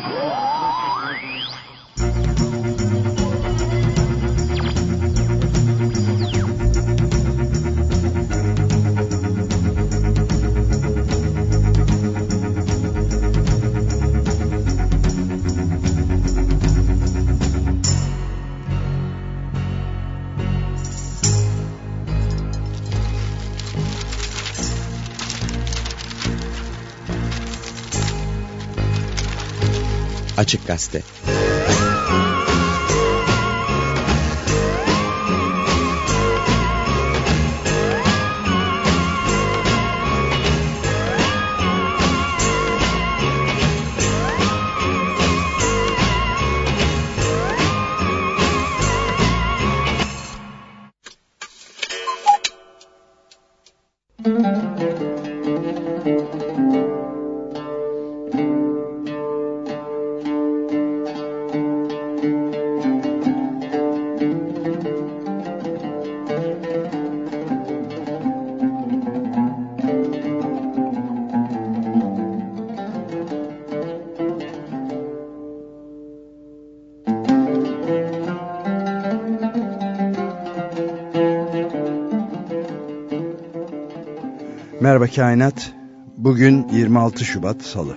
Whoa! Açık Gazete Merhaba Kainat. Bugün 26 Şubat Salı.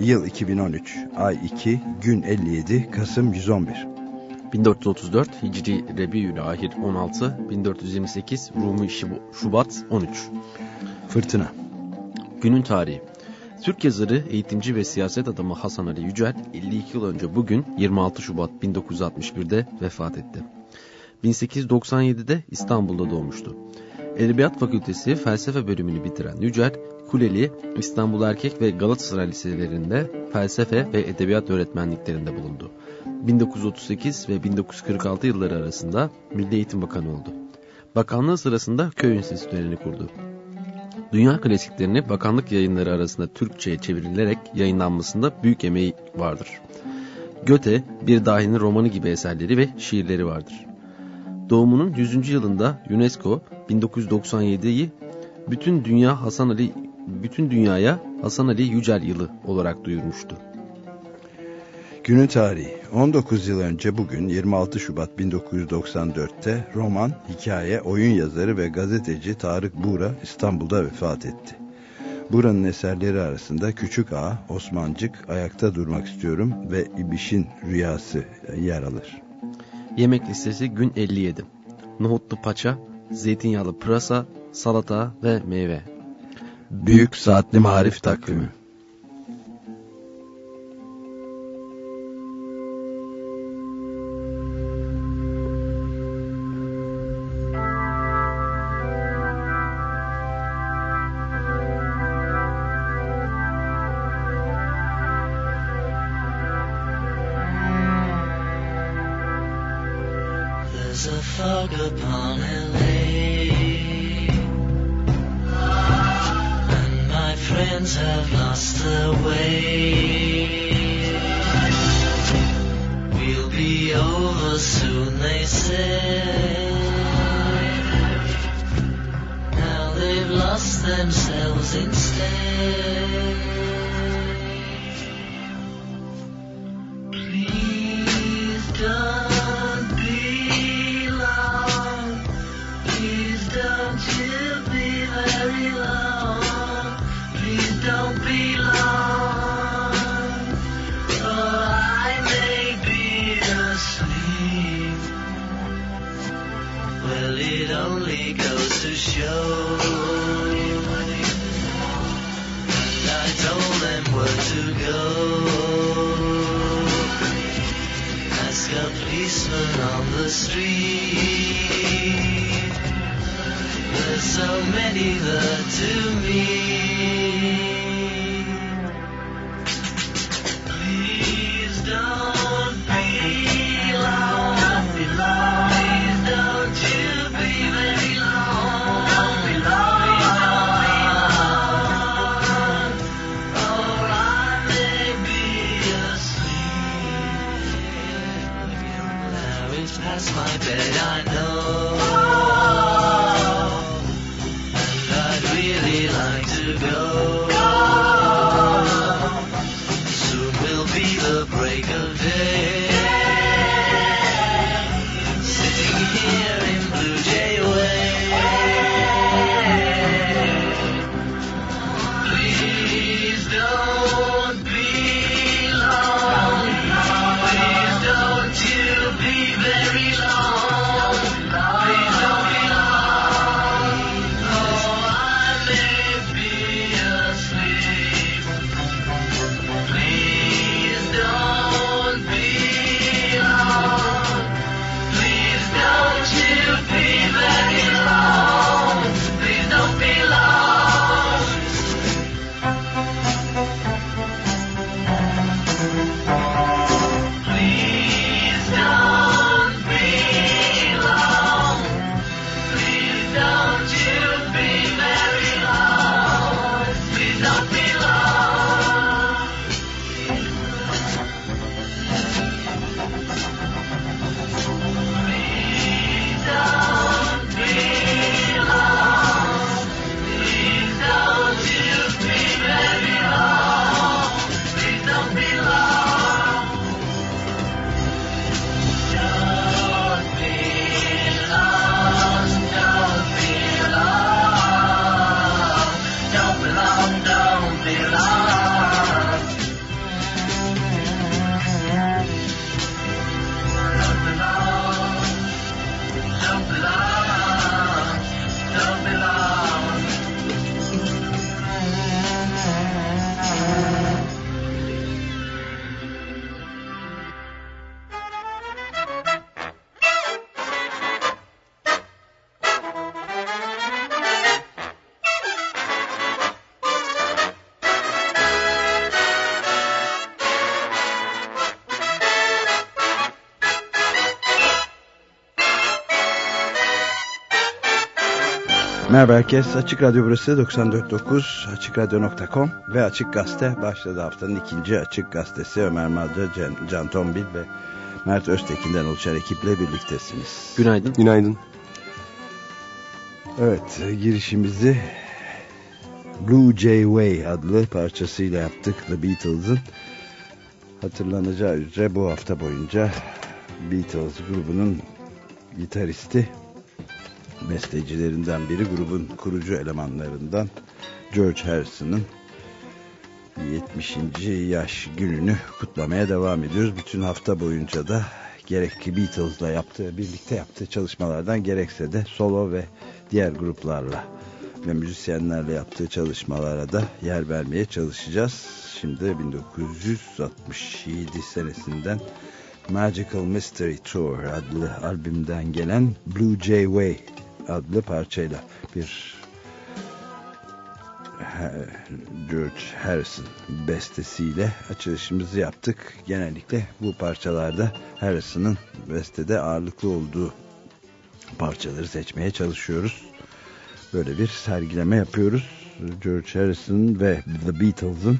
Yıl 2013. Ay 2, gün 57, Kasım 111. 1434 Hicri Rebiül Ahir 16, 1428 Rumi Şubat 13. Fırtına. Günün tarihi. Türk yazarı, eğitimci ve siyaset adamı Hasan Ali Yücel 52 yıl önce bugün 26 Şubat 1961'de vefat etti. 1897'de İstanbul'da doğmuştu. Edebiyat Fakültesi felsefe bölümünü bitiren Yücel, Kuleli, İstanbul Erkek ve Galatasaray liselerinde felsefe ve edebiyat öğretmenliklerinde bulundu. 1938 ve 1946 yılları arasında Milli Eğitim Bakanı oldu. Bakanlığı sırasında köy enstitülerini kurdu. Dünya klasiklerini bakanlık yayınları arasında Türkçe'ye çevrilerek yayınlanmasında büyük emeği vardır. Göte, bir dahinin romanı gibi eserleri ve şiirleri vardır. Doğumunun 100. yılında UNESCO 1997'yi bütün dünya Hasan Ali bütün dünyaya Hasan Ali Yücel yılı olarak duyurmuştu. Günün tarihi 19 yıl önce bugün 26 Şubat 1994'te roman, hikaye, oyun yazarı ve gazeteci Tarık Buğra İstanbul'da vefat etti. Buranın eserleri arasında Küçük Ağa, Osmancık, Ayakta Durmak istiyorum ve İbiş'in Rüyası yer alır. Yemek listesi gün 57. Nohutlu paça, zeytinyağlı pırasa, salata ve meyve. Büyük Saatli Marif Takvimi only goes to show. And I told them where to go. Ask a policeman on the street. There's so many there to Merhaba herkes. Açık Radyo burası 94.9 AçıkRadyo.com ve Açık Gazete başladı haftanın ikinci Açık Gazetesi Ömer Madra, Can, Can Tombil ve Mert Öztekin'den oluşan ekiple birliktesiniz. Günaydın. Günaydın. Evet girişimizi Blue Jay Way adlı parçasıyla yaptık The Beatles'ın. Hatırlanacağı üzere bu hafta boyunca Beatles grubunun gitaristi bestecilerinden biri grubun kurucu elemanlarından George Harrison'ın 70. yaş gününü kutlamaya devam ediyoruz. Bütün hafta boyunca da gerek Beatles'la yaptığı, birlikte yaptığı çalışmalardan gerekse de solo ve diğer gruplarla ve müzisyenlerle yaptığı çalışmalara da yer vermeye çalışacağız. Şimdi 1967 senesinden Magical Mystery Tour adlı albümden gelen Blue Jay Way adlı parçayla bir George Harrison bestesiyle açılışımızı yaptık. Genellikle bu parçalarda Harrison'ın bestede ağırlıklı olduğu parçaları seçmeye çalışıyoruz. Böyle bir sergileme yapıyoruz. George Harrison ve The Beatles'ın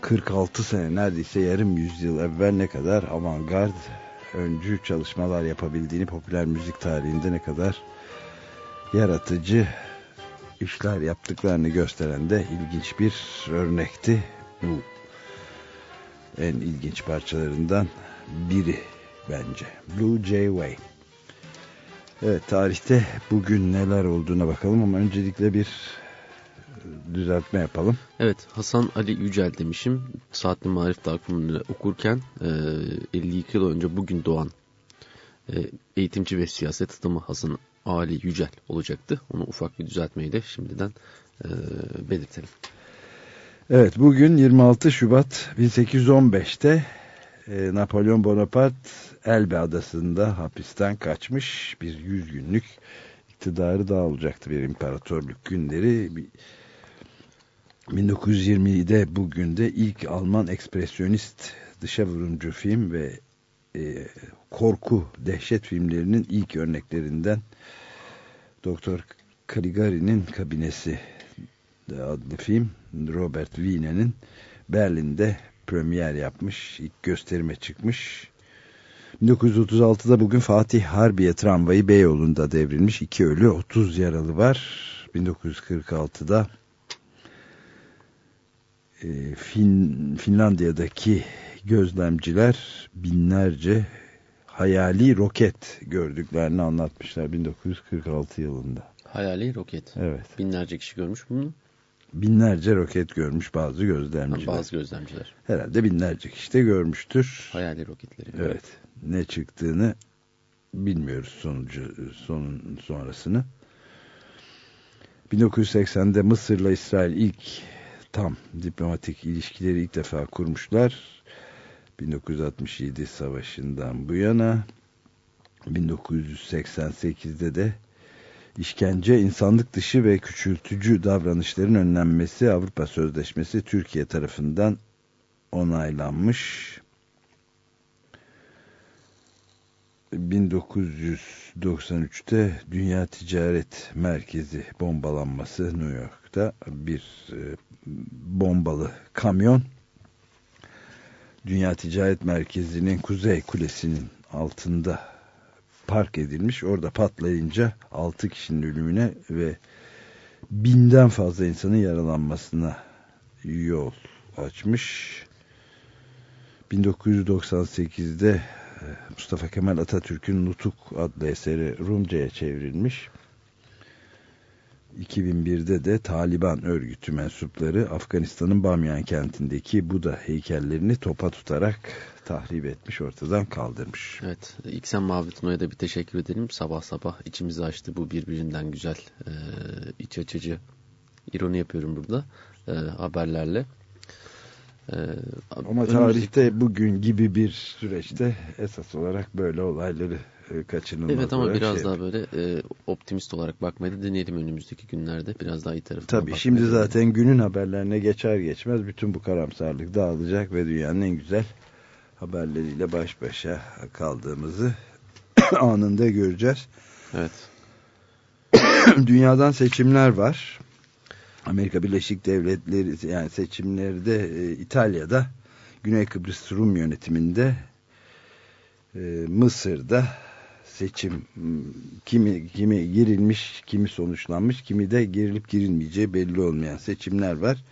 46 sene neredeyse yarım yüzyıl evvel ne kadar avantgard öncü çalışmalar yapabildiğini popüler müzik tarihinde ne kadar yaratıcı işler yaptıklarını gösteren de ilginç bir örnekti. Bu en ilginç parçalarından biri bence. Blue Jay Way. Evet tarihte bugün neler olduğuna bakalım ama öncelikle bir düzeltme yapalım. Evet Hasan Ali Yücel demişim. Saatli Marif takvimini okurken e, 52 yıl önce bugün doğan e, eğitimci ve siyaset adamı Hasan Ali Yücel olacaktı. Onu ufak bir düzeltmeyi de şimdiden e, belirtelim. Evet bugün 26 Şubat 1815'te e, Napolyon Bonaparte Elbe adasında hapisten kaçmış bir yüz günlük iktidarı dağılacaktı bir imparatorluk günleri. 1920'de bugün de ilk Alman ekspresyonist dışa vurumcu film ve e, korku, dehşet filmlerinin ilk örneklerinden Doktor Caligari'nin kabinesi adlı film Robert Wiene'nin Berlin'de premier yapmış, ilk gösterime çıkmış. 1936'da bugün Fatih Harbiye tramvayı Beyoğlu'nda devrilmiş. iki ölü 30 yaralı var. 1946'da e, fin, Finlandiya'daki gözlemciler binlerce hayali roket gördüklerini anlatmışlar 1946 yılında. Hayali roket. Evet. Binlerce kişi görmüş bunu. Binlerce roket görmüş bazı Ha, gözlemciler. bazı gözlemciler. Herhalde binlerce kişi de görmüştür. Hayali roketleri. Evet. Ne çıktığını bilmiyoruz sonucu sonun sonrasını. 1980'de Mısır'la İsrail ilk tam diplomatik ilişkileri ilk defa kurmuşlar. 1967 savaşından bu yana 1988'de de işkence, insanlık dışı ve küçültücü davranışların önlenmesi Avrupa Sözleşmesi Türkiye tarafından onaylanmış. 1993'te Dünya Ticaret Merkezi bombalanması New York'ta bir e, bombalı kamyon Dünya Ticaret Merkezi'nin kuzey kulesinin altında park edilmiş. Orada patlayınca 6 kişinin ölümüne ve binden fazla insanın yaralanmasına yol açmış. 1998'de e, Mustafa Kemal Atatürk'ün Nutuk adlı eseri Rumca'ya çevrilmiş. 2001'de de Taliban örgütü mensupları Afganistan'ın Bamyan kentindeki Buda heykellerini topa tutarak tahrip etmiş, ortadan kaldırmış. Evet. İksen Mavitno'ya da bir teşekkür edelim. Sabah sabah içimizi açtı bu birbirinden güzel e, iç açıcı ironi yapıyorum burada e, haberlerle. E, Ama önümüzdeki- tarihte bugün gibi bir süreçte esas olarak böyle olayları kaçınılmaz Evet ama biraz şey daha böyle e, optimist olarak bakmayı da deneyelim önümüzdeki günlerde. Biraz daha iyi tarafına Tabii bakmayı şimdi zaten günün haberlerine geçer geçmez bütün bu karamsarlık dağılacak ve dünyanın en güzel haberleriyle baş başa kaldığımızı anında göreceğiz. Evet. Dünyadan seçimler var. Amerika Birleşik Devletleri yani seçimlerde e, İtalya'da Güney Kıbrıs Rum yönetiminde e, Mısır'da seçim m, kimi kimi girilmiş, kimi sonuçlanmış, kimi de girilip girilmeyeceği belli olmayan seçimler var.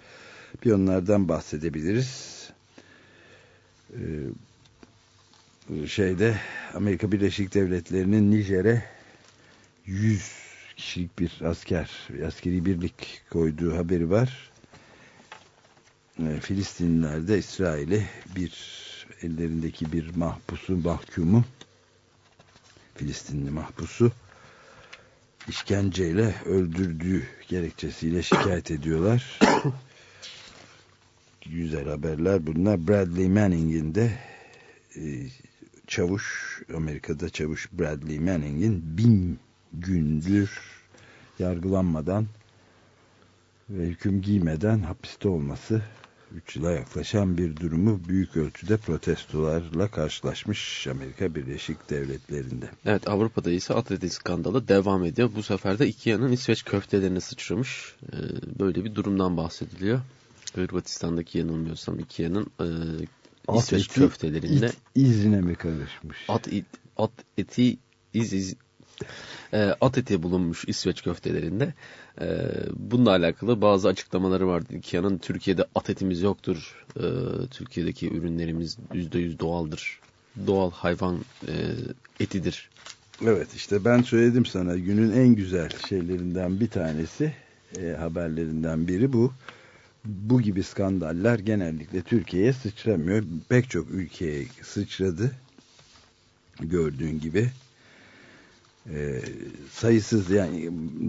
Bir onlardan bahsedebiliriz. Ee, şeyde Amerika Birleşik Devletleri'nin Nijer'e 100 kişilik bir asker, bir askeri birlik koyduğu haberi var. Ee, Filistinliler de İsrail'e bir ellerindeki bir mahpusu, mahkumu Filistinli mahpusu işkenceyle öldürdüğü gerekçesiyle şikayet ediyorlar. Güzel haberler bunlar. Bradley Manning'in de e, çavuş, Amerika'da çavuş Bradley Manning'in bin gündür yargılanmadan ve hüküm giymeden hapiste olması 3 yıla yaklaşan bir durumu büyük ölçüde protestolarla karşılaşmış Amerika Birleşik Devletleri'nde. Evet Avrupa'da ise atletik skandalı devam ediyor. Bu sefer de Ikea'nın İsveç köftelerine sıçramış. Ee, böyle bir durumdan bahsediliyor. Hırvatistan'daki yanılmıyorsam Ikea'nın e, İsveç köftelerinde it izine mi karışmış? at, it, at eti iz, iz, e, at eti bulunmuş İsveç köftelerinde. E, bununla alakalı bazı açıklamaları vardı. Ikea'nın Türkiye'de at etimiz yoktur. E, Türkiye'deki ürünlerimiz %100 doğaldır. Doğal hayvan e, etidir. Evet işte ben söyledim sana günün en güzel şeylerinden bir tanesi e, haberlerinden biri bu. Bu gibi skandallar genellikle Türkiye'ye sıçramıyor. Pek çok ülkeye sıçradı. Gördüğün gibi. E, sayısız yani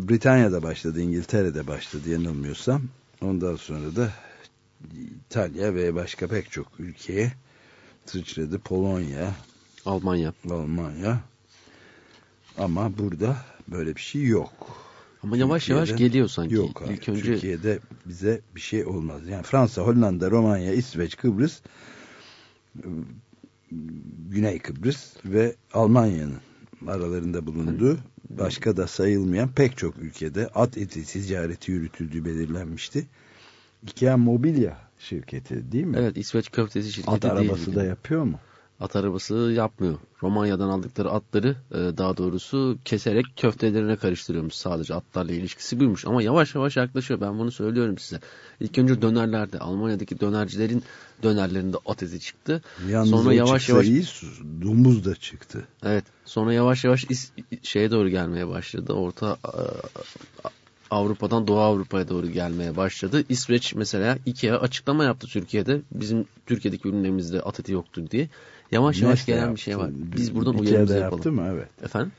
Britanya'da başladı, İngiltere'de başladı yanılmıyorsam. Ondan sonra da İtalya ve başka pek çok ülkeye sıçradı. Polonya, Almanya. Almanya. Ama burada böyle bir şey yok. Ama yavaş yavaş geliyor sanki. Yok abi. İlk önce Türkiye'de bize bir şey olmaz. Yani Fransa, Hollanda, Romanya, İsveç, Kıbrıs, Güney Kıbrıs ve Almanya'nın aralarında bulunduğu başka da sayılmayan pek çok ülkede at eti ticareti yürütüldüğü belirlenmişti. Ikea Mobilya şirketi değil mi? evet İsveç köftesi şirketi At değil. arabası da yapıyor mu? At arabası yapmıyor. Romanya'dan aldıkları atları e, daha doğrusu keserek köftelerine karıştırıyormuş sadece atlarla ilişkisi buymuş. Ama yavaş yavaş yaklaşıyor ben bunu söylüyorum size. İlk önce dönerlerde Almanya'daki dönercilerin dönerlerinde at eti çıktı. Yalnız Sonra yavaş yavaş iyi, domuz da çıktı. Evet. Sonra yavaş yavaş is, şeye doğru gelmeye başladı. Orta e, Avrupa'dan Doğu Avrupa'ya doğru gelmeye başladı. İsveç mesela IKEA açıklama yaptı Türkiye'de. Bizim Türkiye'deki ürünlerimizde at eti yoktur diye. Yavaş yavaş Nesle gelen yaptı. bir şey var. Biz buradan Ikea'da uyarımızı yaptı yapalım. mı? Evet. Efendim?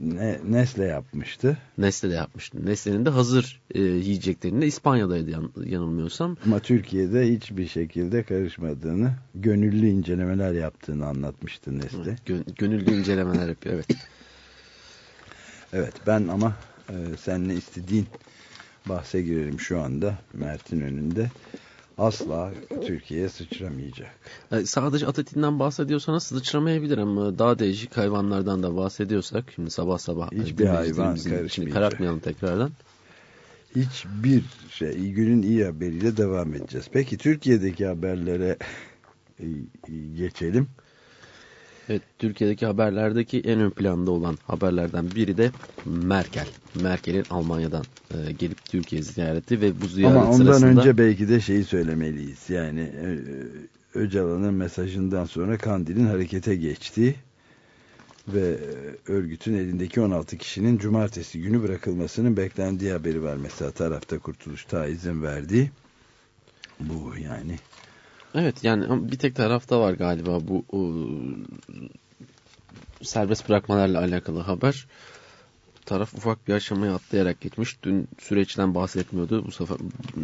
Ne, Nesle yapmıştı. Nestle de yapmıştı. Nestle'nin de hazır e, yiyeceklerinde İspanya'daydı yan, yanılmıyorsam. Ama Türkiye'de hiçbir şekilde karışmadığını, gönüllü incelemeler yaptığını anlatmıştı Nesle. Gön, gönüllü incelemeler yapıyor. Evet. Evet ben ama e, seninle istediğin bahse girelim şu anda Mert'in önünde. Asla Türkiye'ye sıçramayacak. E, sadece at etinden bahsediyorsanız sıçramayabilir ama daha değişik hayvanlardan da bahsediyorsak şimdi sabah sabah Hiçbir hayvan karışmayacak. karartmayalım tekrardan. Hiçbir şey günün iyi haberiyle devam edeceğiz. Peki Türkiye'deki haberlere e, e, geçelim. Evet, Türkiye'deki haberlerdeki en ön planda olan haberlerden biri de Merkel. Merkel'in Almanya'dan e, gelip Türkiye ziyareti ve bu ziyaret Ama ondan sırasında... önce belki de şeyi söylemeliyiz. Yani e, Öcalan'ın mesajından sonra Kandil'in harekete geçtiği ve e, örgütün elindeki 16 kişinin cumartesi günü bırakılmasının beklendiği haberi var. Mesela tarafta kurtuluş ta izin verdiği. Bu yani. Evet yani bir tek tarafta var galiba bu o, serbest bırakmalarla alakalı haber. Taraf ufak bir aşamaya atlayarak geçmiş. Dün süreçten bahsetmiyordu. Bu sefer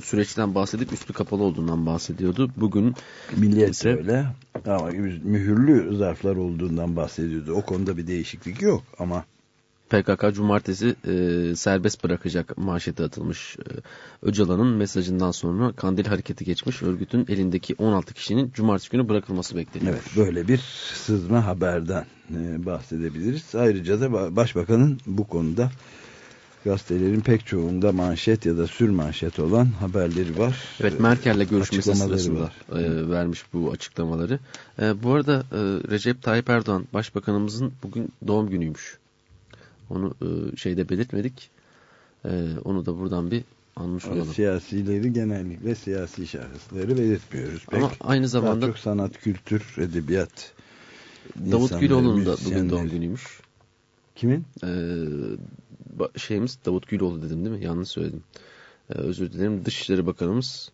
süreçten bahsedip üstü kapalı olduğundan bahsediyordu. Bugün Milliyet ise- öyle ama mühürlü zarflar olduğundan bahsediyordu. O konuda bir değişiklik yok ama PKK cumartesi e, serbest bırakacak manşeti atılmış. E, Öcalan'ın mesajından sonra Kandil hareketi geçmiş. Örgütün elindeki 16 kişinin cumartesi günü bırakılması bekleniyor. Evet böyle bir sızma haberden e, bahsedebiliriz. Ayrıca da ba- başbakanın bu konuda gazetelerin pek çoğunda manşet ya da sür manşet olan haberleri var. Evet Merkel'le görüşmesi Açıklamaları sırasında var. e, vermiş bu açıklamaları. E, bu arada e, Recep Tayyip Erdoğan başbakanımızın bugün doğum günüymüş. Onu e, şeyde belirtmedik. E, onu da buradan bir anmış olalım. Siyasileri genellikle siyasi şahısları belirtmiyoruz. Pek Ama aynı zamanda çok sanat, kültür, edebiyat. Davut Güloğlu'nun da bugün doğum günüymüş. Kimin? Ee, şeyimiz Davut Güloğlu dedim değil mi? Yanlış söyledim. Ee, özür dilerim. Dışişleri Bakanımız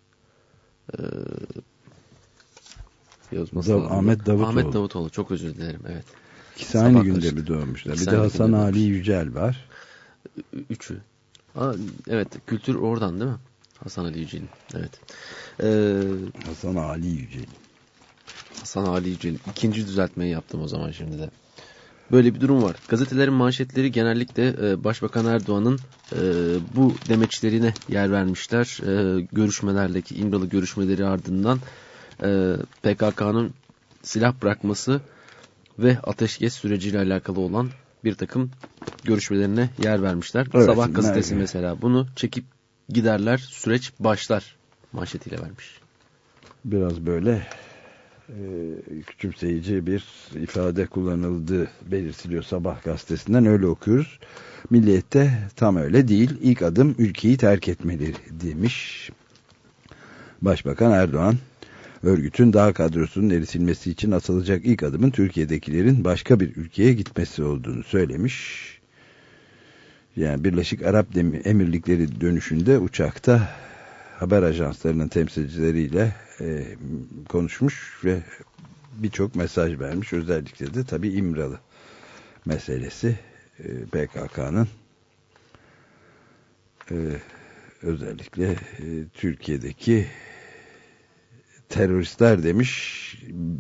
Yavuz Dav-. Ahmet Davutoğlu. Ahmet Davutoğlu. Çok özür dilerim. Evet. İkisi aynı günde karıştı. mi doğmuşlar? Bir de Hasan Ali doğmuş. Yücel var. Üçü. Aa, evet. Kültür oradan değil mi? Hasan Ali Yücel'in. Evet. Ee, Hasan Ali Yücel. Hasan Ali Yücel'in. ikinci düzeltmeyi yaptım o zaman şimdi de. Böyle bir durum var. Gazetelerin manşetleri genellikle e, Başbakan Erdoğan'ın e, bu demeçlerine yer vermişler. E, görüşmelerdeki İmralı görüşmeleri ardından e, PKK'nın silah bırakması ve ateşkes süreciyle alakalı olan bir takım görüşmelerine yer vermişler. Evet, Sabah gazetesi Merve. mesela bunu çekip giderler süreç başlar manşetiyle vermiş. Biraz böyle e, küçümseyici bir ifade kullanıldığı belirtiliyor Sabah gazetesinden öyle okuyoruz. Milliyette tam öyle değil. İlk adım ülkeyi terk etmeleri demiş. Başbakan Erdoğan örgütün daha kadrosunun eritilmesi için atılacak ilk adımın Türkiye'dekilerin başka bir ülkeye gitmesi olduğunu söylemiş. Yani Birleşik Arap Emirlikleri dönüşünde uçakta haber ajanslarının temsilcileriyle e, konuşmuş ve birçok mesaj vermiş. Özellikle de tabii İmralı meselesi e, PKK'nın e, özellikle e, Türkiye'deki teröristler demiş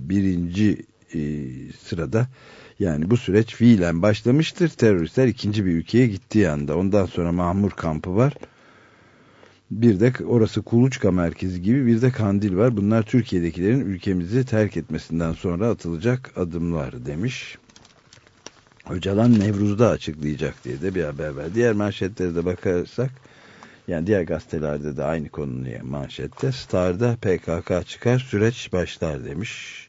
birinci e, sırada yani bu süreç fiilen başlamıştır. Teröristler ikinci bir ülkeye gittiği anda. Ondan sonra Mahmur kampı var. Bir de orası Kuluçka merkezi gibi bir de Kandil var. Bunlar Türkiye'dekilerin ülkemizi terk etmesinden sonra atılacak adımlar demiş. Öcalan Nevruz'da açıklayacak diye de bir haber var. Diğer manşetlere de bakarsak yani diğer gazetelerde de aynı konuya manşette. Star'da PKK çıkar süreç başlar demiş.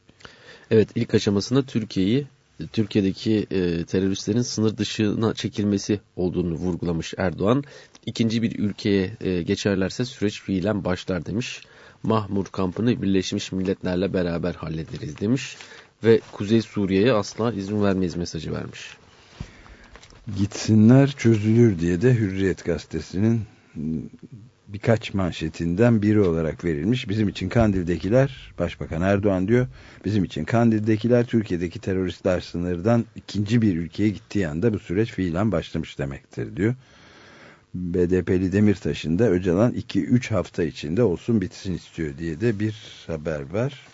Evet ilk aşamasında Türkiye'yi Türkiye'deki e, teröristlerin sınır dışına çekilmesi olduğunu vurgulamış Erdoğan. İkinci bir ülkeye e, geçerlerse süreç fiilen başlar demiş. Mahmur kampını Birleşmiş Milletler'le beraber hallederiz demiş. Ve Kuzey Suriye'ye asla izin vermeyiz mesajı vermiş. Gitsinler çözülür diye de Hürriyet gazetesinin birkaç manşetinden biri olarak verilmiş. Bizim için Kandil'dekiler, Başbakan Erdoğan diyor, bizim için Kandil'dekiler Türkiye'deki teröristler sınırdan ikinci bir ülkeye gittiği anda bu süreç fiilen başlamış demektir diyor. BDP'li Demirtaş'ın da Öcalan 2-3 hafta içinde olsun bitsin istiyor diye de bir haber var.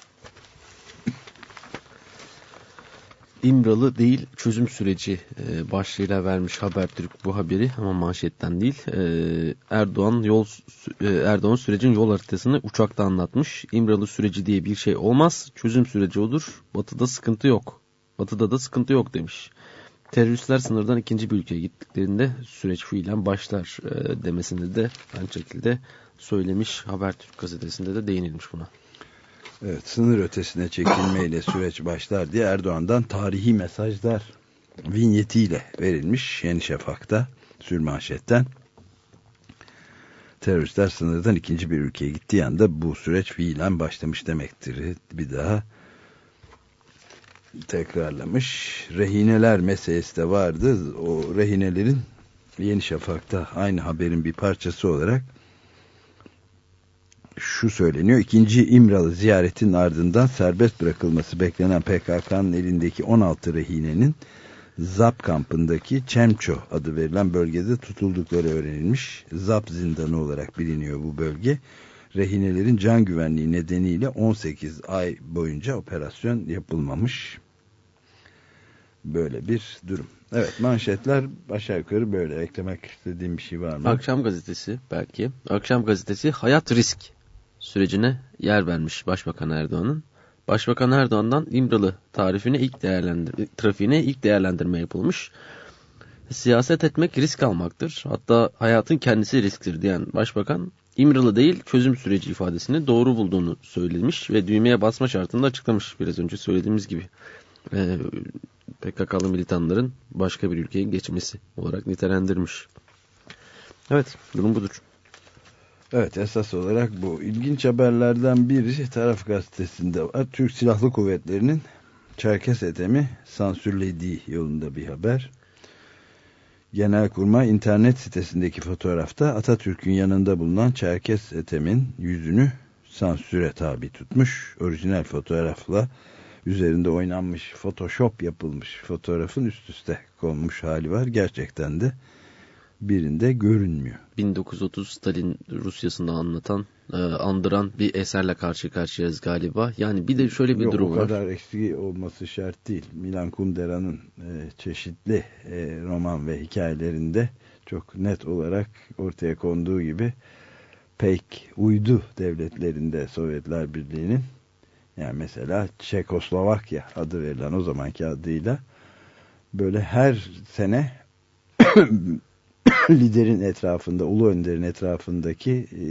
İmralı değil çözüm süreci e, başlığıyla vermiş Habertürk bu haberi ama manşetten değil. E, Erdoğan yol e, Erdoğan sürecin yol haritasını uçakta anlatmış. İmralı süreci diye bir şey olmaz. Çözüm süreci olur. Batı'da sıkıntı yok. Batı'da da sıkıntı yok demiş. Teröristler sınırdan ikinci bir ülkeye gittiklerinde süreç fiilen başlar e, demesini de aynı şekilde söylemiş. Habertürk gazetesinde de değinilmiş buna. Evet, sınır ötesine çekilmeyle süreç başlar diye Erdoğan'dan tarihi mesajlar vinyetiyle verilmiş Yeni Şafak'ta sürmanşetten. Teröristler sınırdan ikinci bir ülkeye gittiği anda bu süreç fiilen başlamış demektir. Bir daha tekrarlamış. Rehineler meselesi de vardı. O rehinelerin Yeni Şafak'ta aynı haberin bir parçası olarak şu söyleniyor. İkinci İmralı ziyaretin ardından serbest bırakılması beklenen PKK'nın elindeki 16 rehinenin ZAP kampındaki Çemço adı verilen bölgede tutuldukları öğrenilmiş. ZAP zindanı olarak biliniyor bu bölge. Rehinelerin can güvenliği nedeniyle 18 ay boyunca operasyon yapılmamış. Böyle bir durum. Evet manşetler aşağı yukarı böyle. Eklemek istediğim bir şey var mı? Akşam gazetesi belki. Akşam gazetesi hayat risk sürecine yer vermiş Başbakan Erdoğan'ın. Başbakan Erdoğan'dan İmralı tarifine ilk değerlendir trafiğine ilk değerlendirme yapılmış. Siyaset etmek risk almaktır. Hatta hayatın kendisi risktir diyen Başbakan İmralı değil çözüm süreci ifadesini doğru bulduğunu söylemiş ve düğmeye basma şartını da açıklamış biraz önce söylediğimiz gibi. Ee, PKK'lı militanların başka bir ülkeye geçmesi olarak nitelendirmiş. Evet durum budur. Evet esas olarak bu. ilginç haberlerden biri taraf gazetesinde var. Türk Silahlı Kuvvetleri'nin Çerkes etemi sansürlediği yolunda bir haber. Genelkurmay internet sitesindeki fotoğrafta Atatürk'ün yanında bulunan Çerkes etemin yüzünü sansüre tabi tutmuş. Orijinal fotoğrafla üzerinde oynanmış photoshop yapılmış fotoğrafın üst üste konmuş hali var. Gerçekten de birinde görünmüyor. 1930 Stalin Rusyasında anlatan, e, andıran bir eserle karşı karşıyayız galiba. Yani bir de şöyle bir Yok, durum var. O kadar eski olması şart değil. Milan Kundera'nın e, çeşitli e, roman ve hikayelerinde çok net olarak ortaya konduğu gibi pek uydu devletlerinde Sovyetler Birliği'nin yani mesela Çekoslovakya adı verilen o zamanki adıyla böyle her sene liderin etrafında, ulu önderin etrafındaki e,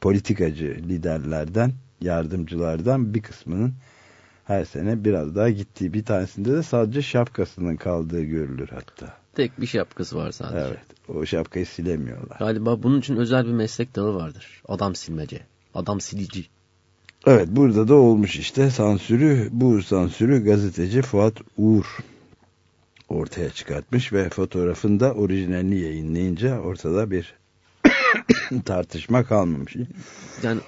politikacı liderlerden, yardımcılardan bir kısmının her sene biraz daha gittiği bir tanesinde de sadece şapkasının kaldığı görülür hatta. Tek bir şapkası var sadece. Evet. O şapkayı silemiyorlar. Galiba bunun için özel bir meslek dalı vardır. Adam silmece. Adam silici. Evet burada da olmuş işte sansürü bu sansürü gazeteci Fuat Uğur ortaya çıkartmış ve fotoğrafında orijinalini yayınlayınca ortada bir tartışma kalmamış. Yani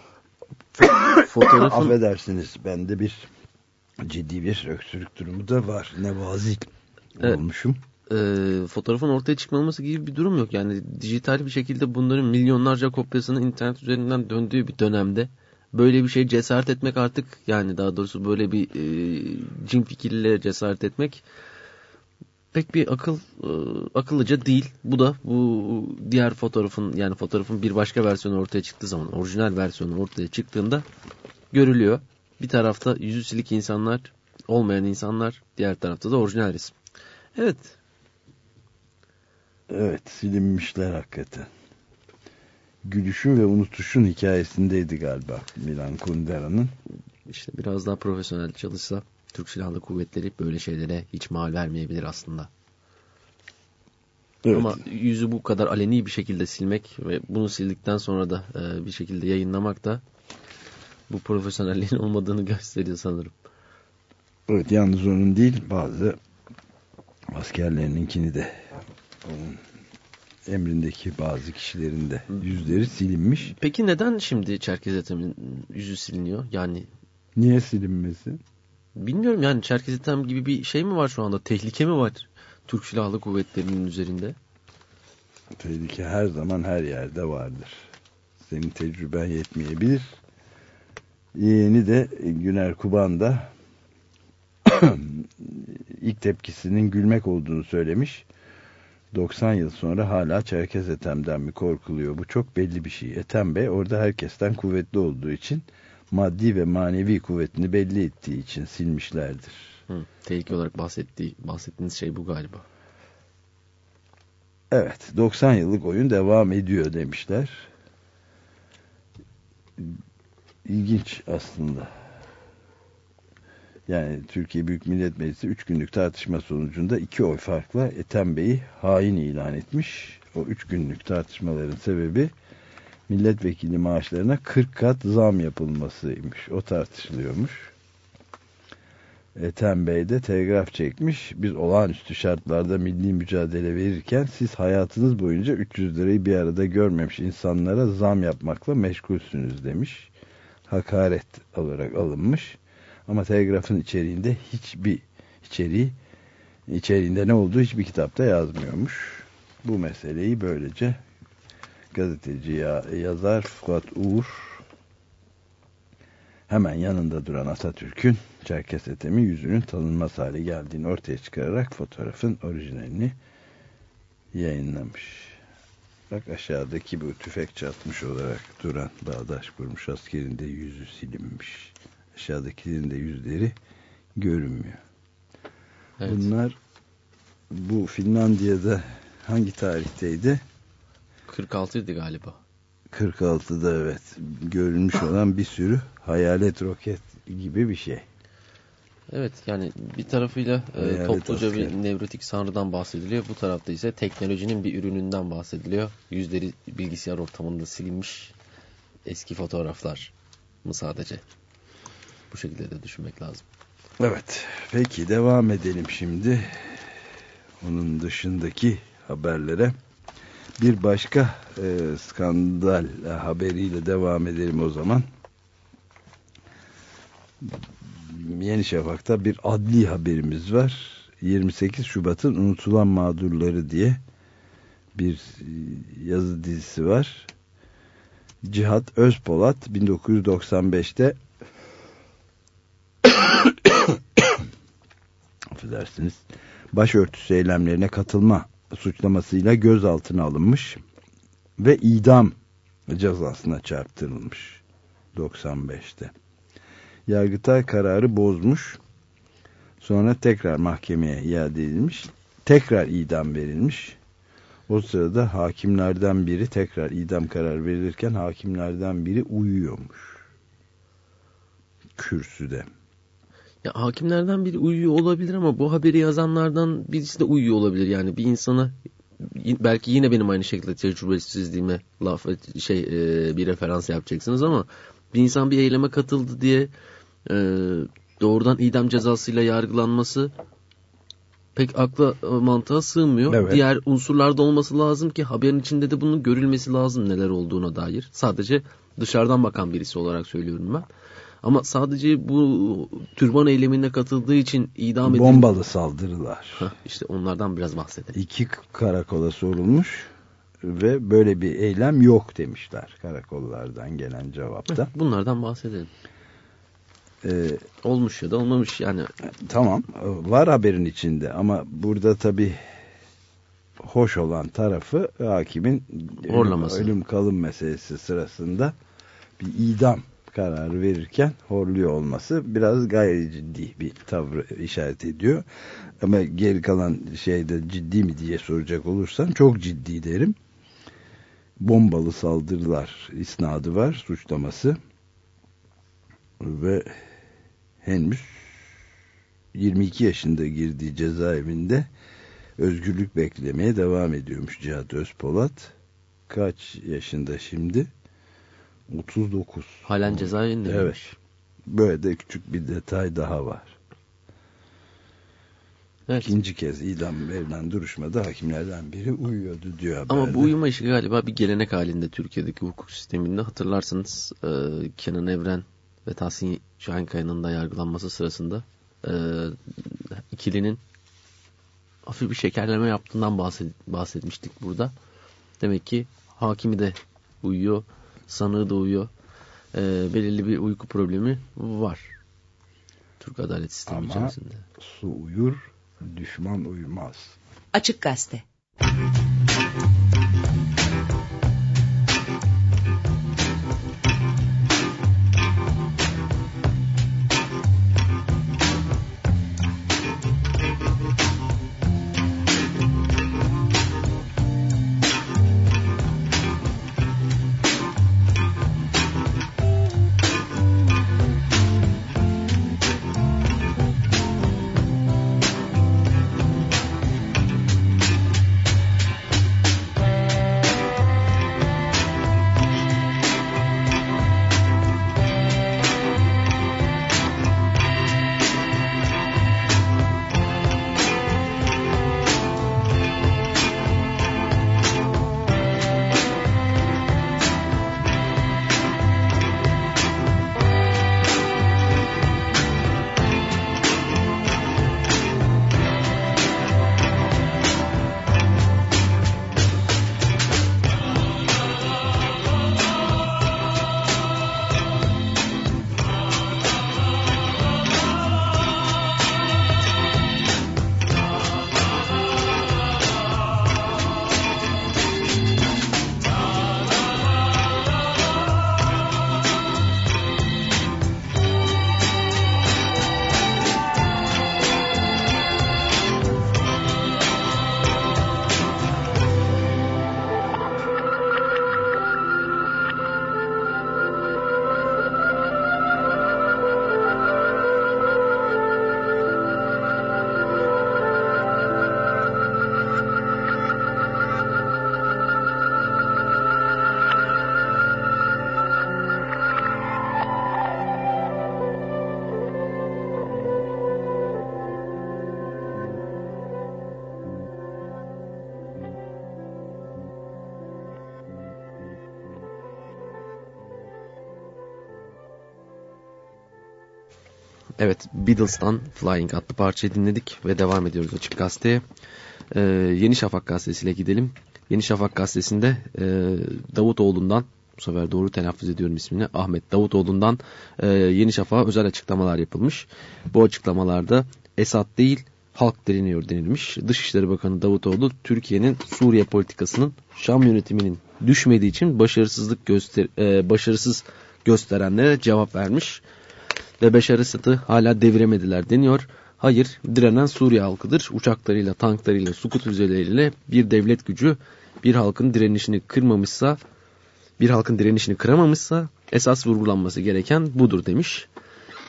fotoğrafın affedersiniz bende bir ciddi bir öksürük durumu da var. Nevazil Evet. olmuşum. e, fotoğrafın ortaya çıkmaması gibi bir durum yok. Yani dijital bir şekilde bunların milyonlarca kopyasının internet üzerinden döndüğü bir dönemde böyle bir şey cesaret etmek artık yani daha doğrusu böyle bir e, cin fikirle cesaret etmek pek bir akıl e, akıllıca değil. Bu da bu diğer fotoğrafın yani fotoğrafın bir başka versiyonu ortaya çıktığı zaman orijinal versiyonu ortaya çıktığında görülüyor. Bir tarafta yüzü silik insanlar, olmayan insanlar, diğer tarafta da orijinal resim. Evet, Evet silinmişler hakikaten. Gülüşün ve unutuşun hikayesindeydi galiba Milan Kundera'nın. İşte biraz daha profesyonel çalışsa Türk Silahlı Kuvvetleri böyle şeylere hiç mal vermeyebilir aslında. Evet. Ama yüzü bu kadar aleni bir şekilde silmek ve bunu sildikten sonra da e, bir şekilde yayınlamak da bu profesyonelliğin olmadığını gösteriyor sanırım. Evet yalnız onun değil bazı askerlerininkini de onun emrindeki bazı kişilerin de yüzleri silinmiş. Peki neden şimdi Çerkez Ethem'in yüzü siliniyor? Yani Niye silinmesi? Bilmiyorum yani Çerkez Ethem gibi bir şey mi var şu anda? Tehlike mi var Türk Silahlı Kuvvetleri'nin üzerinde? Tehlike her zaman her yerde vardır. Senin tecrüben yetmeyebilir. Yeğeni de Güner Kuban da ilk tepkisinin gülmek olduğunu söylemiş. 90 yıl sonra hala Çerkez Ethem'den mi korkuluyor? Bu çok belli bir şey. Ethem Bey orada herkesten kuvvetli olduğu için maddi ve manevi kuvvetini belli ettiği için silmişlerdir. Hı, tehlike olarak bahsettiği, bahsettiğiniz şey bu galiba. Evet 90 yıllık oyun devam ediyor demişler. İlginç aslında. Yani Türkiye Büyük Millet Meclisi 3 günlük tartışma sonucunda iki oy farkla Ethem Bey'i hain ilan etmiş. O 3 günlük tartışmaların sebebi milletvekili maaşlarına 40 kat zam yapılmasıymış. O tartışılıyormuş. Ethem Bey de telgraf çekmiş. Biz olağanüstü şartlarda milli mücadele verirken siz hayatınız boyunca 300 lirayı bir arada görmemiş insanlara zam yapmakla meşgulsünüz demiş. Hakaret olarak alınmış. Ama telgrafın içeriğinde hiçbir içeriği içeriğinde ne olduğu hiçbir kitapta yazmıyormuş. Bu meseleyi böylece gazeteci ya, yazar Fuat Uğur hemen yanında duran Atatürk'ün Çerkes Ethem'in yüzünün tanınmaz hale geldiğini ortaya çıkararak fotoğrafın orijinalini yayınlamış. Bak aşağıdaki bu tüfek çatmış olarak duran bağdaş kurmuş askerin de yüzü silinmiş. Aşağıdakilerin de yüzleri görünmüyor. Evet. Bunlar bu Finlandiya'da hangi tarihteydi? 46 idi galiba. 46'da evet görülmüş olan bir sürü hayalet roket gibi bir şey. Evet yani bir tarafıyla e, topluca asker. bir nevrotik sanrıdan bahsediliyor. Bu tarafta ise teknolojinin bir ürününden bahsediliyor. Yüzleri bilgisayar ortamında silinmiş eski fotoğraflar mı sadece? Bu şekilde de düşünmek lazım. Evet peki devam edelim şimdi. Onun dışındaki haberlere. Bir başka e, skandal haberiyle devam edelim o zaman. Yeni Şafak'ta bir adli haberimiz var. 28 Şubat'ın unutulan mağdurları diye bir e, yazı dizisi var. Cihat Özpolat 1995'te affedersiniz başörtüsü eylemlerine katılma suçlamasıyla gözaltına alınmış ve idam cezasına çarptırılmış 95'te. Yargıtay kararı bozmuş. Sonra tekrar mahkemeye iade edilmiş. Tekrar idam verilmiş. O sırada hakimlerden biri tekrar idam kararı verilirken hakimlerden biri uyuyormuş. Kürsüde. Ya hakimlerden biri uyuyor olabilir ama bu haberi yazanlardan birisi de uyuyor olabilir. Yani bir insana belki yine benim aynı şekilde tecrübesizliğime laf şey e, bir referans yapacaksınız ama bir insan bir eyleme katıldı diye e, doğrudan idam cezasıyla yargılanması pek akla e, mantığa sığmıyor. Evet. Diğer unsurlarda olması lazım ki haberin içinde de bunun görülmesi lazım neler olduğuna dair. Sadece dışarıdan bakan birisi olarak söylüyorum ben. Ama sadece bu türban eylemine katıldığı için idam edildi. Bombalı saldırılar. Hah, işte onlardan biraz bahsedelim. İki karakola sorulmuş ve böyle bir eylem yok demişler karakollardan gelen cevapta. Bunlardan bahsedelim. Ee, Olmuş ya da olmamış yani. tamam var haberin içinde ama burada tabi hoş olan tarafı hakimin ölüm, Horlaması. ölüm kalım meselesi sırasında bir idam kararı verirken horluyor olması biraz gayri ciddi bir tavrı işaret ediyor. Ama geri kalan şeyde ciddi mi diye soracak olursan çok ciddi derim. Bombalı saldırılar isnadı var suçlaması ve henüz 22 yaşında girdiği cezaevinde özgürlük beklemeye devam ediyormuş Cihat Özpolat. Kaç yaşında şimdi? 39. Halen cezaevinde Evet. miymiş? Böyle de küçük bir detay daha var. Evet. İkinci kez idam verilen duruşmada hakimlerden biri uyuyordu diyor haberde. Ama bu uyuma işi galiba bir gelenek halinde Türkiye'deki hukuk sisteminde. Hatırlarsanız e, Kenan Evren ve Tahsin Şahinkaya'nın da yargılanması sırasında e, ikilinin hafif bir şekerleme yaptığından bahsetmiştik burada. Demek ki hakimi de uyuyor, sanığı da uyuyor. E, belirli bir uyku problemi var. Türk adalet sistemi Ama- içerisinde. Su uyur, düşman uyumaz. Açık Gazete. Evet, Beatles'tan Flying adlı parçayı dinledik ve devam ediyoruz Açık Gazete'ye. Ee, Yeni Şafak gazetesiyle gidelim. Yeni Şafak gazetesinde e, Davutoğlu'ndan, bu sefer doğru telaffuz ediyorum ismini, Ahmet Davutoğlu'ndan e, Yeni Şafak'a özel açıklamalar yapılmış. Bu açıklamalarda Esad değil, halk direniyor denilmiş. Dışişleri Bakanı Davutoğlu, Türkiye'nin Suriye politikasının Şam yönetiminin düşmediği için başarısızlık göster e, başarısız gösterenlere cevap vermiş ve Beşar Esad'ı hala deviremediler deniyor. Hayır, direnen Suriye halkıdır. Uçaklarıyla, tanklarıyla, sukut füzeleriyle bir devlet gücü bir halkın direnişini kırmamışsa, bir halkın direnişini kıramamışsa esas vurgulanması gereken budur demiş.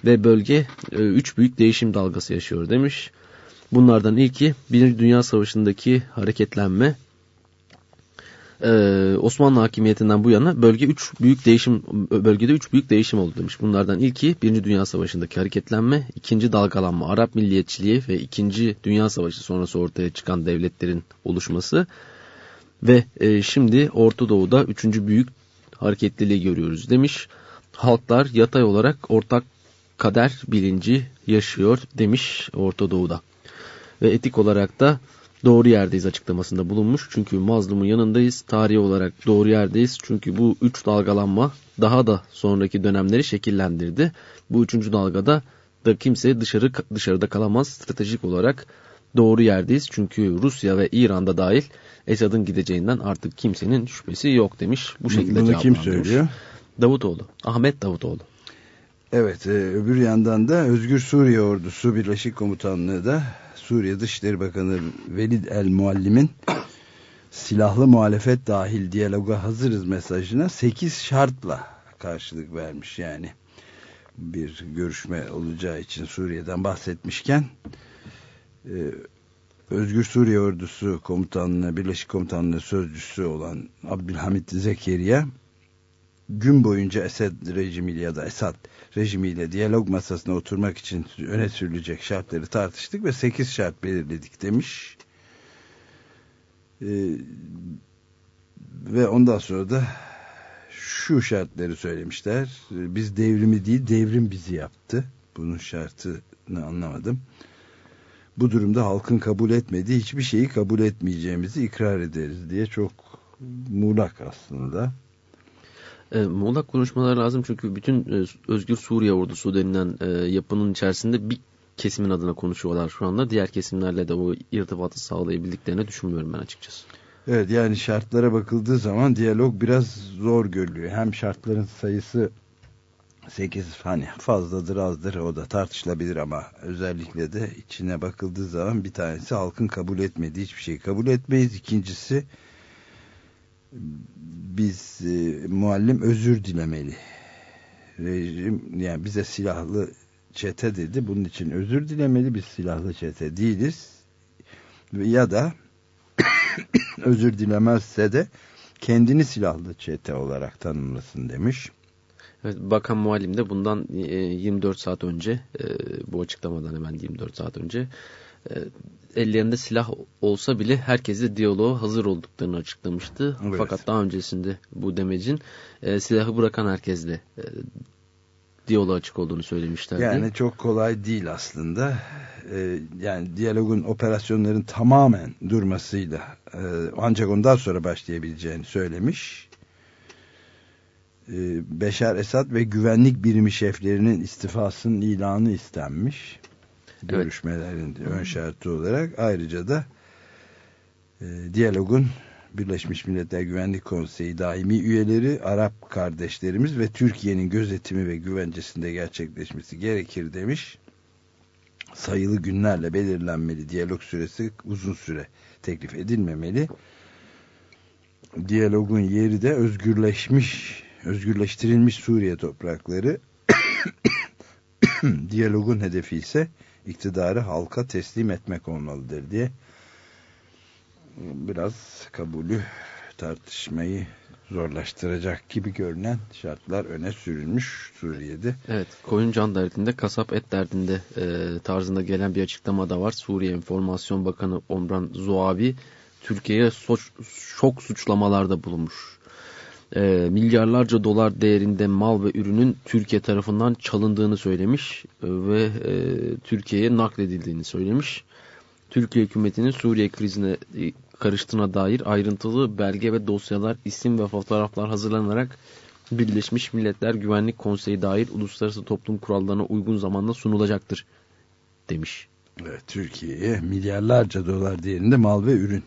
Ve bölge e, üç büyük değişim dalgası yaşıyor demiş. Bunlardan ilki Birinci Dünya Savaşı'ndaki hareketlenme ee, Osmanlı hakimiyetinden bu yana bölge üç büyük değişim bölgede üç büyük değişim oldu demiş. Bunlardan ilki Birinci Dünya Savaşı'ndaki hareketlenme, ikinci dalgalanma, Arap milliyetçiliği ve ikinci Dünya Savaşı sonrası ortaya çıkan devletlerin oluşması ve e, şimdi Orta Doğu'da üçüncü büyük hareketliliği görüyoruz demiş. Halklar yatay olarak ortak kader bilinci yaşıyor demiş Orta Doğu'da. Ve etik olarak da doğru yerdeyiz açıklamasında bulunmuş. Çünkü mazlumun yanındayız. Tarihi olarak doğru yerdeyiz. Çünkü bu üç dalgalanma daha da sonraki dönemleri şekillendirdi. Bu üçüncü dalgada da kimse dışarı dışarıda kalamaz. Stratejik olarak doğru yerdeyiz. Çünkü Rusya ve İran'da dahil Esad'ın gideceğinden artık kimsenin şüphesi yok demiş. Bu şekilde Bunu kim söylüyor? Davutoğlu. Ahmet Davutoğlu. Evet, e, öbür yandan da Özgür Suriye Ordusu Birleşik Komutanlığı da Suriye Dışişleri Bakanı Velid El Muallim'in silahlı muhalefet dahil diyaloga hazırız mesajına 8 şartla karşılık vermiş yani. bir görüşme olacağı için Suriye'den bahsetmişken e, Özgür Suriye Ordusu komutanlığı, Birleşik Komutanlığı sözcüsü olan Abdülhamit Zekeriya gün boyunca Esed rejimiyle ya da Esad rejimiyle diyalog masasına oturmak için öne sürülecek şartları tartıştık ve 8 şart belirledik demiş. Ee, ve ondan sonra da şu şartları söylemişler. Biz devrimi değil devrim bizi yaptı. Bunun şartını anlamadım. Bu durumda halkın kabul etmediği hiçbir şeyi kabul etmeyeceğimizi ikrar ederiz diye çok muğlak aslında. E, muğlak konuşmalar lazım çünkü bütün e, Özgür Suriye Ordusu denilen e, yapının içerisinde bir kesimin adına konuşuyorlar şu anda. Diğer kesimlerle de o irtibatı sağlayabildiklerini düşünmüyorum ben açıkçası. Evet yani şartlara bakıldığı zaman diyalog biraz zor görülüyor. Hem şartların sayısı 8 hani fazladır azdır o da tartışılabilir ama özellikle de içine bakıldığı zaman bir tanesi halkın kabul etmediği hiçbir şeyi kabul etmeyiz. İkincisi biz e, muallim özür dilemeli. Rejim yani bize silahlı çete dedi. Bunun için özür dilemeli. Biz silahlı çete değiliz. Ya da özür dilemezse de kendini silahlı çete olarak tanımlasın demiş. Evet, Bakan Muallim de bundan 24 saat önce bu açıklamadan hemen 24 saat önce ellerinde silah olsa bile herkesle diyaloğa hazır olduklarını açıklamıştı. Evet. Fakat daha öncesinde bu demecin silahı bırakan herkesle diyaloğa açık olduğunu söylemişlerdi. Yani çok kolay değil aslında. yani diyalogun operasyonların tamamen durmasıyla ancak ondan sonra başlayabileceğini söylemiş. Beşar Esad ve güvenlik birimi şeflerinin istifasının ilanı istenmiş. Evet. Görüşmelerin ön şartı olarak. Ayrıca da e, diyalogun Birleşmiş Milletler Güvenlik Konseyi daimi üyeleri, Arap kardeşlerimiz ve Türkiye'nin gözetimi ve güvencesinde gerçekleşmesi gerekir demiş. Sayılı günlerle belirlenmeli diyalog süresi uzun süre teklif edilmemeli. Diyalogun yeri de özgürleşmiş özgürleştirilmiş Suriye toprakları diyalogun hedefi ise iktidarı halka teslim etmek olmalıdır diye biraz kabulü tartışmayı zorlaştıracak gibi görünen şartlar öne sürülmüş Suriye'de. Evet, koyun can derdinde, kasap et derdinde e, tarzında gelen bir açıklama da var. Suriye Enformasyon Bakanı Omran Zoabi Türkiye'ye şok suçlamalarda bulunmuş e, milyarlarca dolar değerinde mal ve ürünün Türkiye tarafından çalındığını söylemiş e, ve e, Türkiye'ye nakledildiğini söylemiş. Türkiye hükümetinin Suriye krizine e, karıştığına dair ayrıntılı belge ve dosyalar, isim ve fotoğraflar hazırlanarak Birleşmiş Milletler Güvenlik Konseyi dair uluslararası toplum kurallarına uygun zamanda sunulacaktır demiş. Evet, Türkiye'ye milyarlarca dolar değerinde mal ve ürün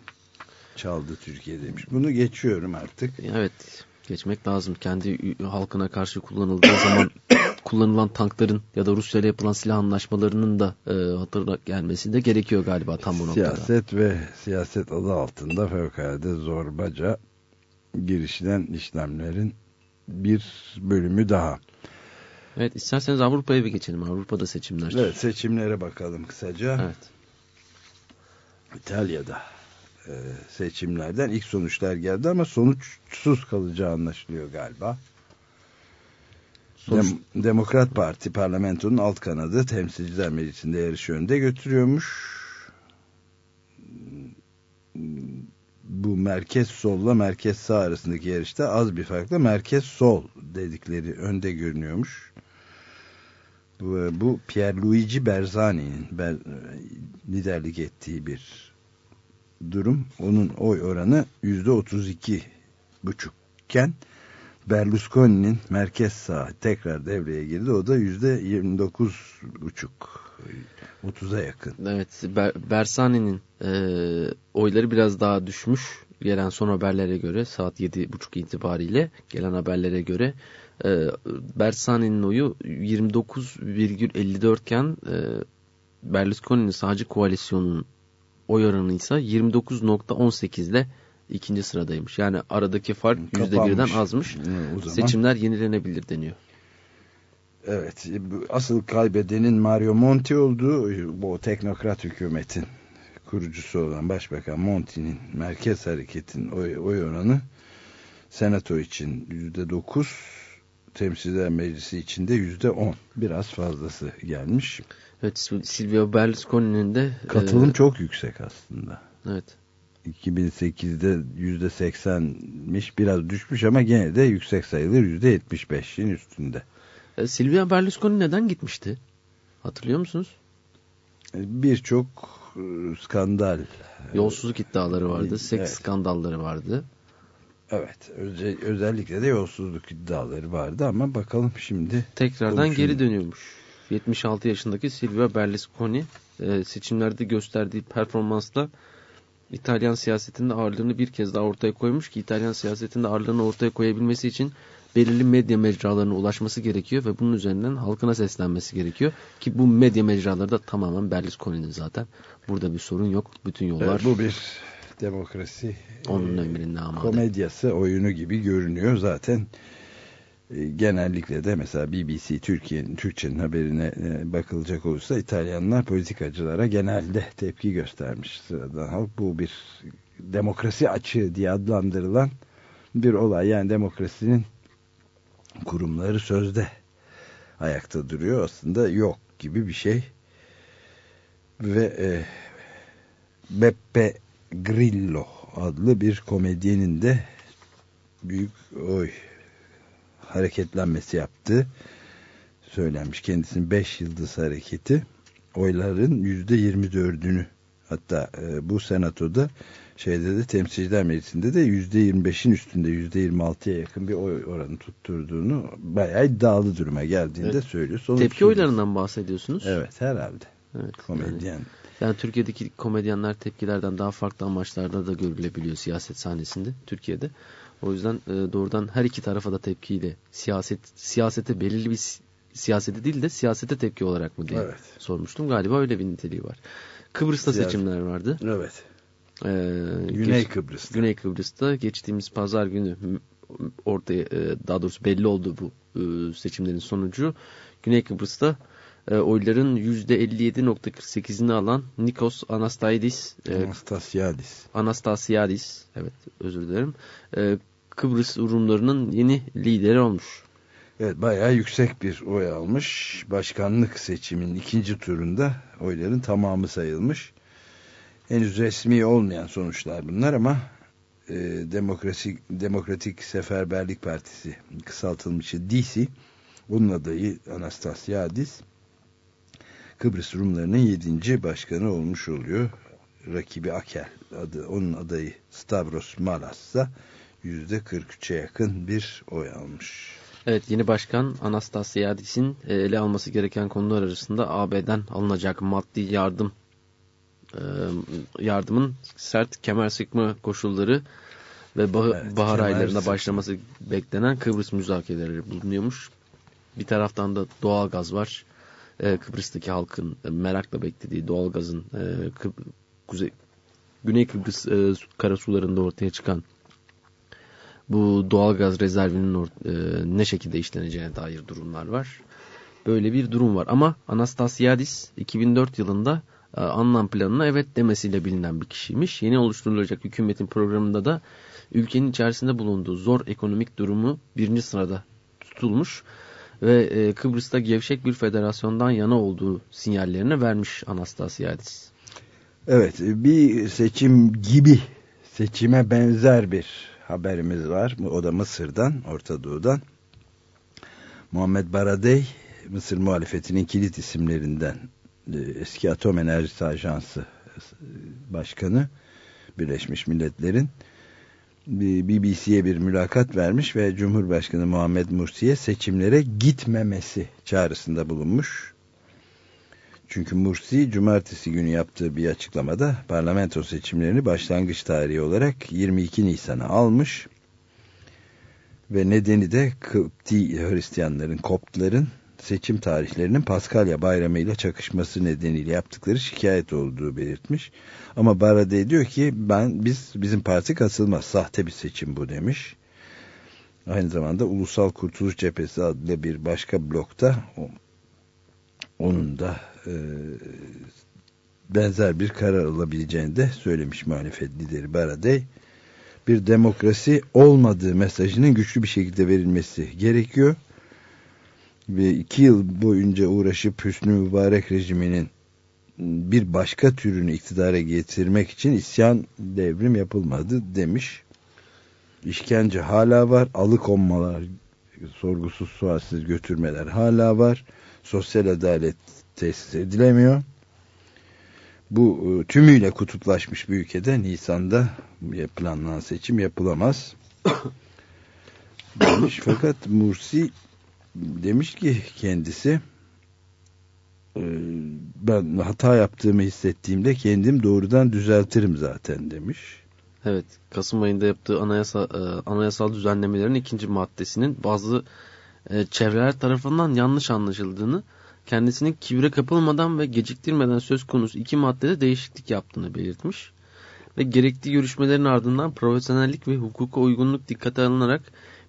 çaldı Türkiye demiş. Bunu geçiyorum artık. Evet geçmek lazım. Kendi halkına karşı kullanıldığı zaman kullanılan tankların ya da Rusya ile yapılan silah anlaşmalarının da e, hatırına gelmesi de gerekiyor galiba tam bu noktada. Siyaset ve siyaset adı altında fevkalade zorbaca girişilen işlemlerin bir bölümü daha. Evet isterseniz Avrupa'ya bir geçelim. Avrupa'da seçimler. Evet seçimlere bakalım kısaca. Evet. İtalya'da seçimlerden ilk sonuçlar geldi ama sonuçsuz kalacağı anlaşılıyor galiba. Sonuç... Dem Demokrat Parti parlamentonun alt kanadı temsilciler meclisinde yarışı önde götürüyormuş. Bu merkez solla merkez sağ arasındaki yarışta az bir farkla merkez sol dedikleri önde görünüyormuş. Bu, bu Pierluigi Bersani'nin ber, liderlik ettiği bir durum. Onun oy oranı yüzde otuz iki buçukken Berlusconi'nin merkez sağ tekrar devreye girdi. O da yüzde yirmi dokuz buçuk. 30'a yakın. Evet. Ber Bersani'nin e, oyları biraz daha düşmüş. Gelen son haberlere göre saat yedi buçuk itibariyle gelen haberlere göre e, Bersani'nin oyu 29,54 iken e, Berlusconi'nin sağcı koalisyonunun oy oranı ise 29.18 ile ikinci sıradaymış. Yani aradaki fark %1'den azmış. Ee. Seçimler yenilenebilir deniyor. Evet. Asıl kaybedenin Mario Monti olduğu bu teknokrat hükümetin kurucusu olan Başbakan Monti'nin merkez hareketin oy, oy oranı senato için %9 Temsilciler Meclisi içinde yüzde on. Biraz fazlası gelmiş. Evet Silvio Berlusconi'nin de... Katılım e, çok yüksek aslında. Evet. 2008'de yüzde seksenmiş biraz düşmüş ama gene de yüksek sayılır yüzde yetmiş beşin üstünde. E, Silvia Berlusconi neden gitmişti? Hatırlıyor musunuz? E, birçok e, skandal. E, Yolsuzluk iddiaları vardı, seks evet. skandalları vardı. Evet öze- özellikle de yolsuzluk iddiaları vardı ama bakalım şimdi. Tekrardan Konuşun. geri dönüyormuş. 76 yaşındaki Silvio Berlusconi e, seçimlerde gösterdiği performansla İtalyan siyasetinde ağırlığını bir kez daha ortaya koymuş ki İtalyan siyasetinde ağırlığını ortaya koyabilmesi için belirli medya mecralarına ulaşması gerekiyor ve bunun üzerinden halkına seslenmesi gerekiyor ki bu medya mecraları da tamamen Berlusconi'nin zaten. Burada bir sorun yok. Bütün yollar Evet, bu bir demokrasi onun e, emrinde ama. komedyası oyunu gibi görünüyor zaten. E, genellikle de mesela BBC Türkiye'nin Türkçenin haberine e, bakılacak olursa İtalyanlar politikacılara genelde tepki göstermiş sıradan halk. Bu bir demokrasi açığı diye adlandırılan bir olay. Yani demokrasinin kurumları sözde ayakta duruyor. Aslında yok gibi bir şey. Ve e, Beppe Grillo adlı bir komedyenin de büyük oy hareketlenmesi yaptı. Söylenmiş kendisinin 5 yıldız hareketi oyların %24'ünü hatta e, bu senatoda şeyde de temsilciler meclisinde de %25'in üstünde %26'ya yakın bir oy oranı tutturduğunu bayağı iddialı duruma geldiğinde Evet. söylüyor. Sonuçsuz. Tepki oylarından bahsediyorsunuz. Evet herhalde. Evet, Komedyen. Yani, yani Türkiye'deki komedyenler tepkilerden daha farklı amaçlarda da görülebiliyor siyaset sahnesinde Türkiye'de. O yüzden e, doğrudan her iki tarafa da tepkiyle siyaset siyasete belirli bir si- siyasete değil de siyasete tepki olarak mı diye Evet. sormuştum. Galiba öyle bir niteliği var. Kıbrıs'ta Siyaset. seçimler vardı. Evet. Ee, Güney geç- Kıbrıs'ta. Güney Kıbrıs'ta geçtiğimiz pazar günü ortaya e, daha doğrusu belli oldu bu e, seçimlerin sonucu. Güney Kıbrıs'ta e, oyların %57.48'ini alan Nikos Anastasiadis e, Anastasiadis. Anastasiadis evet özür dilerim. E, Kıbrıs Rumlarının yeni lideri olmuş. Evet bayağı yüksek bir oy almış. Başkanlık seçiminin ikinci turunda oyların tamamı sayılmış. Henüz resmi olmayan sonuçlar bunlar ama e, Demokrasi Demokratik Seferberlik Partisi kısaltılmışı DC onun adayı Anastasiadis Kıbrıs Rumlarının yedinci başkanı olmuş oluyor. Rakibi Akel adı onun adayı Stavros Malas ise yüzde 43'e yakın bir oy almış. Evet yeni başkan Anastasiadis'in e, ele alması gereken konular arasında AB'den alınacak maddi yardım e, yardımın sert kemer sıkma koşulları ve bah- Evet, bahar aylarında sıkma. başlaması beklenen Kıbrıs müzakereleri bulunuyormuş. Bir taraftan da doğalgaz var. E, Kıbrıs'taki halkın merakla beklediği doğalgazın e, Kuzey Güney Kıbrıs e, karasularında ortaya çıkan bu doğalgaz rezervinin e, ne şekilde işleneceğine dair durumlar var. Böyle bir durum var ama Anastasiadis 2004 yılında e, Annan planına evet demesiyle bilinen bir kişiymiş. Yeni oluşturulacak hükümetin programında da ülkenin içerisinde bulunduğu zor ekonomik durumu birinci sırada tutulmuş ve e, Kıbrıs'ta gevşek bir federasyondan yana olduğu sinyallerini vermiş Anastasiadis. Evet bir seçim gibi seçime benzer bir haberimiz var. O da Mısır'dan, Orta Doğu'dan. Muhammed Baradey, Mısır muhalefetinin kilit isimlerinden e, eski Atom Enerjisi Ajansı e, Başkanı Birleşmiş Milletler'in BBC'ye bir mülakat vermiş ve Cumhurbaşkanı Muhammed Mursi'ye seçimlere gitmemesi çağrısında bulunmuş. Çünkü Mursi cumartesi günü yaptığı bir açıklamada parlamento seçimlerini başlangıç tarihi olarak 22 Nisan'a almış. Ve nedeni de Kıpti Hristiyanların, Koptların seçim tarihlerinin Paskalya bayramı ile çakışması nedeniyle yaptıkları şikayet olduğu belirtmiş. Ama Baradey diyor ki ben biz bizim parti katılmaz. Sahte bir seçim bu demiş. Aynı zamanda Ulusal Kurtuluş Cephesi adlı bir başka blokta onun da e, benzer bir karar alabileceğini de söylemiş muhalefet lideri Baradey. Bir demokrasi olmadığı mesajının güçlü bir şekilde verilmesi gerekiyor. Ve iki yıl boyunca uğraşıp Hüsnü Mübarek rejiminin bir başka türünü iktidara getirmek için isyan devrim yapılmadı demiş. İşkence hala var, alıkonmalar, sorgusuz sualsiz götürmeler hala var. Sosyal adalet tesis edilemiyor. Bu e, tümüyle kutuplaşmış bir ülkede Nisan'da planlanan seçim yapılamaz. demiş. Fakat Mursi demiş ki kendisi e, ben hata yaptığımı hissettiğimde kendim doğrudan düzeltirim zaten demiş. Evet, Kasım ayında yaptığı anayasa, e, anayasal düzenlemelerin ikinci maddesinin bazı e, çevreler tarafından yanlış anlaşıldığını, kendisinin kibre kapılmadan ve geciktirmeden söz konusu iki maddede değişiklik yaptığını belirtmiş. Ve gerektiği görüşmelerin ardından profesyonellik ve hukuka uygunluk dikkate alınarak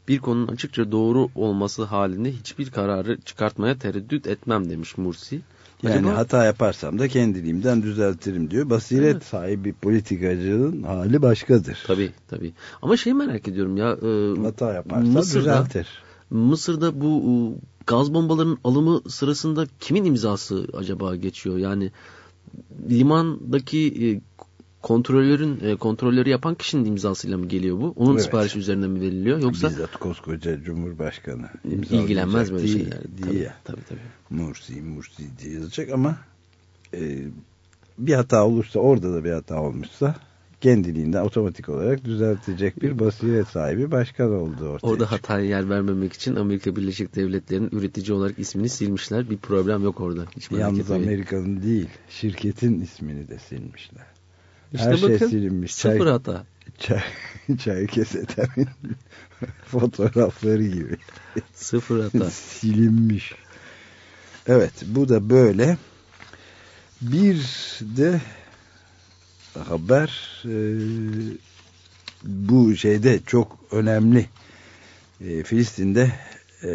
bir konunun açıkça doğru olması halinde hiçbir kararı çıkartmaya tereddüt etmem demiş Mursi. Yani Acaba... hata yaparsam da kendiliğimden düzeltirim diyor. Basiret evet. sahibi politikacının hali başkadır. Tabii tabii. Ama şey merak ediyorum ya. E, hata yaparsa Mısır'da, düzeltir. Mısır'da bu e, gaz bombalarının alımı sırasında kimin imzası acaba geçiyor? Yani limandaki e, kontrolörün e, kontrolleri yapan kişinin imzasıyla mı geliyor bu? Onun evet. siparişi üzerine mi veriliyor yoksa bizzat koskoca Cumhurbaşkanı ilgilenmez böyle değil, şeyler. Diye. Tabii, tabii, tabii. Mursi Mursi diye yazacak ama e, bir hata olursa orada da bir hata olmuşsa kendiliğinden otomatik olarak düzeltecek bir basiret sahibi başkan oldu ortaya. Orada hataya yer vermemek için Amerika Birleşik Devletleri'nin üretici olarak ismini silmişler. Bir problem yok orada. Hiç Yalnız Amerika'nın değil, şirketin ismini de silmişler. İşte Her şey bakın, şey silinmiş. Sıfır çay, hata. Çay, çay kesetemin fotoğrafları gibi. Sıfır hata. Silinmiş. Evet bu da böyle. Bir de haber e, bu şeyde çok önemli e, Filistin'de e,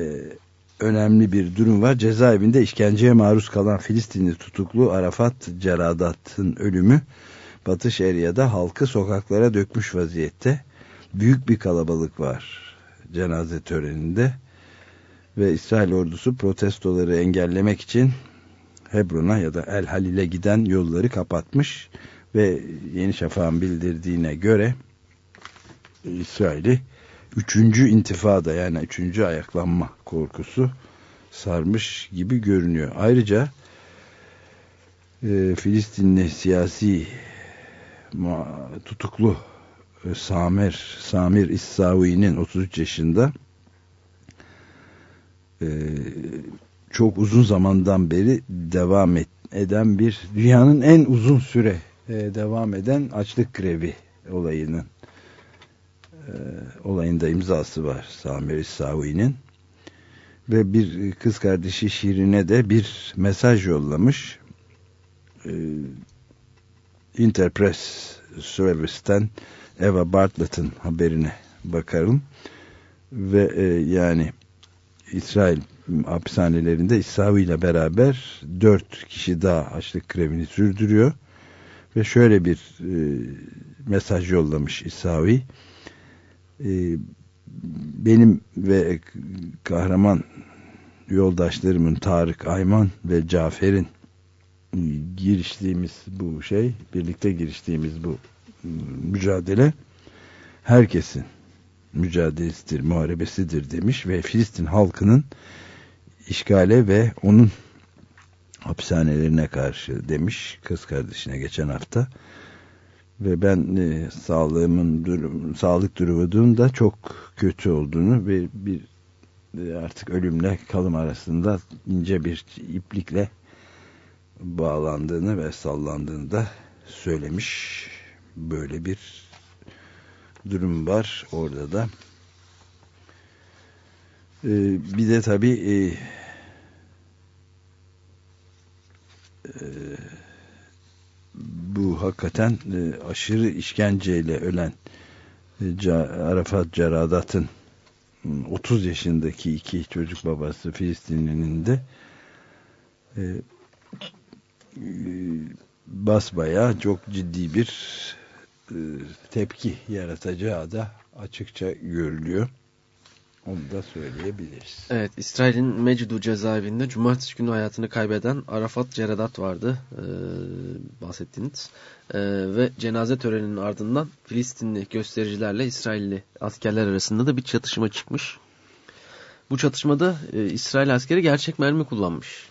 önemli bir durum var. Cezaevinde işkenceye maruz kalan Filistinli tutuklu Arafat Ceradat'ın ölümü Batı Şeria'da halkı sokaklara dökmüş vaziyette. Büyük bir kalabalık var cenaze töreninde. Ve İsrail ordusu protestoları engellemek için Hebron'a ya da El Halil'e giden yolları kapatmış ve Yeni Şafak'ın bildirdiğine göre İsrail'i üçüncü intifada yani üçüncü ayaklanma korkusu sarmış gibi görünüyor. Ayrıca e, Filistinli siyasi tutuklu e, Samir Samir İssavi'nin 33 yaşında e, çok uzun zamandan beri devam eden bir dünyanın en uzun süre e, devam eden açlık grevi olayının olayında imzası var Samir İssavi'nin. Ve bir kız kardeşi Şirin'e de bir mesaj yollamış Interpress Service'ten Eva Bartlett'ın haberine bakarım. Ve e, yani İsrail hapishanelerinde İsavi ile beraber dört kişi daha açlık grevini sürdürüyor. Ve şöyle bir e, mesaj yollamış İsavi. E, benim ve kahraman yoldaşlarımın Tarık Ayman ve Cafer'in giriştiğimiz bu şey, birlikte giriştiğimiz bu mücadele herkesin mücadelesidir, muharebesidir demiş ve Filistin halkının işgale ve onun hapishanelerine karşı demiş kız kardeşine geçen hafta. Ve ben e, sağlığımın durum, sağlık durumunun da çok kötü olduğunu ve bir e, artık ölümle kalım arasında ince bir iplikle bağlandığını ve sallandığını da söylemiş. Böyle bir durum var orada da. Ee, bir de tabii e, e, bu hakikaten e, aşırı işkenceyle ölen e, Arafat Ceradat'ın 30 yaşındaki iki çocuk babası Filistinli'nin de e, e, basbayağı çok ciddi bir e, tepki yaratacağı da açıkça görülüyor. Onu da söyleyebiliriz. Evet, İsrail'in Mecidu cezaevinde cumartesi günü hayatını kaybeden Arafat Ceredat vardı. Ee, bahsettiğiniz. Ee, ve cenaze töreninin ardından Filistinli göstericilerle İsrailli askerler arasında da bir çatışma çıkmış. Bu çatışmada e, İsrail askeri gerçek mermi kullanmış.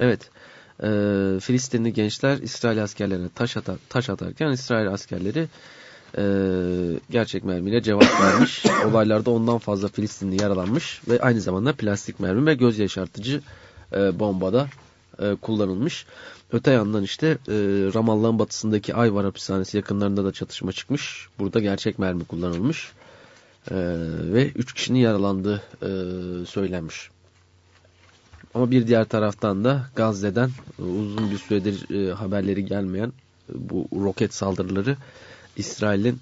Evet. E, Filistinli gençler İsrail askerlerine taş, atar, taş atarken İsrail askerleri e, gerçek mermiyle cevap vermiş. Olaylarda ondan fazla Filistinli yaralanmış ve aynı zamanda plastik mermi ve göz yaşartıcı e, bombada e, kullanılmış. Öte yandan işte e, Ramallah'ın batısındaki Ayvar hapishanesi yakınlarında da çatışma çıkmış. Burada gerçek mermi kullanılmış. E, ve 3 kişinin yaralandığı e, söylenmiş. Ama bir diğer taraftan da Gazze'den e, uzun bir süredir e, haberleri gelmeyen e, bu roket saldırıları İsrail'in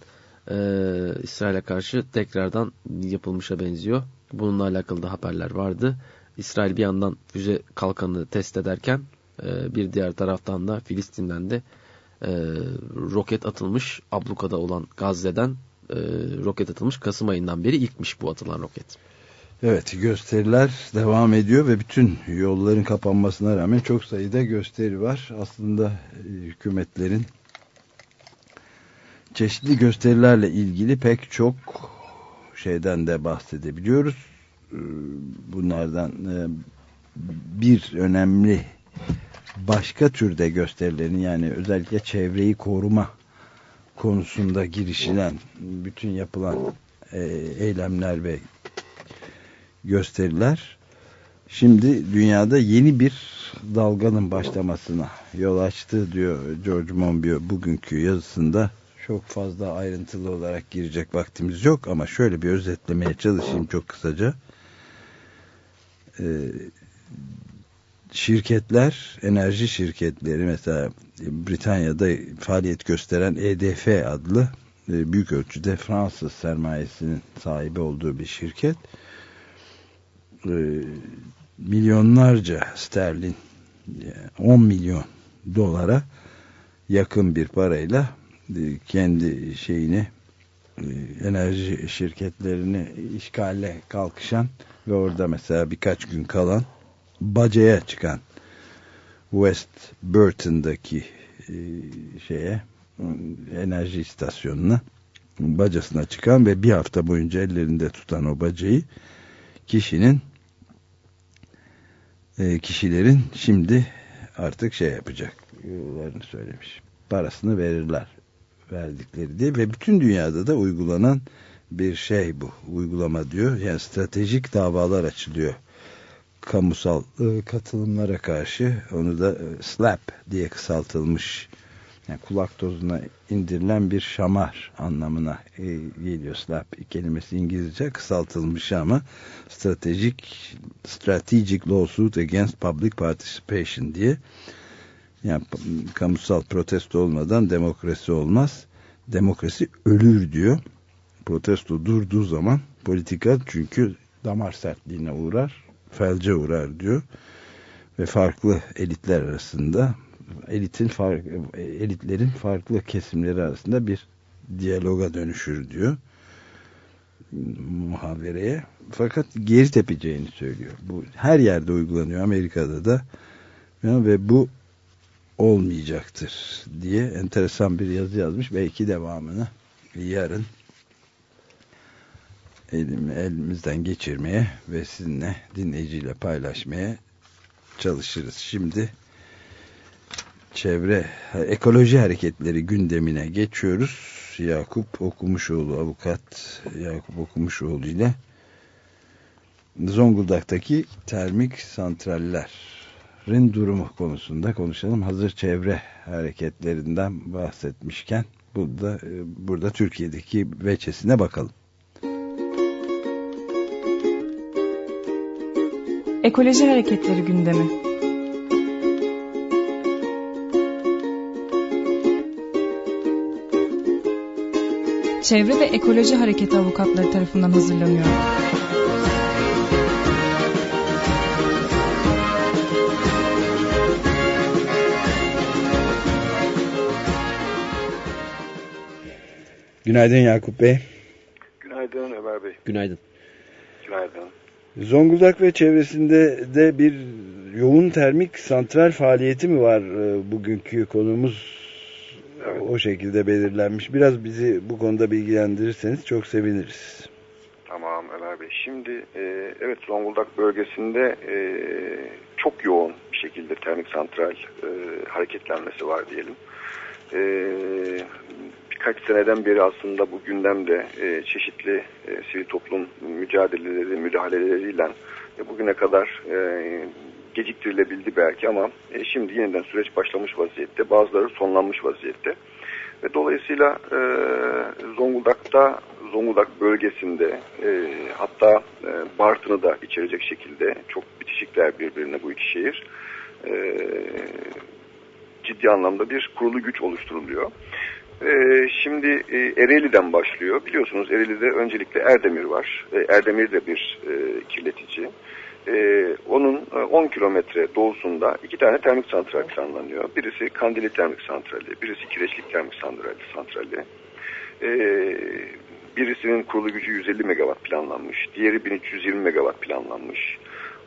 İsrail'e karşı tekrardan yapılmışa benziyor. Bununla alakalı da haberler vardı. İsrail bir yandan füze kalkanını test ederken bir diğer taraftan da Filistin'den de roket atılmış ablukada olan Gazze'den roket atılmış. Kasım ayından beri ilkmiş bu atılan roket. Evet gösteriler devam ediyor ve bütün yolların kapanmasına rağmen çok sayıda gösteri var. Aslında e, hükümetlerin çeşitli gösterilerle ilgili pek çok şeyden de bahsedebiliyoruz. E, bunlardan e, bir önemli başka türde gösterilerin yani özellikle çevreyi koruma konusunda girişilen bütün yapılan eylemler ve gösteriler şimdi dünyada yeni bir dalganın başlamasına yol açtı diyor George Monbiot bugünkü yazısında. Çok fazla ayrıntılı olarak girecek vaktimiz yok ama şöyle bir özetlemeye çalışayım çok kısaca. Ee, şirketler, enerji şirketleri mesela Britanya'da faaliyet gösteren EDF adlı e, büyük ölçüde Fransız sermayesinin sahibi olduğu bir şirket e, milyonlarca sterlin 10 milyon dolara yakın bir parayla e, kendi şeyini e, enerji şirketlerini işgale kalkışan ve orada mesela birkaç gün kalan bacaya çıkan West Burton'daki şeye enerji istasyonuna bacasına çıkan ve bir hafta boyunca ellerinde tutan o bacayı kişinin e, kişilerin şimdi artık şey yapacaklarını söylemiş. Parasını verirler verdikleri diye ve bütün dünyada da uygulanan bir şey bu. Uygulama diyor. Yani stratejik davalar açılıyor. Kamusal e, katılımlara karşı onu da e, SLAP diye kısaltılmış yani kulak tozuna indirilen bir şamar anlamına e, geliyor slap kelimesi İngilizce. Kısaltılmış ama stratejik strategic lawsuit against public participation diye. Yani kamusal protesto olmadan demokrasi olmaz. Demokrasi ölür diyor. Protesto durduğu zaman politika çünkü damar sertliğine uğrar felce uğrar diyor. Ve farklı elitler arasında elitin elitlerin farklı kesimleri arasında bir diyaloga dönüşür diyor muhabereye. Fakat geri tepeceğini söylüyor. Bu her yerde uygulanıyor. Amerika'da da ve bu olmayacaktır diye enteresan bir yazı yazmış. Belki devamını yarın elim, elimizden geçirmeye ve sizinle dinleyiciyle paylaşmaya çalışırız. Şimdi çevre ekoloji hareketleri gündemine geçiyoruz. Yakup Okumuşoğlu avukat Yakup Okumuşoğlu ile Zonguldak'taki termik santrallerin durumu konusunda konuşalım. Hazır çevre hareketlerinden bahsetmişken burada burada Türkiye'deki veçesine bakalım. Ekoloji hareketleri gündemi çevre ve ekoloji hareketi avukatları tarafından hazırlanıyor. Günaydın Yakup Bey. Günaydın Ömer Bey. Günaydın. Günaydın. Zonguldak ve çevresinde de bir yoğun termik santral faaliyeti mi var e, bugünkü konumuz Evet. o şekilde belirlenmiş. Biraz bizi bu konuda bilgilendirirseniz çok seviniriz. Tamam Ömer Bey. Şimdi e, evet Zonguldak bölgesinde e, çok yoğun bir şekilde termik santral e, hareketlenmesi var diyelim. E, birkaç seneden beri aslında bu gündemde e, çeşitli e, sivil toplum mücadeleleri, müdahaleleriyle e, bugüne kadar e, geciktirilebildi belki ama e, şimdi yeniden süreç başlamış vaziyette. Bazıları sonlanmış vaziyette. Ve dolayısıyla e, Zonguldak'ta, Zonguldak bölgesinde e, hatta e, Bartın'ı da içerecek şekilde çok bitişikler birbirine bu iki şehir. E, ciddi anlamda bir kurulu güç oluşturuluyor. E, şimdi e, Ereğli'den başlıyor. Biliyorsunuz Ereğli'de öncelikle Erdemir var. E, Erdemir de bir e, kirletici. E, onun e, 10 kilometre doğusunda iki tane termik santral planlanıyor. Birisi Kandili Termik Santrali, birisi Kireçlik Termik Santrali. santrali. E, birisinin kurulu gücü 150 megawatt planlanmış, diğeri 1320 megawatt planlanmış.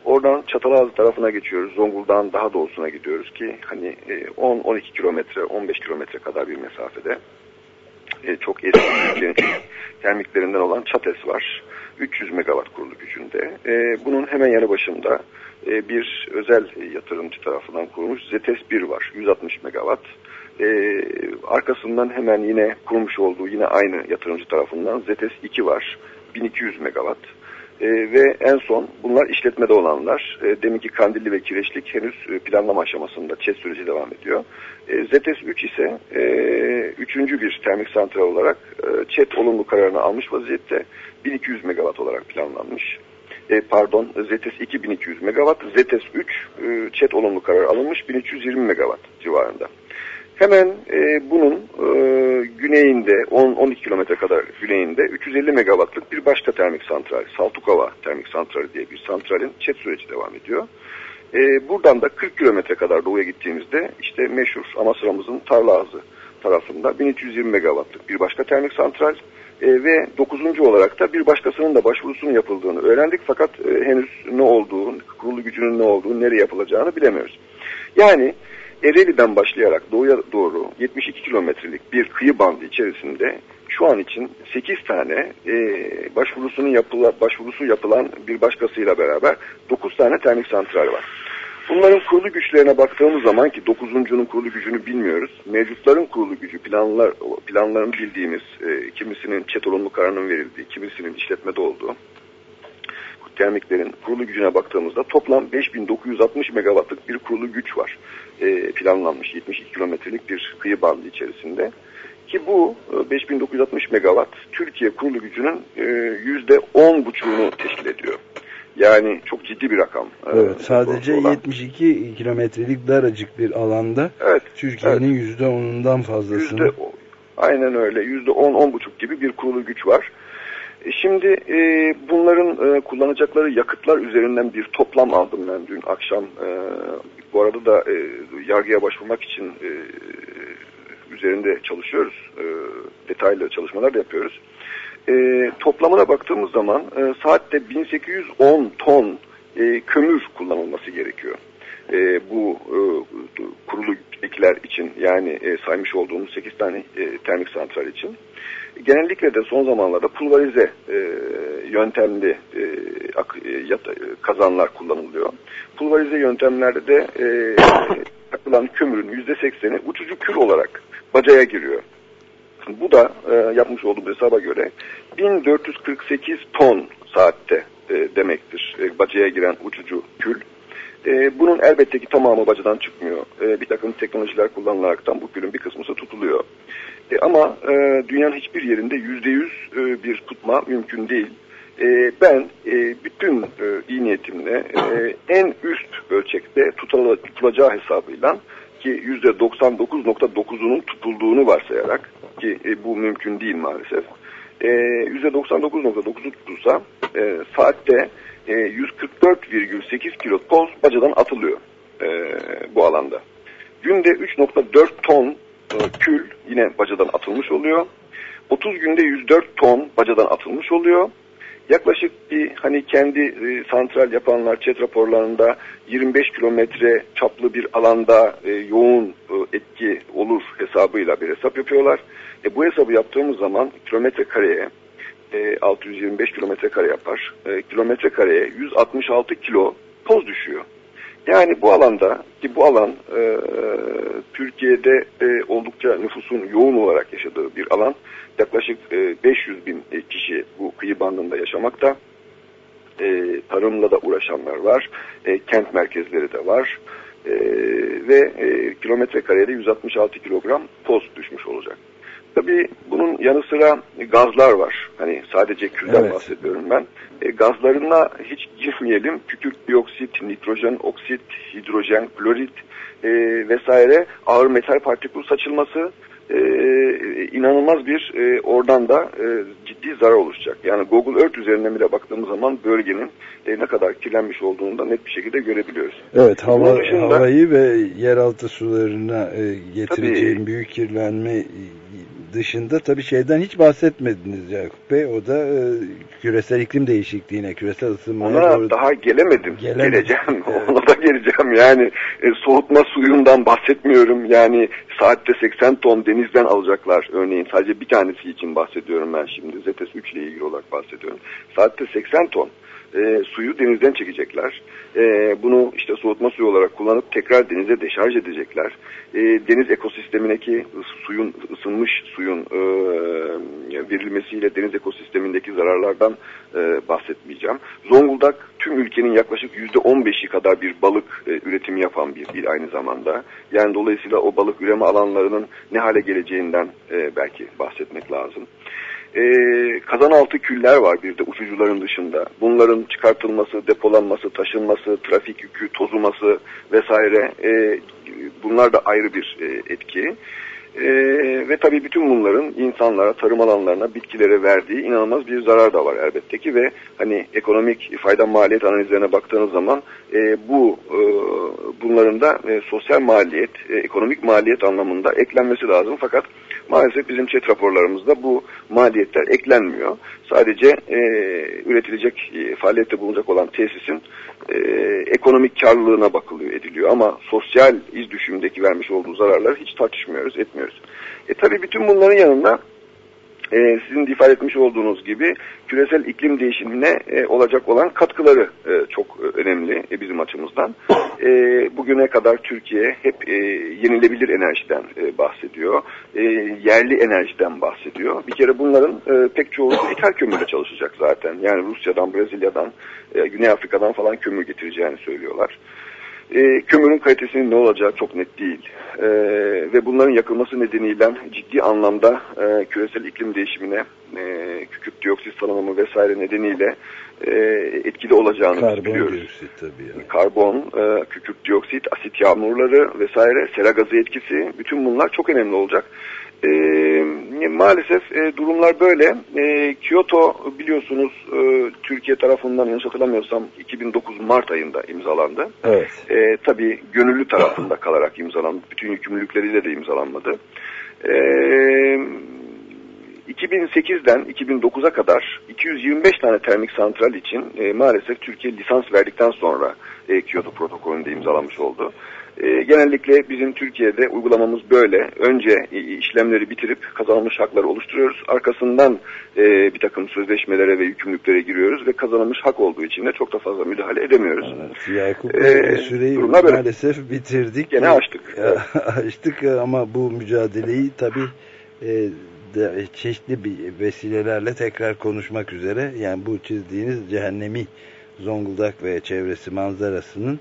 Oradan Çatalazı tarafına geçiyoruz. Zonguldak'ın daha doğusuna gidiyoruz ki hani e, 10-12 kilometre, 15 kilometre kadar bir mesafede e, çok eski termiklerinden olan Çates var. 300 megawatt kurulu gücünde. E, bunun hemen yanı başında e, bir özel yatırımcı tarafından kurulmuş Zetes 1 var. 160 megawatt. E, arkasından hemen yine kurmuş olduğu yine aynı yatırımcı tarafından Zetes 2 var. 1200 megawatt. E, ve en son bunlar işletmede olanlar. E, deminki Kandilli ve Kireçlik henüz e, planlama aşamasında. ÇED süreci devam ediyor. E, ZETES 3 ise e, üçüncü bir termik santral olarak e, ÇED olumlu kararını almış vaziyette. 1200 megawatt olarak planlanmış. E, pardon ZETES 2 1200 megawatt, ZETES 3 e, ÇED olumlu karar alınmış 1320 megawatt civarında. Hemen e, bunun e, güneyinde 10-12 kilometre kadar güneyinde 350 megawattlık bir başka termik santral, Saltukova termik santrali diye bir santralin çet süreci devam ediyor. E, buradan da 40 kilometre kadar doğuya gittiğimizde işte meşhur Amasra'mızın Tarlaağızı tarafında 1320 megawattlık bir başka termik santral e, ve dokuzuncu olarak da bir başkasının da başvurusunun yapıldığını öğrendik fakat e, henüz ne olduğu, kurulu gücünün ne olduğu, nereye yapılacağını bilemiyoruz. Yani Ereğli'den başlayarak doğuya doğru 72 kilometrelik bir kıyı bandı içerisinde şu an için 8 tane e, başvurusunun yapıla, başvurusu yapılan bir başkasıyla beraber 9 tane termik santral var. Bunların kurulu güçlerine baktığımız zaman ki 9'uncunun kurulu gücünü bilmiyoruz. Mevcutların kurulu gücü planlar planların bildiğimiz e, kimisinin çet olumlu kararının verildiği, kimisinin işletmede olduğu termiklerin kurulu gücüne baktığımızda toplam 5960 megawattlık bir kurulu güç var. E, planlanmış 72 kilometrelik bir kıyı bandı içerisinde. Ki bu e, 5960 megawatt Türkiye kurulu gücünün e, %10,5'unu teşkil ediyor. Yani çok ciddi bir rakam. e, Evet, sadece olan. 72 kilometrelik daracık bir alanda Evet, Türkiye'nin yüzde 10'undan fazlasını Yüzde, aynen öyle. Yüzde on, on buçuk gibi bir kurulu güç var. E, Şimdi e, bunların e, kullanacakları yakıtlar üzerinden bir toplam aldım ben dün akşam. E, bu arada da e, yargıya başvurmak için e, üzerinde çalışıyoruz. E, detaylı çalışmalar da yapıyoruz. E, toplamına baktığımız zaman e, saatte 1810 ton e, kömür kullanılması gerekiyor. E, bu e, kurulu ekler için yani e, saymış olduğumuz 8 tane e, termik santral için. Genellikle de son zamanlarda pulverize e, yöntemli e, ak, e, e, kazanlar kullanılıyor. Pulverize yöntemlerde de e, takılan kömürün %80'i uçucu kül olarak bacaya giriyor. Bu da e, yapmış olduğum hesaba göre 1448 ton saatte e, demektir e, bacaya giren uçucu kül. E, bunun elbette ki tamamı bacadan çıkmıyor. E, bir takım teknolojiler kullanılaraktan bu külün bir kısmısı tutuluyor. E, ama e, dünyanın hiçbir yerinde yüzde yüz e, bir tutma mümkün değil. E, ben e, bütün e, iyi niyetimle e, en üst ölçekte tutula, tutulacağı hesabıyla ki yüzde 99.9'unun tutulduğunu varsayarak ki e, bu mümkün değil maalesef. e, %99.9'u tutulsa e, saatte e, 144,8 kilo toz bacadan atılıyor e, bu alanda. Günde 3.4 ton e, kül yine bacadan atılmış oluyor. 30 günde 104 ton bacadan atılmış oluyor. Yaklaşık bir hani kendi e, santral yapanlar chat raporlarında 25 kilometre çaplı bir alanda e, yoğun e, etki olur hesabıyla bir hesap yapıyorlar. E, bu hesabı yaptığımız zaman kilometre kareye e, 625 kilometre kare yapar. E, kilometre kareye 166 kilo toz düşüyor. Yani bu alanda ki bu alan e, Türkiye'de e, oldukça nüfusun yoğun olarak yaşadığı bir alan. Yaklaşık e, 500 bin e, kişi bu kıyı bandında yaşamakta. E, tarımla da uğraşanlar var. E, kent merkezleri de var. E, ve e, kilometre karede 166 kilogram toz düşmüş olacak. Tabii bunun yanı sıra gazlar var. Hani sadece külden Evet. bahsediyorum ben. E, gazlarına hiç girmeyelim. Kükürt dioksit, nitrojen oksit, hidrojen klorit e, vesaire ağır metal partikül saçılması e, inanılmaz bir e, oradan da e, ciddi zarar oluşacak. Yani Google Earth üzerinden bile baktığımız zaman bölgenin e, ne kadar kirlenmiş olduğunu da net bir şekilde görebiliyoruz. Evet hava, Bunun dışında- havayı ve yeraltı sularına e, getireceğim Tabii. büyük kirlenme dışında tabii şeyden hiç bahsetmediniz Yakup Bey. O da e, küresel iklim değişikliğine, küresel ısınmaya Ona doğru daha gelemedim. Gelemedim. Geleceğim. Evet. Ona da geleceğim. Yani e, soğutma suyundan bahsetmiyorum. Yani saatte 80 ton denizden alacaklar. Örneğin sadece bir tanesi için bahsediyorum ben şimdi. ZETES 3 ile ilgili olarak bahsediyorum. Saatte 80 ton e, suyu denizden çekecekler. E, bunu işte soğutma suyu olarak kullanıp tekrar denize deşarj edecekler. E, deniz ekosistemindeki suyun ısınmış suyun e, verilmesiyle deniz ekosistemindeki zararlardan e, bahsetmeyeceğim. Zonguldak tüm ülkenin yaklaşık %15'i kadar bir balık e, üretimi yapan bir il aynı zamanda. Yani dolayısıyla o balık üreme alanlarının ne hale geleceğinden e, belki bahsetmek lazım. E, kazan altı küller var bir de uçucuların dışında. Bunların çıkartılması, depolanması, taşınması, trafik yükü, tozuması vesaire e, bunlar da ayrı bir e, etki. E, ve tabii bütün bunların insanlara, tarım alanlarına, bitkilere verdiği inanılmaz bir zarar da var elbette ki ve hani ekonomik fayda maliyet analizlerine baktığınız zaman e, bu e, bunların da e, sosyal maliyet, e, ekonomik maliyet anlamında eklenmesi lazım fakat maalesef bizim chat raporlarımızda bu maliyetler eklenmiyor. Sadece e, üretilecek, e, faaliyette bulunacak olan tesisin e, ekonomik karlılığına bakılıyor, ediliyor ama sosyal iz düşümündeki vermiş olduğu zararları hiç tartışmıyoruz, etmiyoruz. E tabii bütün bunların yanında e, sizin de ifade etmiş olduğunuz gibi küresel iklim değişimine e, olacak olan katkıları e, çok e, önemli e, bizim açımızdan. E, bugüne kadar Türkiye hep e, yenilebilir enerjiden e, bahsediyor. E, yerli enerjiden bahsediyor. Bir kere bunların e, pek çoğu ithal kömürle çalışacak zaten. Yani Rusya'dan, Brezilya'dan, e, Güney Afrika'dan falan kömür getireceğini söylüyorlar. E, kömürün kalitesinin ne olacağı çok net değil. E, ve bunların yakılması nedeniyle ciddi anlamda e, küresel iklim değişimine, e, kükürt dioksit salınımı vesaire nedeniyle e, etkili olacağını karbon biliyoruz. dioksit tabii. yani. Karbon, e, kükürt dioksit, asit yağmurları vesaire, sera gazı etkisi bütün bunlar çok önemli olacak. E, maalesef e, durumlar böyle. E, Kyoto biliyorsunuz e, Türkiye tarafından yanlış hatırlamıyorsam 2009 Mart ayında imzalandı. Evet. E, tabii gönüllü tarafında kalarak imzalandı. Bütün yükümlülükleriyle de imzalanmadı. E, 2008'den 2009'a kadar 225 tane termik santral için e, maalesef Türkiye lisans verdikten sonra e, Kyoto protokolünde imzalanmış oldu. E, genellikle bizim Türkiye'de uygulamamız böyle. Önce e, işlemleri bitirip kazanılmış hakları oluşturuyoruz. Arkasından e, bir takım sözleşmelere ve yükümlülüklere giriyoruz ve kazanılmış hak olduğu için de çok da fazla müdahale edemiyoruz. Evet, Yakup Ee, süreyi durumlar böyle. maalesef bitirdik. Gene açtık. Ya, açtık ama bu mücadeleyi tabii e, de, çeşitli bir vesilelerle tekrar konuşmak üzere yani bu çizdiğiniz cehennemi Zonguldak ve çevresi manzarasının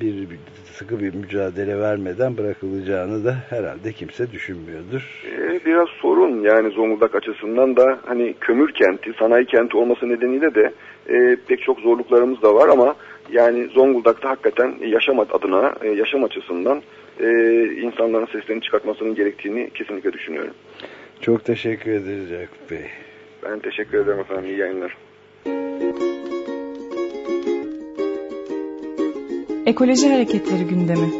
bir, sıkı bir mücadele vermeden bırakılacağını da herhalde kimse düşünmüyordur. Ee, biraz sorun yani Zonguldak açısından da hani kömür kenti, sanayi kenti olması nedeniyle de e, pek çok zorluklarımız da var ama yani Zonguldak'ta hakikaten yaşam adına, e, yaşam açısından e, insanların seslerini çıkartmasının gerektiğini kesinlikle düşünüyorum. Çok teşekkür ederiz Yakup Bey. Ben teşekkür ederim efendim. İyi yayınlar. Ekoloji Hareketleri gündemi.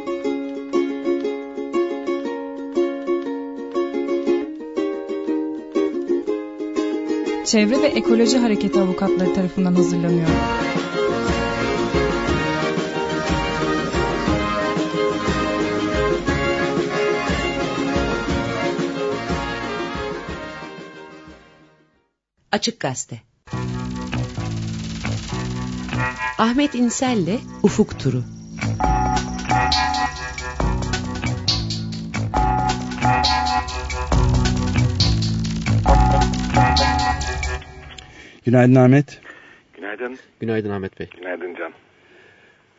Çevre ve Ekoloji Hareketi avukatları tarafından hazırlanıyor. Açık Gazete Ahmet İnsel'le Ufuk Turu Günaydın Ahmet. Günaydın. Günaydın Ahmet Bey. Günaydın Can.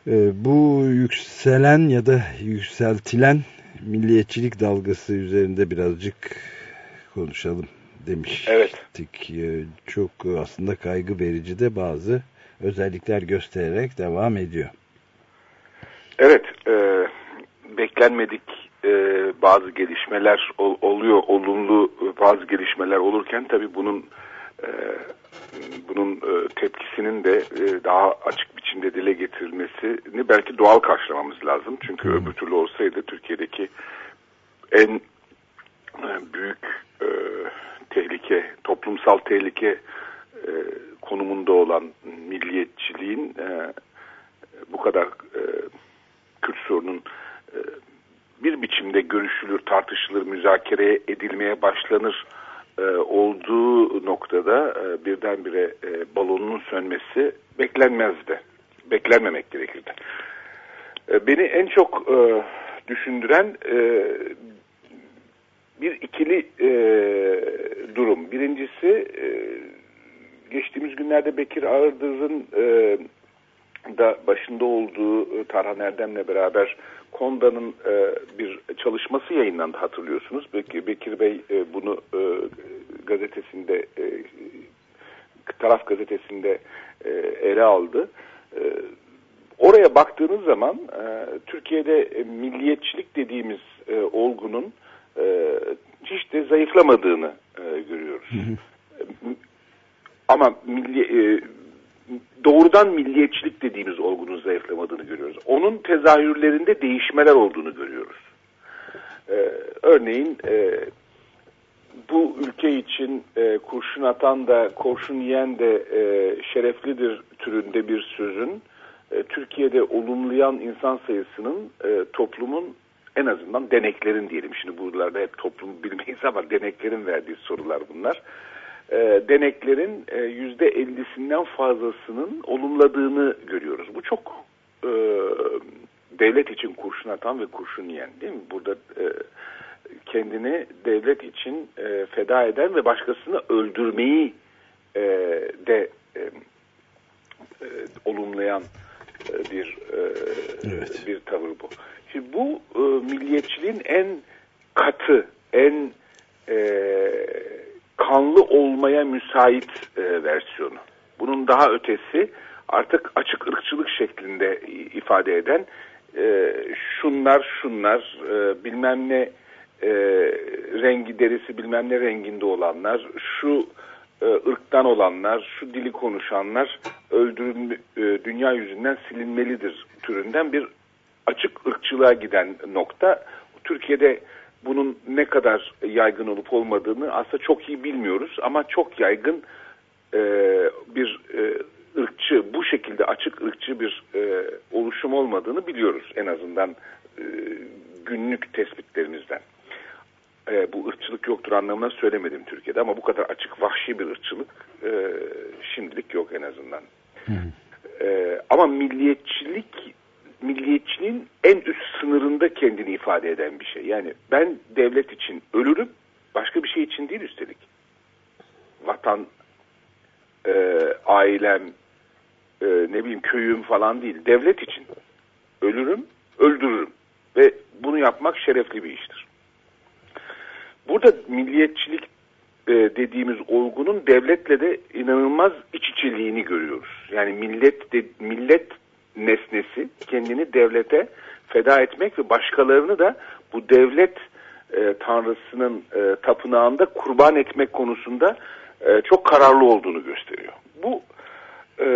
Ee, bu yükselen ya da yükseltilen milliyetçilik dalgası üzerinde birazcık konuşalım demiştik. Evet. Ee, Çok aslında kaygı verici de bazı özellikler göstererek devam ediyor. Evet, e, beklenmedik e, bazı gelişmeler ol- oluyor, olumlu bazı gelişmeler olurken tabii bunun e, bunun e, tepkisinin de e, daha açık biçimde dile getirilmesini belki doğal karşılamamız lazım. Çünkü öbür türlü olsaydı Türkiye'deki en e, büyük e, tehlike, toplumsal tehlike e, konumunda olan milliyetçiliğin e, bu kadar e, Kürt sorunun e, bir biçimde görüşülür, tartışılır, müzakereye edilmeye başlanır e, olduğu noktada e, birdenbire e, balonun sönmesi beklenmezdi. Beklenmemek gerekirdi. E, beni en çok e, düşündüren e, bir ikili e, durum. Birincisi e, geçtiğimiz günlerde Bekir Ağırdır'ın e, da başında olduğu e, Tarhan Erdem'le beraber Konda'nın e, bir çalışması yayınlandı hatırlıyorsunuz. Bekir, Bekir Bey e, bunu e, gazetesinde e, taraf gazetesinde e, ele aldı. E, oraya baktığınız zaman e, Türkiye'de e, milliyetçilik dediğimiz e, olgunun e, hiç de zayıflamadığını e, görüyoruz. E, Ama milli, e, doğrudan milliyetçilik dediğimiz olgunun zayıflamadığını görüyoruz. Onun tezahürlerinde değişmeler olduğunu görüyoruz. Ee, örneğin e, bu ülke için e, kurşun atan da kurşun yiyen de e, şereflidir türünde bir sözün e, Türkiye'de olumlayan insan sayısının e, toplumun en azından deneklerin diyelim. Şimdi buralarda hep toplumu bilmeyiz ama deneklerin verdiği sorular bunlar e, deneklerin e, yüzde 50'sinden fazlasının olumladığını görüyoruz. Bu çok e, devlet için kurşun atan ve kurşun yiyen değil mi? Burada e, kendini devlet için e, feda eden ve başkasını öldürmeyi e, de e, e, olumlayan e, bir e, Evet. bir tavır bu. Şimdi bu e, milliyetçiliğin en katı, en e, kanlı müsait e, versiyonu. Bunun daha ötesi artık açık ırkçılık şeklinde ifade eden e, şunlar şunlar e, bilmem ne e, rengi derisi bilmem ne renginde olanlar şu e, ırktan olanlar şu dili konuşanlar öldürülme, e, dünya yüzünden silinmelidir türünden bir açık ırkçılığa giden nokta. Türkiye'de bunun ne kadar yaygın olup olmadığını aslında çok iyi bilmiyoruz ama çok yaygın e, bir e, ırkçı, bu şekilde açık ırkçı bir e, oluşum olmadığını biliyoruz en azından e, günlük tespitlerimizden. E, bu ırkçılık yoktur anlamına söylemedim Türkiye'de ama bu kadar açık vahşi bir ırkçılık e, şimdilik yok en azından. E, ama milliyetçilik milliyetçiliğin en üst sınırında kendini ifade eden bir şey. Yani ben devlet için ölürüm, başka bir şey için değil üstelik. Vatan, e, ailem, e, ne bileyim köyüm falan değil. Devlet için ölürüm, öldürürüm. Ve bunu yapmak şerefli bir iştir. Burada milliyetçilik e, dediğimiz olgunun devletle de inanılmaz iç içeliğini görüyoruz. Yani millet de, millet nesnesi kendini devlete feda etmek ve başkalarını da bu devlet e, tanrısının e, tapınağında kurban etmek konusunda e, çok kararlı olduğunu gösteriyor. Bu e,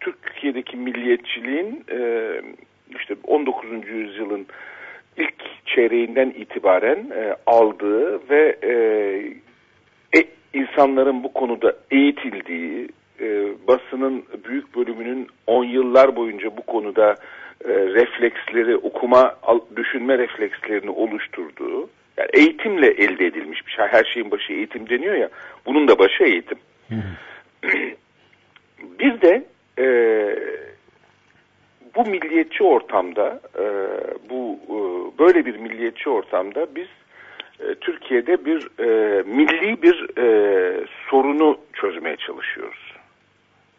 Türkiye'deki milliyetçiliğin e, işte 19. yüzyılın ilk çeyreğinden itibaren e, aldığı ve e, e, insanların bu konuda eğitildiği, e, basının büyük bölümünün 10 yıllar boyunca bu konuda e, refleksleri, okuma, al, düşünme reflekslerini oluşturduğu, yani eğitimle elde edilmiş bir şey. Her şeyin başı eğitim deniyor ya, bunun da başı eğitim. bir de e, bu milliyetçi ortamda, e, bu e, böyle bir milliyetçi ortamda biz e, Türkiye'de bir e, milli bir e, sorunu çözmeye çalışıyoruz.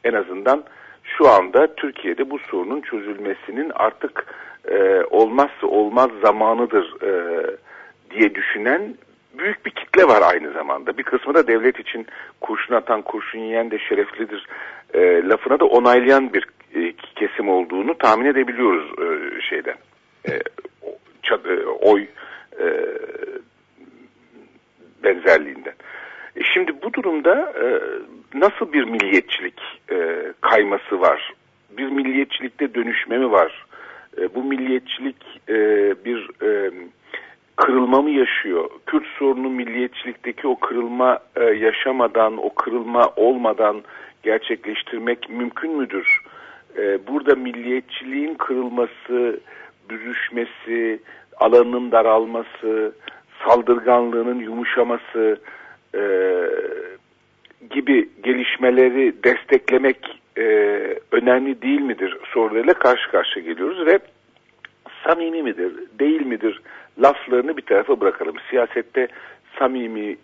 En azından şu anda Türkiye'de bu sorunun çözülmesinin artık e, olmazsa olmaz zamanıdır e, diye düşünen büyük bir kitle var aynı zamanda. Bir kısmı da devlet için kurşun atan kurşun yiyen de şereflidir e, lafına da onaylayan bir e, kesim olduğunu tahmin edebiliyoruz e, şeyden. E, çat, e, oy e, benzerliğinden. E şimdi bu durumda e, nasıl bir milliyetçilik e, kayması var? Bir milliyetçilikte dönüşme mi var? E, bu milliyetçilik e, bir e, kırılma mı yaşıyor? Kürt sorunu milliyetçilikteki o kırılma e, yaşamadan, o kırılma olmadan gerçekleştirmek mümkün müdür? E, burada milliyetçiliğin kırılması, büzüşmesi, alanının daralması, saldırganlığının yumuşaması e, gibi gelişmeleri desteklemek e, önemli değil midir sorularıyla karşı karşıya geliyoruz ve samimi midir, değil midir laflarını bir tarafa bırakalım. Siyasette samimi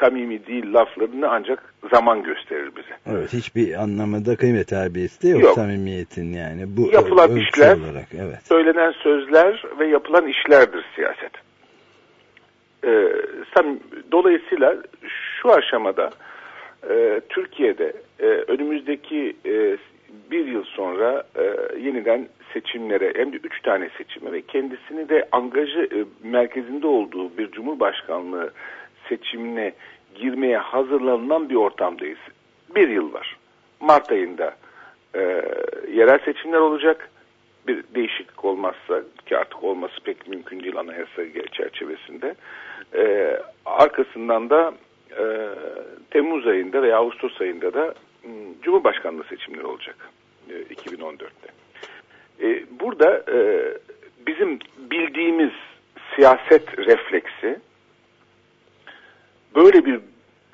samimi değil laflarını ancak zaman gösterir bize. Evet hiçbir anlamında kıymet terbiyesi de yok, yok. samimiyetin yani. Bu yapılan işler, olarak, evet. söylenen sözler ve yapılan işlerdir siyaset. Ee, dolayısıyla şu aşamada e, Türkiye'de e, önümüzdeki e, bir yıl sonra yeniden seçimlere hem de üç tane seçime ve kendisini de angajı merkezinde olduğu bir cumhurbaşkanlığı seçimine girmeye hazırlanılan bir ortamdayız. Bir yıl var. Mart ayında yerel seçimler olacak. Bir değişiklik olmazsa ki artık olması pek mümkün değil anayasa çerçevesinde. Arkasından da e, Temmuz ayında veya Ağustos ayında da m, Cumhurbaşkanlığı seçimleri olacak e, 2014'te. E, burada e, bizim bildiğimiz siyaset refleksi böyle bir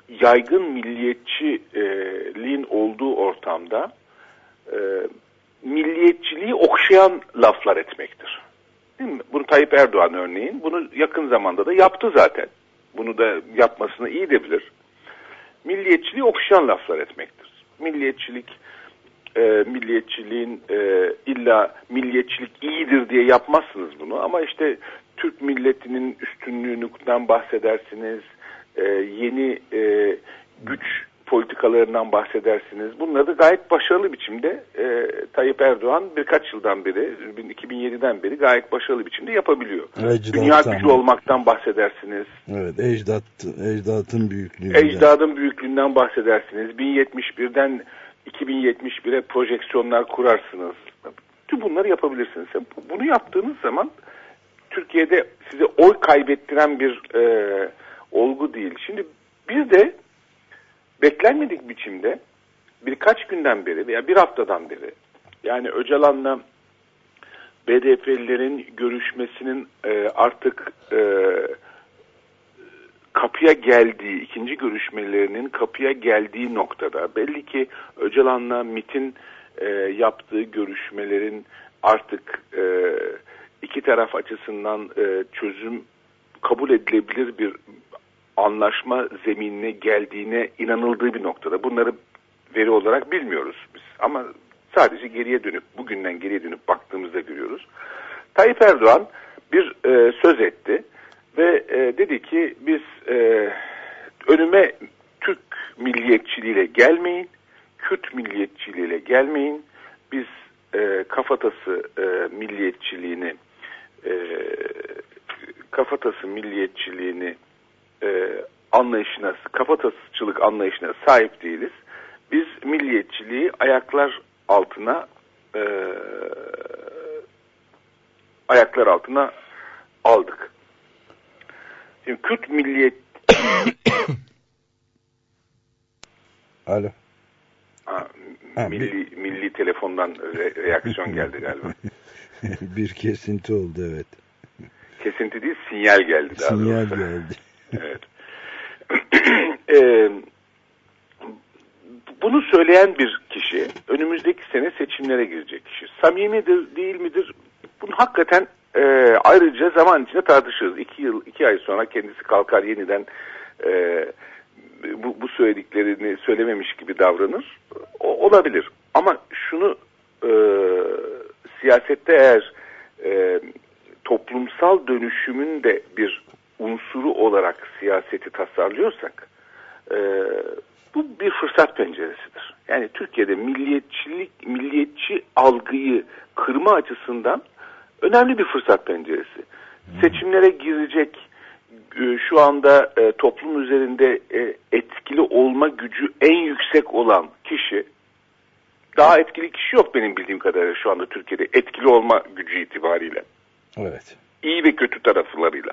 yaygın milliyetçiliğin olduğu ortamda e, milliyetçiliği okşayan laflar etmektir. Değil mi? Bunu Tayyip Erdoğan örneğin bunu yakın zamanda da yaptı zaten. Bunu da yapmasını iyi de bilir. Milliyetçiliği okşayan laflar etmektir. Milliyetçilik e, milliyetçiliğin e, illa milliyetçilik iyidir diye yapmazsınız bunu ama işte Türk milletinin üstünlüğünden bahsedersiniz, e, yeni e, güç politikalarından bahsedersiniz. Bunları da gayet başarılı biçimde e, Tayyip Erdoğan birkaç yıldan beri, 2007'den beri gayet başarılı biçimde yapabiliyor. Ecdattan. Dünya gücü olmaktan bahsedersiniz. Evet, ecdat, ecdatın büyüklüğünden. Ecdadın büyüklüğünden bahsedersiniz. 1071'den 2071'e projeksiyonlar kurarsınız. Tüm bunları yapabilirsiniz. Bunu yaptığınız zaman Türkiye'de size oy kaybettiren bir e, olgu değil. Şimdi bir de beklenmedik biçimde birkaç günden beri veya bir haftadan beri yani Öcalan'la BDP'lilerin görüşmesinin e, artık e, kapıya geldiği, ikinci görüşmelerinin kapıya geldiği noktada belli ki Öcalan'la MIT'in e, yaptığı görüşmelerin artık e, iki taraf açısından e, çözüm kabul edilebilir bir anlaşma zeminine geldiğine inanıldığı bir noktada. Bunları veri olarak bilmiyoruz biz ama sadece geriye dönüp bugünden geriye dönüp baktığımızda görüyoruz. Tayyip Erdoğan bir e, söz etti ve e, dedi ki biz e, önüme Türk milliyetçiliğiyle gelmeyin, Kürt milliyetçiliğiyle gelmeyin. Biz e, kafatası e, milliyetçiliğini e, kafatası milliyetçiliğini e, anlayışına, kafatasçılık anlayışına sahip değiliz. Biz milliyetçiliği ayaklar altına e, ayaklar altına aldık. Şimdi Kürt milliyet Alo. Ha, Ha, milli milli telefondan re- reaksiyon geldi galiba. bir kesinti oldu evet. Kesinti değil sinyal geldi daha Sinyal doğrusu. geldi. Evet. Eee, bunu söyleyen bir kişi önümüzdeki sene seçimlere girecek kişi. Samimidir değil midir? Bunu hakikaten eee, ayrıca zaman içinde tartışırız. İki yıl, iki ay sonra kendisi kalkar yeniden eee, bu, bu söylediklerini söylememiş gibi davranır. O, olabilir. Ama şunu eee, siyasette eğer eee, toplumsal dönüşümün de bir unsuru olarak siyaseti tasarlıyorsak e, bu bir fırsat penceresidir. Yani Türkiye'de milliyetçilik, milliyetçi algıyı kırma açısından önemli bir fırsat penceresi. Seçimlere girecek e, şu anda e, toplum üzerinde e, etkili olma gücü en yüksek olan kişi daha etkili kişi yok benim bildiğim kadarıyla şu anda Türkiye'de etkili olma gücü itibariyle Evet. iyi ve kötü taraflarıyla.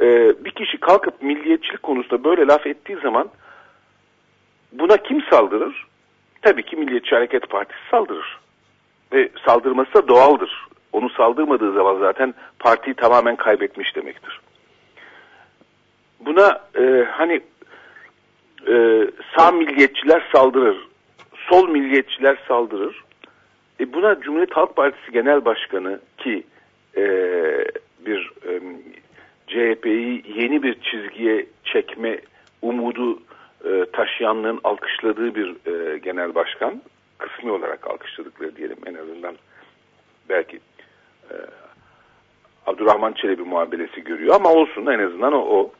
Ee, bir kişi kalkıp milliyetçilik konusunda böyle laf ettiği zaman buna kim saldırır? Tabii ki Milliyetçi Hareket Partisi saldırır. Ve saldırması da doğaldır. Onu saldırmadığı zaman zaten partiyi tamamen kaybetmiş demektir. Buna e, hani e, sağ milliyetçiler saldırır, sol milliyetçiler saldırır. E buna Cumhuriyet Halk Partisi Genel Başkanı ki e, bir e, CHP'yi yeni bir çizgiye çekme umudu e, taşıyanlığın alkışladığı bir e, genel başkan kısmi olarak alkışladıkları diyelim en azından belki e, Abdurrahman Çelebi muhabelesi görüyor ama olsun en azından o, o.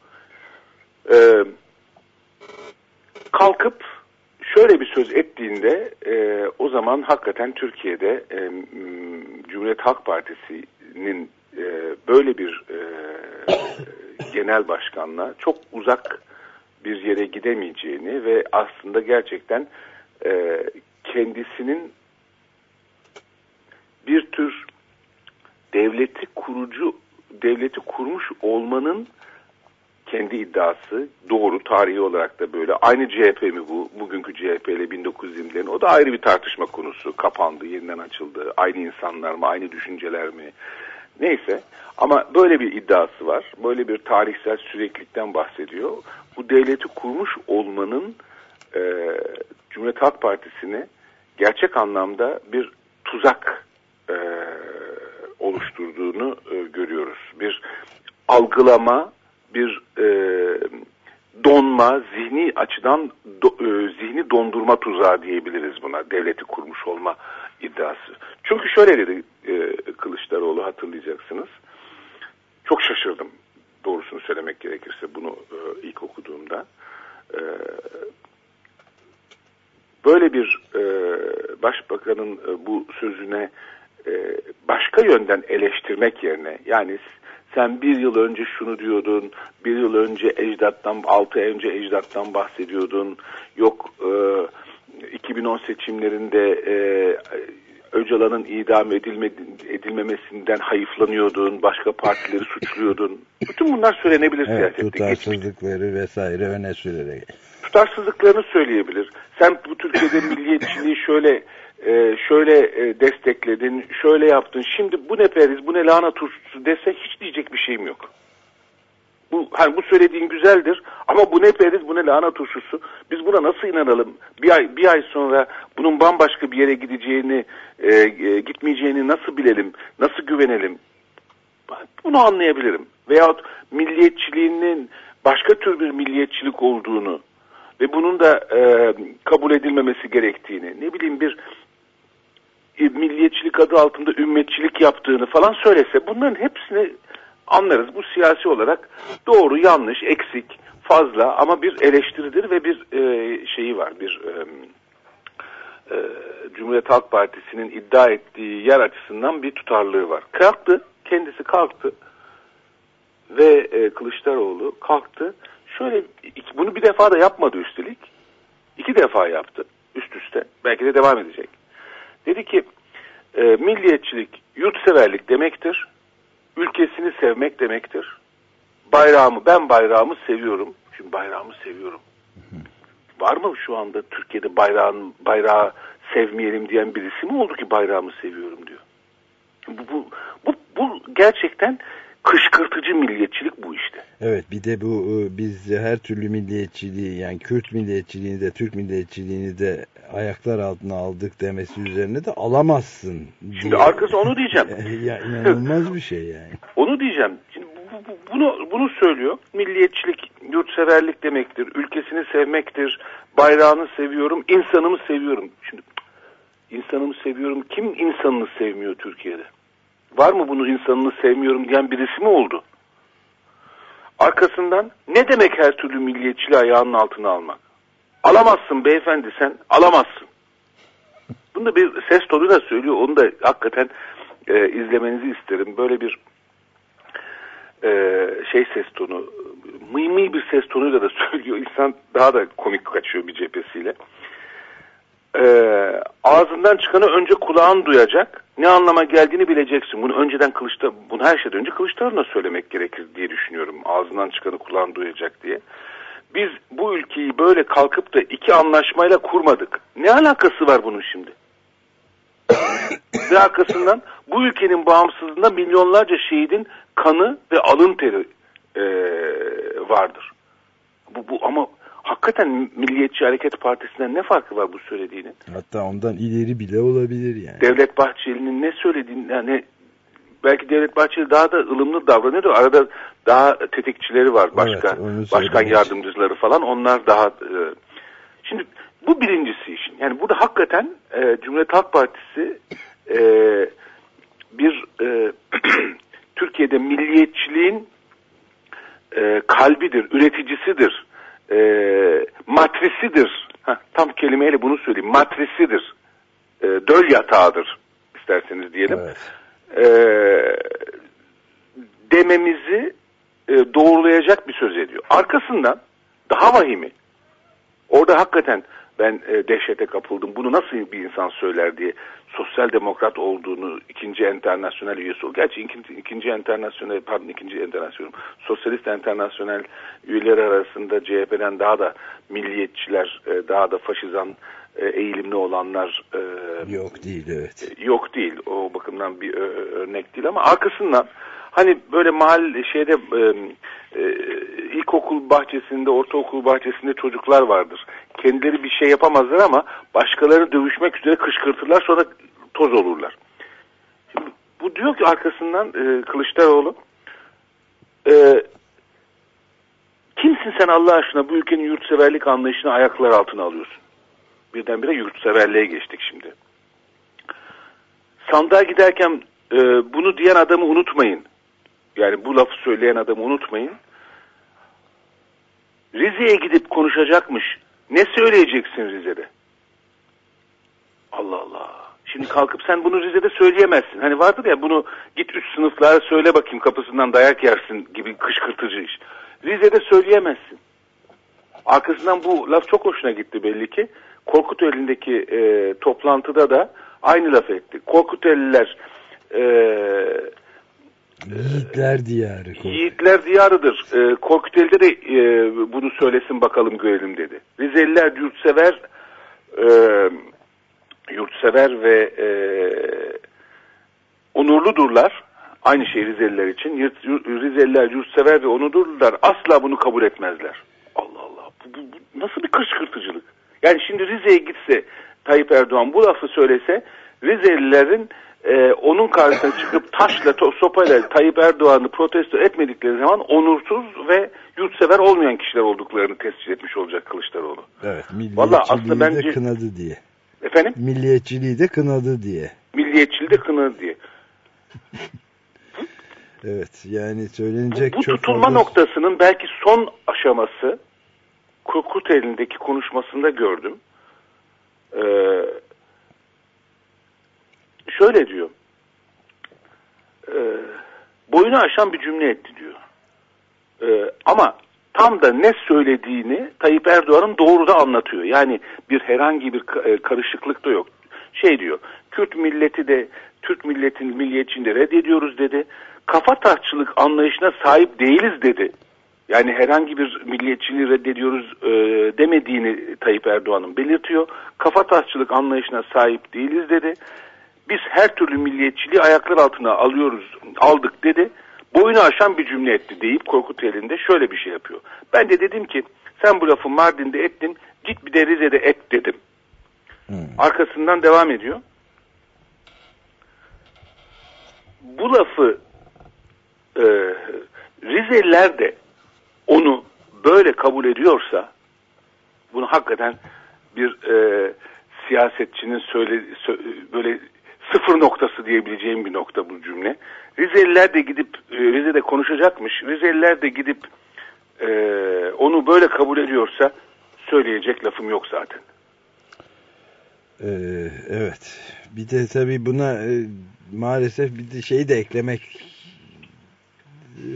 E, kalkıp şöyle bir söz ettiğinde e, o zaman hakikaten Türkiye'de e, Cumhuriyet Halk Partisi'nin e, böyle bir e, genel başkanla çok uzak bir yere gidemeyeceğini ve aslında gerçekten e, kendisinin bir tür devleti kurucu devleti kurmuş olmanın kendi iddiası doğru tarihi olarak da böyle. Aynı CHP mi bu? Bugünkü CHP ile 1920'lerin o da ayrı bir tartışma konusu. Kapandı, yeniden açıldı. Aynı insanlar mı, aynı düşünceler mi? Neyse ama böyle bir iddiası var. Böyle bir tarihsel süreklilikten bahsediyor. Bu devleti kurmuş olmanın e, Cumhuriyet Halk Partisi'ni gerçek anlamda bir tuzak e, oluşturduğunu e, görüyoruz. Bir algılama, bir e, donma, zihni açıdan do, e, zihni dondurma tuzağı diyebiliriz buna. Devleti kurmuş olma iddiası. Çünkü şöyle dedi e, Kılıçdaroğlu hatırlayacaksınız. Çok şaşırdım doğrusunu söylemek gerekirse bunu e, ilk okuduğumda. E, böyle bir e, başbakanın e, bu sözüne e, başka yönden eleştirmek yerine yani sen bir yıl önce şunu diyordun, bir yıl önce ecdattan, altı önce ecdattan bahsediyordun, yok e, 2010 seçimlerinde e, Öcalan'ın idam edilme, edilmemesinden hayıflanıyordun, başka partileri suçluyordun. Bütün bunlar söylenebilir Evet, siyasette. Geçmiş tutarsızlıkları vesaire öne sürerek. tutarsızlıklarını söyleyebilir. Sen bu Türkiye'de milliyetçiliği şöyle e, şöyle e, destekledin, şöyle yaptın. Şimdi bu ne periz, bu ne lahana turşusu dese hiç diyecek bir şeyim yok. Bu, hani bu söylediğin güzeldir ama bu ne periz, bu ne lahana turşusu. Biz buna nasıl inanalım? Bir ay, bir ay sonra bunun bambaşka bir yere gideceğini, e, e, gitmeyeceğini nasıl bilelim, nasıl güvenelim? Bunu anlayabilirim. Veyahut milliyetçiliğinin başka tür bir milliyetçilik olduğunu ve bunun da e, kabul edilmemesi gerektiğini, ne bileyim bir e, milliyetçilik adı altında ümmetçilik yaptığını falan söylese bunların hepsini anlarız. Bu siyasi olarak doğru, yanlış, eksik, fazla ama bir eleştiridir ve bir e, şeyi var, bir e, e, Cumhuriyet Halk Partisi'nin iddia ettiği yer açısından bir tutarlılığı var. Kalktı, kendisi kalktı ve e, Kılıçdaroğlu kalktı şöyle bunu bir defa da yapmadı üstelik. İki defa yaptı üst üste. Belki de devam edecek. Dedi ki e, milliyetçilik yurtseverlik demektir. Ülkesini sevmek demektir. Bayrağımı ben bayrağımı seviyorum. Şimdi bayrağımı seviyorum. Var mı şu anda Türkiye'de bayrağın bayrağı sevmeyelim diyen birisi mi oldu ki bayrağımı seviyorum diyor. Bu, bu, bu, bu gerçekten kışkırtıcı milliyetçilik bu işte. Evet bir de bu e, biz her türlü milliyetçiliği yani Kürt milliyetçiliğini de Türk milliyetçiliğini de ayaklar altına aldık demesi üzerine de alamazsın. Şimdi arkası onu diyeceğim. ya inanılmaz bir şey yani. Onu diyeceğim. Şimdi bu- bu- bunu bunu söylüyor. Milliyetçilik yurtseverlik demektir. Ülkesini sevmektir. Bayrağını seviyorum, insanımı seviyorum. Şimdi insanımı seviyorum. Kim insanını sevmiyor Türkiye'de? Var mı bunu insanını sevmiyorum diyen birisi mi oldu? Arkasından ne demek her türlü milliyetçiliği ayağının altına almak? Alamazsın beyefendi sen alamazsın. Bunu da bir ses tonuyla söylüyor. Onu da hakikaten e, izlemenizi isterim. Böyle bir e, şey ses tonu, mıy mıy bir ses tonuyla da söylüyor. İnsan daha da komik kaçıyor bir cephesiyle. E, ağzından çıkanı önce kulağın duyacak. Ne anlama geldiğini bileceksin. Bunu önceden Kılıçda, bunu her şeyden önce Kılıçdaroğlu'na söylemek gerekir diye düşünüyorum. Ağzından çıkanı kulağın duyacak diye. Biz bu ülkeyi böyle kalkıp da iki anlaşmayla kurmadık. Ne alakası var bunun şimdi? ve arkasından bu ülkenin bağımsızlığında milyonlarca şehidin kanı ve alın teri e, vardır. Bu, bu ama hakikaten Milliyetçi Hareket Partisi'nden ne farkı var bu söylediğinin? Hatta ondan ileri bile olabilir yani. Devlet Bahçeli'nin ne söylediğini yani belki Devlet Bahçeli daha da ılımlı davranıyor da arada daha tetikçileri var başka Evet, başkan yardımcıları falan onlar daha e, şimdi bu birincisi işin yani burada hakikaten e, Cumhuriyet Halk Partisi e, bir e, Türkiye'de milliyetçiliğin e, kalbidir, üreticisidir, e, matrisidir. Heh, tam kelimeyle bunu söyleyeyim. Matrisidir. E, döl yatağıdır isterseniz diyelim. Evet. E, dememizi e, doğrulayacak bir söz ediyor. Arkasından daha vahimi. Orada hakikaten ben e, dehşete kapıldım. Bunu nasıl bir insan söyler diye sosyal demokrat olduğunu ikinci internasyonel üyesi ol. Gerçi ikinci, ikinci internasyonel pardon ikinci internasyonel sosyalist internasyonel üyeleri arasında CHP'den daha da milliyetçiler e, daha da faşizan e, eğilimli olanlar e, Yok değil evet. yok değil. O bakımdan bir örnek değil ama arkasından hani böyle mahalle şeyde e, e, ilkokul bahçesinde, ortaokul bahçesinde çocuklar vardır. Kendileri bir şey yapamazlar ama başkalarını dövüşmek üzere kışkırtırlar sonra toz olurlar. Şimdi bu diyor ki arkasından e, Kılıçdaroğlu e, kimsin sen Allah aşkına bu ülkenin yurtseverlik anlayışını ayaklar altına alıyorsun. Birdenbire yurtseverliğe geçtik şimdi sandığa giderken e, bunu diyen adamı unutmayın. Yani bu lafı söyleyen adamı unutmayın. Rize'ye gidip konuşacakmış. Ne söyleyeceksin Rize'de? Allah Allah. Şimdi kalkıp sen bunu Rize'de söyleyemezsin. Hani vardır ya bunu git üst sınıflara söyle bakayım kapısından dayak yersin gibi kışkırtıcı iş. Rize'de söyleyemezsin. Arkasından bu laf çok hoşuna gitti belli ki. Korkuteli'ndeki e, toplantıda da aynı laf etti. Korkuteliler e, Yiğitler diyarı. Korkut. yiğitler diyarıdır. E, Korkuteli'de de e, bunu söylesin bakalım görelim dedi. Rizeliler yurtsever e, yurtsever ve e, onurludurlar. Aynı şey Rizeliler için. Yurt- yur- Rizeliler yurtsever ve onurludurlar. Asla bunu kabul etmezler. Allah Allah. Bu, bu- bu nasıl bir kışkırtıcılık? Yani şimdi Rize'ye gitse Tayyip Erdoğan bu lafı söylese Rizelilerin e, onun karşısına çıkıp taşla to- sopayla Tayyip Erdoğan'ı protesto etmedikleri zaman onursuz ve yurtsever olmayan kişiler olduklarını tescil etmiş olacak Kılıçdaroğlu. Evet milliyetçiliği bence- de kınadı diye. Efendim? Milliyetçiliği de kınadı diye. Milliyetçiliği de kınadı diye. Evet yani söylenecek Bu, bu çok tutulma fazla- noktasının belki son aşaması Korkut elindeki konuşmasında gördüm. Ee, şöyle diyor. Ee, boyunu aşan bir cümle etti diyor. Ee, ama tam da ne söylediğini Tayyip Erdoğan'ın doğru da anlatıyor. Yani bir herhangi bir e, karışıklık da yok. Şey diyor, Kürt milleti de Türk milletin milliyetçiliğini de reddediyoruz dedi. Kafa taşçılık anlayışına sahip değiliz dedi. Yani herhangi bir milliyetçiliği reddediyoruz e, demediğini Tayyip Erdoğan'ın belirtiyor. Kafa taşçılık anlayışına sahip değiliz dedi. Biz her türlü milliyetçiliği ayaklar altına alıyoruz, aldık dedi. Boyunu aşan bir cümle etti deyip Korkut elinde şöyle bir şey yapıyor. Ben de dedim ki sen bu lafı Mardin'de ettin, git bir de Rize'de et dedim. Hmm. Arkasından devam ediyor. Bu lafı e, Rizeliler de onu böyle kabul ediyorsa bunu hakikaten bir e, siyasetçinin söyle sö- böyle sıfır noktası diyebileceğim bir nokta bu cümle. Rizeliler de gidip e, Rize'de konuşacakmış. Rizeliler de gidip e, onu böyle kabul ediyorsa söyleyecek lafım yok zaten. Ee, evet. Bir de tabii buna e, maalesef bir de şey de eklemek e,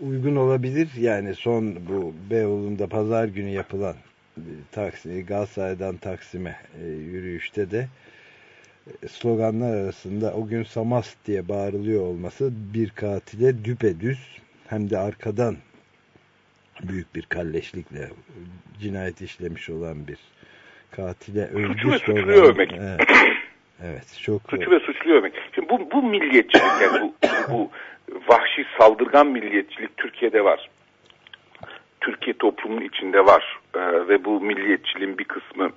uygun olabilir. Yani son bu Beyoğlu'nda pazar günü yapılan e, taksi, Galatasaray'dan Taksim'e e, yürüyüşte de sloganlar arasında o gün Samas diye bağırılıyor olması bir katile düpedüz hem de arkadan büyük bir kalleşlikle cinayet işlemiş olan bir katile Suçu övgü ve suçluyu övmek. Evet. evet çok Suçu ve suçluyu övmek. Şimdi bu, bu milliyetçilik yani bu, bu vahşi saldırgan milliyetçilik Türkiye'de var. Türkiye toplumunun içinde var. Ee, ve bu milliyetçiliğin bir kısmı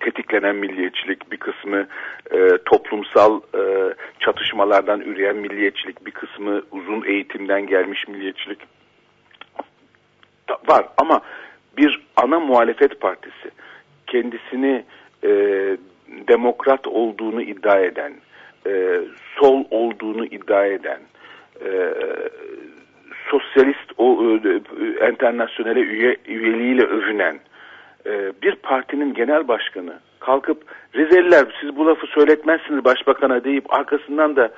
tetiklenen milliyetçilik, bir kısmı e, toplumsal e, çatışmalardan üreyen milliyetçilik, bir kısmı uzun eğitimden gelmiş milliyetçilik var. Ama bir ana muhalefet partisi kendisini e, demokrat olduğunu iddia eden, e, sol olduğunu iddia eden, e, sosyalist o e, enternasyonele üye, üyeliğiyle övünen bir partinin genel başkanı kalkıp Rizeliler siz bu lafı söyletmezsiniz başbakana deyip arkasından da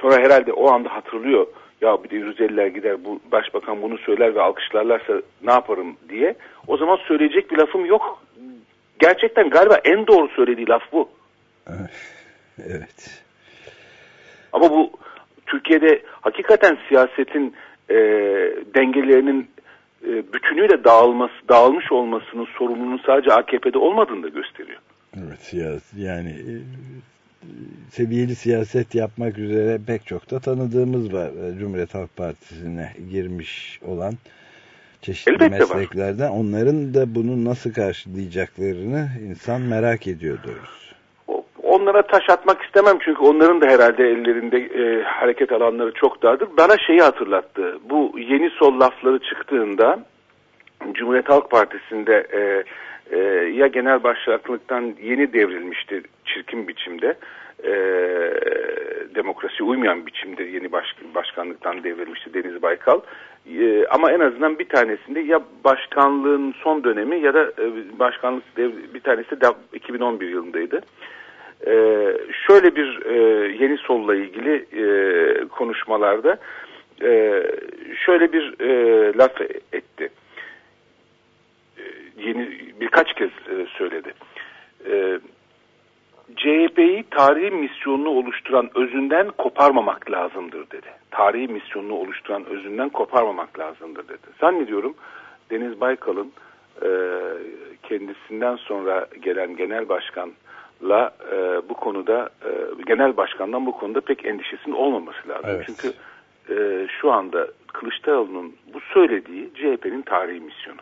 sonra herhalde o anda hatırlıyor ya bir de Rizeliler gider bu başbakan bunu söyler ve alkışlarlarsa ne yaparım diye o zaman söyleyecek bir lafım yok. Gerçekten galiba en doğru söylediği laf bu. Evet. Ama bu Türkiye'de hakikaten siyasetin e, dengelerinin e, bütünüyle dağılması, dağılmış olmasının sorumluluğunun sadece AKP'de olmadığını da gösteriyor. Evet siyasi yani e, seviyeli siyaset yapmak üzere pek çok da tanıdığımız var. E, Cumhuriyet Halk Partisi'ne girmiş olan çeşitli Elbette var. mesleklerden onların da bunu nasıl karşılayacaklarını insan merak ediyor doğrusu. Onlara taş atmak istemem çünkü onların da herhalde ellerinde e, hareket alanları çok dardır. Bana şeyi hatırlattı. Bu yeni sol lafları çıktığında Cumhuriyet Halk Partisi'nde e, e, ya genel başkanlıktan yeni devrilmişti çirkin biçimde. E, demokrasiye uymayan biçimde yeni baş, başkanlıktan devrilmişti Deniz Baykal. E, ama en azından bir tanesinde ya başkanlığın son dönemi ya da e, başkanlık dev, bir tanesi de 2011 yılındaydı. Ee, şöyle bir e, yeni solla ilgili e, konuşmalarda e, şöyle bir e, laf etti. E, yeni birkaç kez e, söyledi. E, CHP'yi tarihi misyonunu oluşturan özünden koparmamak lazımdır dedi. Tarihi misyonunu oluşturan özünden koparmamak lazımdır dedi. Zannediyorum Deniz Baykal'ın e, kendisinden sonra gelen genel başkanla e, bu konuda e, genel başkandan bu konuda pek endişesinin olmaması lazım. Evet. Çünkü e, şu anda Kılıçdaroğlu'nun bu söylediği CHP'nin tarihi misyonu.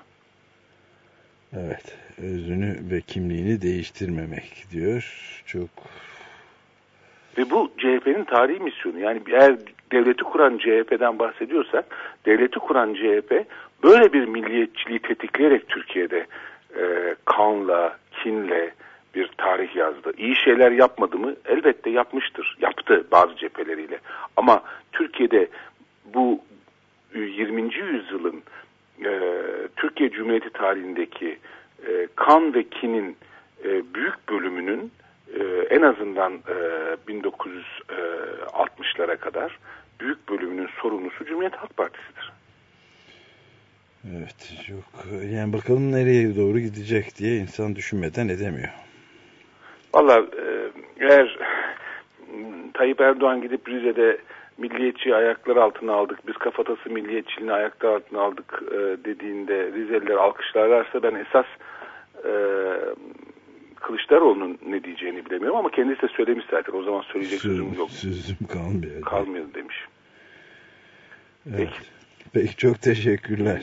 Evet özünü ve kimliğini değiştirmemek diyor. Çok Ve bu CHP'nin tarihi misyonu. Yani eğer devleti kuran CHP'den bahsediyorsak, devleti kuran CHP böyle bir milliyetçiliği tetikleyerek Türkiye'de e, kanla, kinle bir tarih yazdı. İyi şeyler yapmadı mı? Elbette yapmıştır. Yaptı bazı cepheleriyle. Ama Türkiye'de bu 20. yüzyılın e, Türkiye Cumhuriyeti tarihindeki e, kan ve kinin e, büyük bölümünün e, en azından e, 1960'lara kadar büyük bölümünün sorumlusu Cumhuriyet Halk Partisi'dir. Evet çok yani bakalım nereye doğru gidecek diye insan düşünmeden edemiyor. Valla e, eğer Tayyip Erdoğan gidip Rize'de milliyetçi ayaklar altına aldık, biz kafatası milliyetçiliğini ayaklar altına aldık e, dediğinde Rizeliler alkışlarlarsa ben esas e, Kılıçdaroğlu'nun ne diyeceğini bilemiyorum ama kendisi de söylemiş zaten. O zaman söyleyecek Söz, sözüm yok. Sözüm kalmıyor. Kalmıyor demiş. Evet. Peki. Peki çok teşekkürler.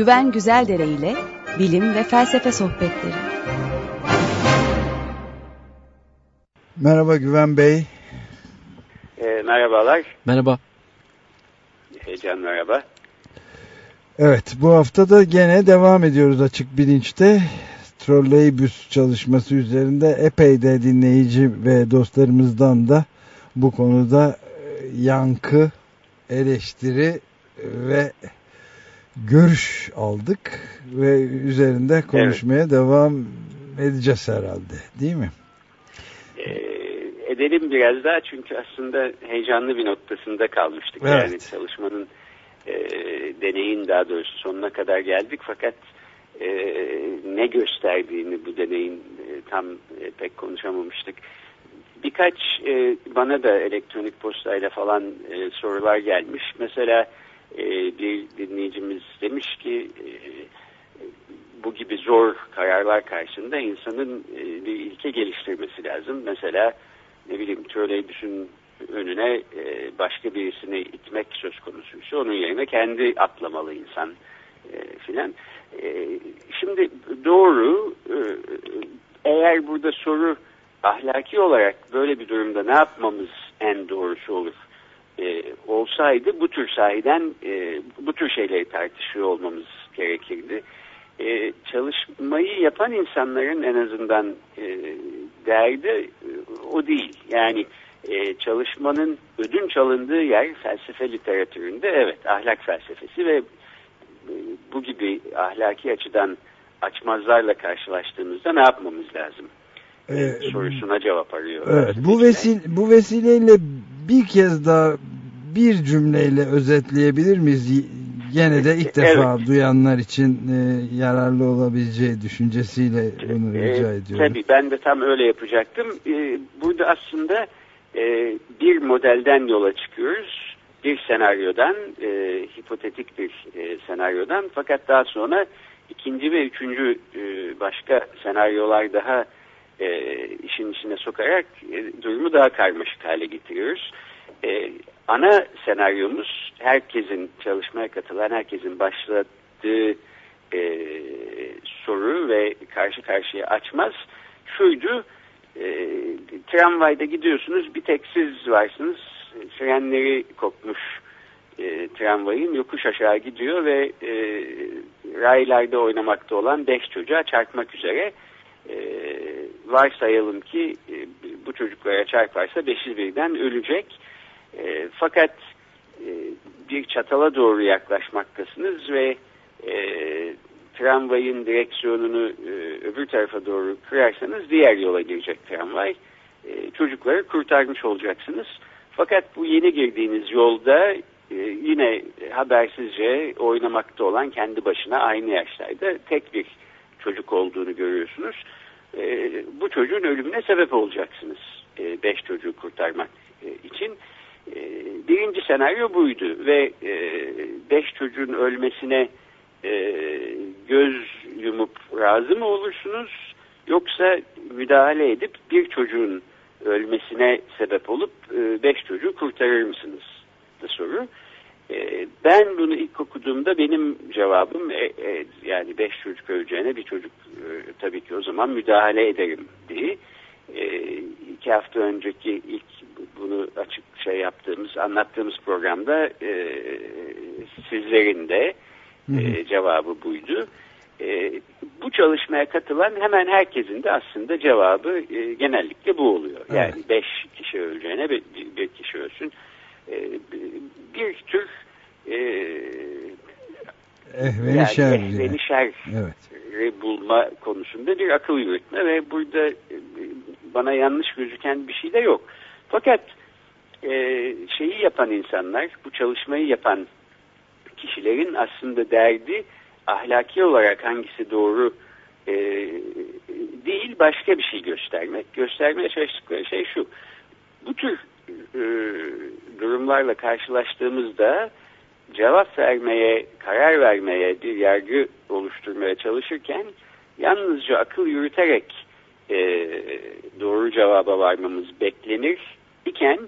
Güven Güzeldere ile bilim ve felsefe sohbetleri. Merhaba Güven Bey. E, merhabalar. Merhaba. Heyecan merhaba. Evet bu hafta da gene devam ediyoruz açık bilinçte. Trolleybüs çalışması üzerinde epey de dinleyici ve dostlarımızdan da bu konuda e, yankı, eleştiri ve görüş aldık ve üzerinde konuşmaya devam edeceğiz herhalde değil mi? E, edelim biraz daha çünkü aslında heyecanlı bir noktasında kalmıştık. Evet. Yani çalışmanın e, deneyin daha doğrusu sonuna kadar geldik fakat e, ne gösterdiğini bu deneyin e, tam e, pek konuşamamıştık. Birkaç e, bana da elektronik postayla falan e, sorular gelmiş. Mesela e, bir dinleyicimiz demiş ki e, bu gibi zor kararlar karşısında insanın e, bir ilke geliştirmesi lazım. Mesela ne bileyim troleybüsün önüne e, başka birisini itmek söz konusuysa onun yerine kendi atlamalı insan filan. Şimdi doğru eğer burada soru ahlaki olarak böyle bir durumda ne yapmamız en doğrusu olur e, olsaydı bu tür sahiden e, bu tür şeyleri tartışıyor olmamız gerekirdi. E, çalışmayı yapan insanların en azından e, derdi e, o değil. Yani e, çalışmanın ödünç alındığı yer felsefe literatüründe evet ahlak felsefesi ve e, bu gibi ahlaki açıdan açmazlarla karşılaştığımızda ne yapmamız lazım? Ee, sorusuna cevap arıyor. Evet, bu, vesil bu vesileyle bir kez daha bir cümleyle özetleyebilir miyiz? Y- Gene de ilk defa Evet. duyanlar için e, yararlı olabileceği düşüncesiyle bunu Ee, rica ediyorum. Tabii ben de tam öyle yapacaktım. Ee, burada aslında e, bir modelden yola çıkıyoruz. Bir senaryodan, e, hipotetik bir e, senaryodan. Fakat daha sonra ikinci ve üçüncü e, başka senaryolar daha e, işin içine sokarak e, durumu daha karmaşık hale getiriyoruz. E, ana senaryomuz herkesin çalışmaya katılan herkesin başladığı e, soru ve karşı karşıya açmaz. Şuydu e, tramvayda gidiyorsunuz bir tek siz varsınız. Frenleri kopmuş e, tramvayın. Yokuş aşağı gidiyor ve e, raylarda oynamakta olan beş çocuğa çarpmak üzere e, varsayalım ki e, bu çocuklara çarparsa beşi birden ölecek e, fakat bir çatala doğru yaklaşmaktasınız ve tramvayın direksiyonunu öbür tarafa doğru kırarsanız diğer yola girecek tramvay. Çocukları kurtarmış olacaksınız. Fakat bu yeni girdiğiniz yolda yine habersizce oynamakta olan kendi başına aynı yaşlarda tek bir çocuk olduğunu görüyorsunuz. E, bu çocuğun ölümüne sebep olacaksınız. E, beş çocuğu kurtarmak e, için. E, birinci senaryo buydu ve e, beş çocuğun ölmesine e, göz yumup razı mı olursunuz Yoksa müdahale edip bir çocuğun ölmesine sebep olup e, beş çocuğu kurtarır mısınız? da soru. E, ben bunu ilk okuduğumda benim cevabım e, e, yani beş çocuk öleceğine bir çocuk e, tabii ki o zaman müdahale ederim diye. E, iki hafta önceki ilk bunu açık şey yaptığımız, anlattığımız programda e, sizlerin de e, cevabı buydu. E, bu çalışmaya katılan hemen herkesin de aslında cevabı e, genellikle bu oluyor. Yani Evet. beş kişi öleceğine bir, bir kişi ölsün. E, bir tür e, Ehveni yani şer. ehveni şer Evet. bulma konusunda bir akıl yürütme ve burada e, bana yanlış gözüken bir şey de yok. Fakat e, şeyi yapan insanlar, bu çalışmayı yapan kişilerin aslında derdi ahlaki olarak hangisi doğru e, değil başka bir şey göstermek. Göstermeye çalıştıkları şey şu. Bu tür e, durumlarla karşılaştığımızda cevap vermeye, karar vermeye, bir yargı oluşturmaya çalışırken yalnızca akıl yürüterek e, doğru cevaba varmamız beklenir iken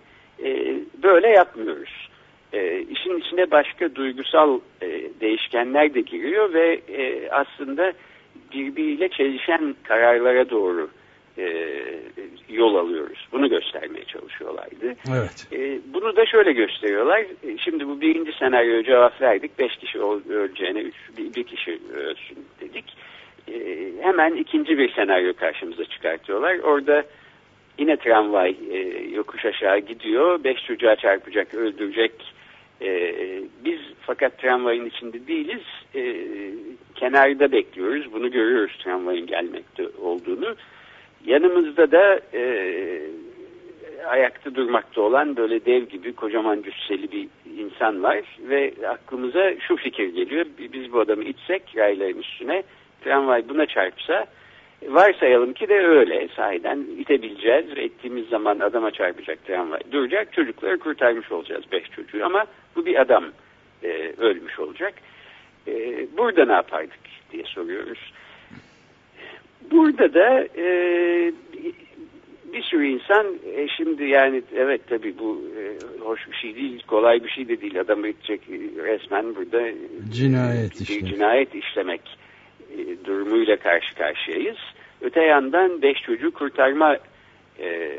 e, böyle yapmıyoruz. E, işin içine başka duygusal e, değişkenler de giriyor ve e, aslında birbiriyle çelişen kararlara doğru e, yol alıyoruz. Bunu göstermeye çalışıyorlardı. Evet. E, bunu da şöyle gösteriyorlar. E, Şimdi bu birinci senaryoya cevap verdik. Beş kişi öleceğine üç, bir, bir kişi ölsün dedik. E, hemen ikinci bir senaryo karşımıza çıkartıyorlar. Orada yine tramvay e, yokuş aşağı gidiyor. Beş çocuğa çarpacak, öldürecek. E, biz fakat tramvayın içinde değiliz. E, kenarda bekliyoruz. Bunu görüyoruz tramvayın gelmekte olduğunu. Yanımızda da e, ayakta durmakta olan böyle dev gibi kocaman cüsseli bir insan var ve aklımıza şu fikir geliyor. Biz bu adamı itsek rayların üstüne tramvay buna çarpsa varsayalım ki de öyle sahiden itebileceğiz ve ettiğimiz zaman adama çarpacak tramvay duracak çocukları kurtarmış olacağız beş çocuğu ama bu bir adam e, ölmüş olacak. E, burada ne yapardık diye soruyoruz. Burada da e, bir sürü insan e, şimdi yani evet tabii bu e, hoş bir şey değil, kolay bir şey de değil. Adamı gidecek e, resmen burada e, Cinayet bir işte. cinayet işlemek e, durumuyla karşı karşıyayız. Öte yandan beş çocuğu kurtarma e,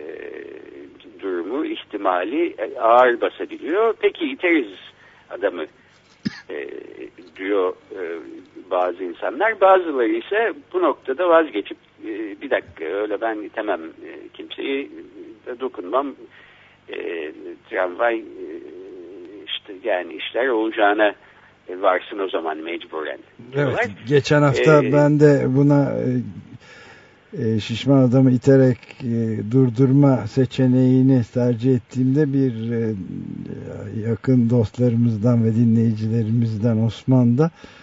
durumu, ihtimali e, ağır basabiliyor. Peki iteriz adamı e, diyor e, bazı insanlar. Bazıları ise bu noktada vazgeçip e, bir dakika öyle ben itemem e, kimseyi e, dokunmam e, tramvay e, işte yani işler olacağına e, varsın o zaman mecburen diyorlar. Evet. Geçen hafta Ee, ben de buna e, e, şişman adamı iterek e, durdurma seçeneğini tercih ettiğimde bir e, yakın dostlarımızdan ve dinleyicilerimizden Osman da e,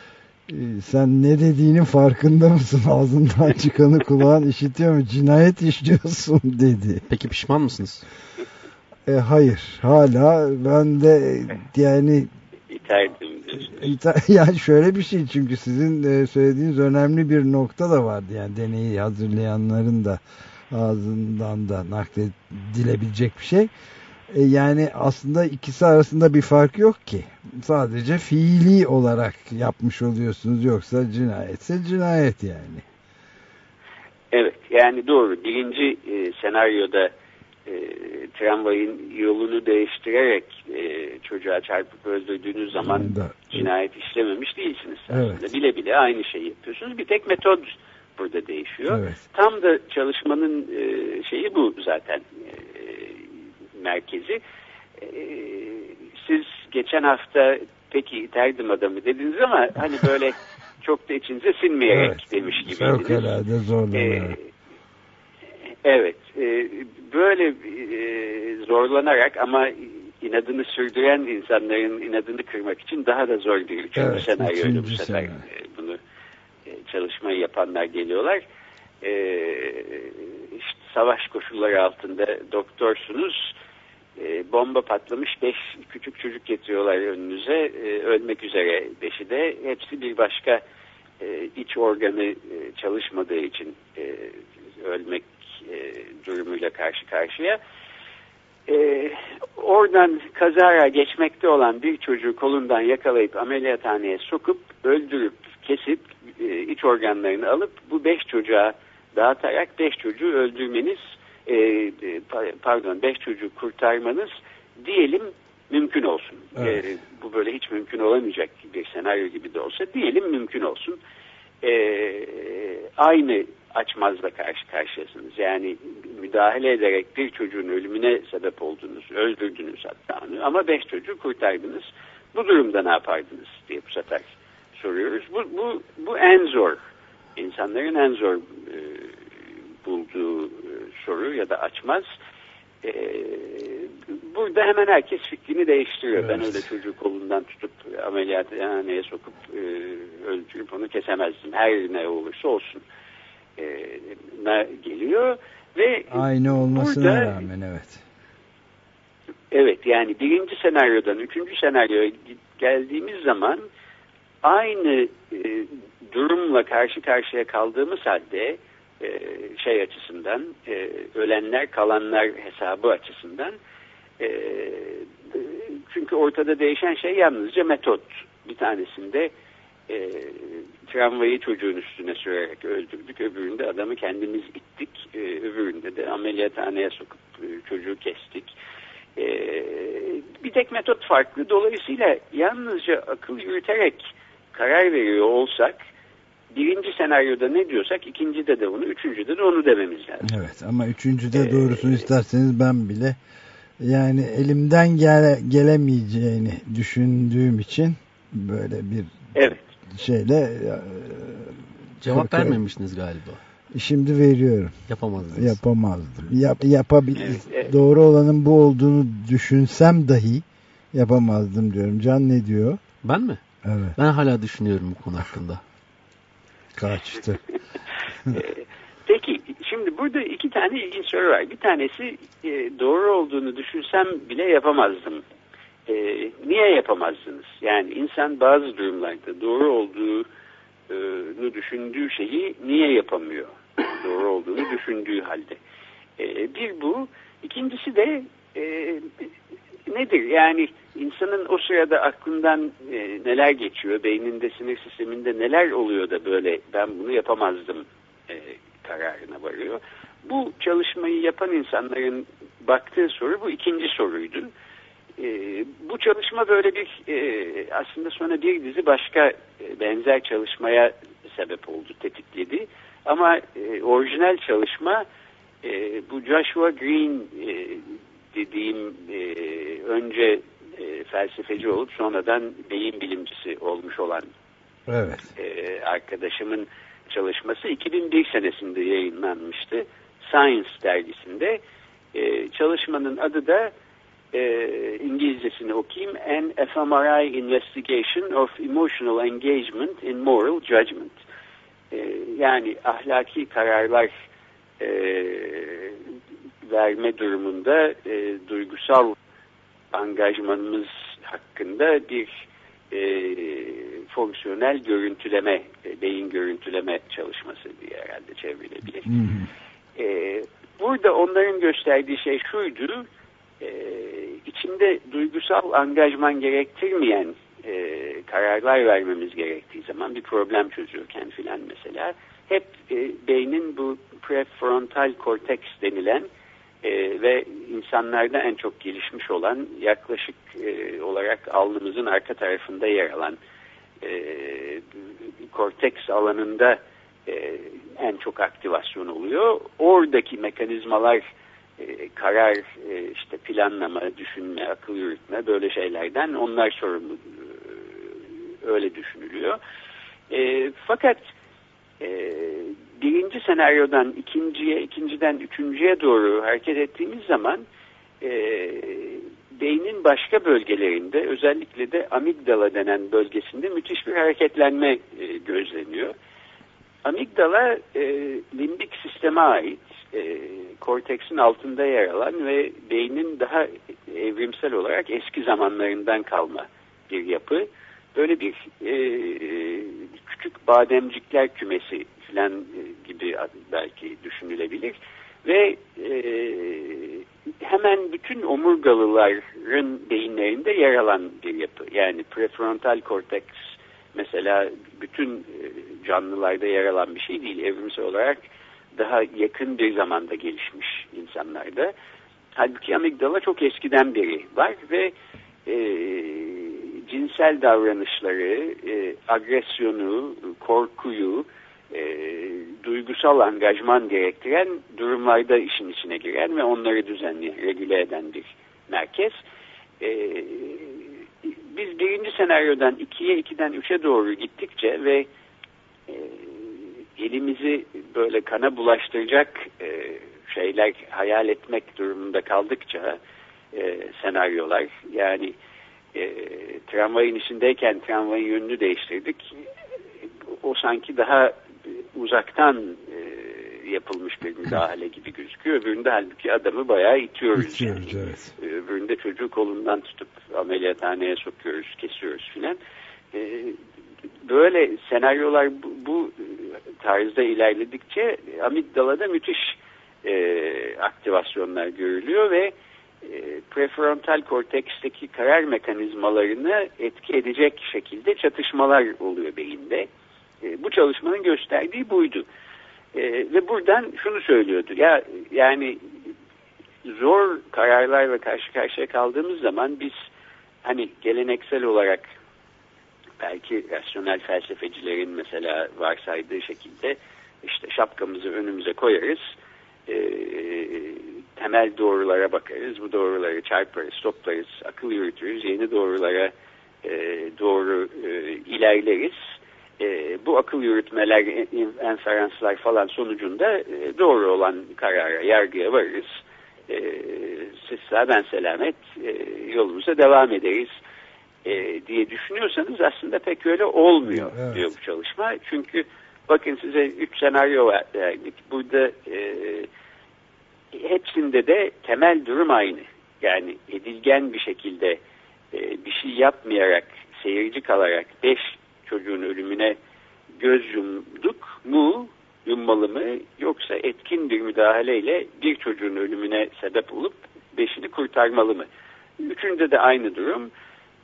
sen ne dediğinin farkında mısın? Ağzından çıkanı kulağın işitiyor mu? Cinayet işliyorsun dedi. Peki pişman mısınız? E, hayır. Hala ben de yani İterdim diyorsunuz. Yani şöyle bir şey çünkü sizin e, söylediğiniz önemli bir nokta da vardı. Yani deneyi hazırlayanların da ağzından da nakledilebilecek bir şey. E, yani aslında ikisi arasında bir fark yok ki. Sadece fiili olarak yapmış oluyorsunuz. Yoksa cinayetse cinayet yani. Evet yani doğru. Birinci e, senaryoda e, tramvayın yolunu değiştirerek e, çocuğa çarpıp öldürdüğünüz zaman Da- cinayet işlememiş değilsiniz Evet. aslında. Bile bile aynı şeyi yapıyorsunuz. Bir tek metod burada değişiyor. Evet. Tam da çalışmanın e, şeyi bu zaten e, merkezi. E, siz geçen hafta peki iterdim adamı dediniz ama hani böyle çok da içinize sinmeyerek Evet. demiş gibiydiniz. Fevkalade zorlanarak. Ee, evet, e, böyle e, zorlanarak ama inadını sürdüren insanların inadını kırmak için daha da zor bir üçüncü Evet, senaryoydu bu sefer. senaryo. Bunu çalışmayı yapanlar geliyorlar. E, işte savaş koşulları altında doktorsunuz. E, bomba patlamış beş küçük çocuk getiriyorlar önünüze. E, ölmek üzere beşi de. Hepsi bir başka e, iç organı çalışmadığı için e, soruyla karşı karşıya. Oradan kazara geçmekte olan bir çocuğu kolundan yakalayıp ameliyathaneye sokup öldürüp kesip iç organlarını alıp bu beş çocuğa dağıtarak beş çocuğu öldürmeniz e, e, pardon beş çocuğu kurtarmanız diyelim mümkün olsun. Evet. E, bu böyle hiç mümkün olamayacak bir senaryo gibi de olsa diyelim mümkün olsun. E, aynı açmazla karşı karşıyasınız. Yani müdahale ederek bir çocuğun ölümüne sebep oldunuz, öldürdünüz hatta onu ama beş çocuğu kurtardınız. Bu durumda ne yapardınız diye bu sefer soruyoruz. Bu, bu, bu en zor, insanların en zor e, bulduğu e, soru ya da açmaz. E, burada hemen herkes fikrini değiştiriyor. Ben Evet. öyle çocuğu kolundan tutup ameliyathaneye sokup e, öldürüp onu kesemezdim. Her ne olursa olsun e, geliyor ve Aynı olmasına burada- rağmen evet. Evet yani birinci senaryodan üçüncü senaryoya geldiğimiz zaman aynı e, durumla karşı karşıya kaldığımız halde e, şey açısından e, ölenler kalanlar hesabı açısından e, çünkü ortada değişen şey yalnızca metot. Bir tanesinde tramvayı çocuğun üstüne sürerek öldürdük. Öbüründe adamı kendimiz ittik. Öbüründe de ameliyathaneye sokup çocuğu kestik. Bir tek metot farklı. Dolayısıyla yalnızca akıl yürüterek karar veriyor olsak birinci senaryoda ne diyorsak ikincide de onu, üçüncüde de onu dememiz lazım. Evet ama üçüncüde Ee, doğrusunu isterseniz ben bile yani elimden gele, gelemeyeceğini düşündüğüm için böyle bir Evet. şeyle e, Cevap korkarım. vermemiştiniz galiba. Şimdi veriyorum. Yapamazdınız. Yapamazdım. Yap, yapabil Evet, evet. Doğru olanın bu olduğunu düşünsem dahi yapamazdım diyorum. Can ne diyor? Ben mi? Evet. Ben hala düşünüyorum bu konu hakkında. Kaçtı. Ee, Peki şimdi burada iki tane ilginç soru var. Bir tanesi e, doğru olduğunu düşünsem bile yapamazdım. E, niye yapamazdınız? Yani insan bazı durumlarda doğru olduğunu düşündüğü şeyi niye yapamıyor? doğru olduğunu düşündüğü halde. E, bir bu. İkincisi de e, nedir? Yani insanın o sırada aklından e, neler geçiyor, beyninde, sinir sisteminde neler oluyor da böyle ben bunu yapamazdım e, kararına varıyor. Bu çalışmayı yapan insanların baktığı soru bu ikinci soruydu. E, bu çalışma böyle bir e, aslında sonra bir dizi başka e, benzer çalışmaya sebep oldu, tetikledi. Ama e, orijinal çalışma e, bu Joshua Green e, dediğim e, önce e, felsefeci olup sonradan beyin bilimcisi olmuş olan Evet. e, arkadaşımın çalışması 2001 senesinde yayınlanmıştı. Science dergisinde. E, çalışmanın adı da e, İngilizcesini okuyayım. An fMRI Investigation of Emotional Engagement in Moral Judgment. E, yani ahlaki kararlar e, verme durumunda e, duygusal angajmanımız hakkında bir e, fonksiyonel görüntüleme, e, beyin görüntüleme çalışması diye herhalde çevrilebilir. Hı hı. E, burada onların gösterdiği şey şuydu, e, içinde duygusal angajman gerektirmeyen e, kararlar vermemiz gerektiği zaman bir problem çözüyorken filan mesela hep e, beynin bu prefrontal korteks denilen e, ve insanlarda en çok gelişmiş olan yaklaşık e, olarak alnımızın arka tarafında yer alan e, korteks alanında e, en çok aktivasyon oluyor. Oradaki mekanizmalar e, karar, e, işte planlama, düşünme, akıl yürütme böyle şeylerden onlar sorumlu e, öyle düşünülüyor. E, fakat e, birinci senaryodan ikinciye, ikinciden üçüncüye doğru hareket ettiğimiz zaman e, beynin başka bölgelerinde özellikle de amigdala denen bölgesinde müthiş bir hareketlenme e, gözleniyor. Amigdala e, limbik sisteme ait e, korteksin altında yer alan ve beynin daha evrimsel olarak eski zamanlarından kalma bir yapı. Böyle bir e, küçük bademcikler kümesi falan e, gibi belki düşünülebilir. ve e, hemen bütün omurgalıların beyinlerinde yer alan bir yapı. Yani prefrontal korteks mesela bütün e, canlılarda yer alan bir şey değil. Evrimsel olarak daha yakın bir zamanda gelişmiş insanlarda. Halbuki amigdala çok eskiden beri var ve e, cinsel davranışları, e, agresyonu, korkuyu, e, duygusal angajman gerektiren durumlarda işin içine giren ve onları düzenli, regüle eden bir merkez. E, biz birinci senaryodan ikiye, ikiden üçe doğru gittikçe ve e, elimizi böyle kana bulaştıracak e, şeyler hayal etmek durumunda kaldıkça e, senaryolar yani e, tramvayın içindeyken tramvayın yönünü değiştirdik. O sanki daha uzaktan e, yapılmış bir müdahale gibi gözüküyor. Öbüründe halbuki adamı bayağı itiyoruz. İtiyoruz yani. evet. Öbüründe çocuğu kolundan tutup ameliyathaneye sokuyoruz, kesiyoruz filan. E, böyle senaryolar bu, bu tarzda ilerledikçe amigdalada müthiş e, aktivasyonlar görülüyor ve e, prefrontal korteksteki karar mekanizmalarını etki edecek şekilde çatışmalar oluyor beyinde. E, bu çalışmanın gösterdiği buydu. E, ve buradan şunu söylüyordu. Ya yani zor kararlarla karşı karşıya kaldığımız zaman biz hani geleneksel olarak belki rasyonel felsefecilerin mesela varsaydığı şekilde işte şapkamızı önümüze koyarız. E, temel doğrulara bakarız. Bu doğruları çarparız, toplarız, akıl yürütürüz. Yeni doğrulara e, doğru e, ilerleriz. E, bu akıl yürütmeler, enferanslar falan sonucunda e, doğru olan karara, yargıya varırız. E, siz sağ ben selamet e, yolumuza devam ederiz e, diye düşünüyorsanız aslında pek öyle olmuyor Evet. diyor bu çalışma. Çünkü bakın size üç senaryo verdik. Burada e, hepsinde de temel durum aynı. Yani edilgen bir şekilde e, bir şey yapmayarak, seyirci kalarak beş çocuğun ölümüne göz yumduk mu, yummalı mı yoksa etkin bir müdahaleyle bir çocuğun ölümüne sebep olup beşini kurtarmalı mı? Üçünde de aynı durum.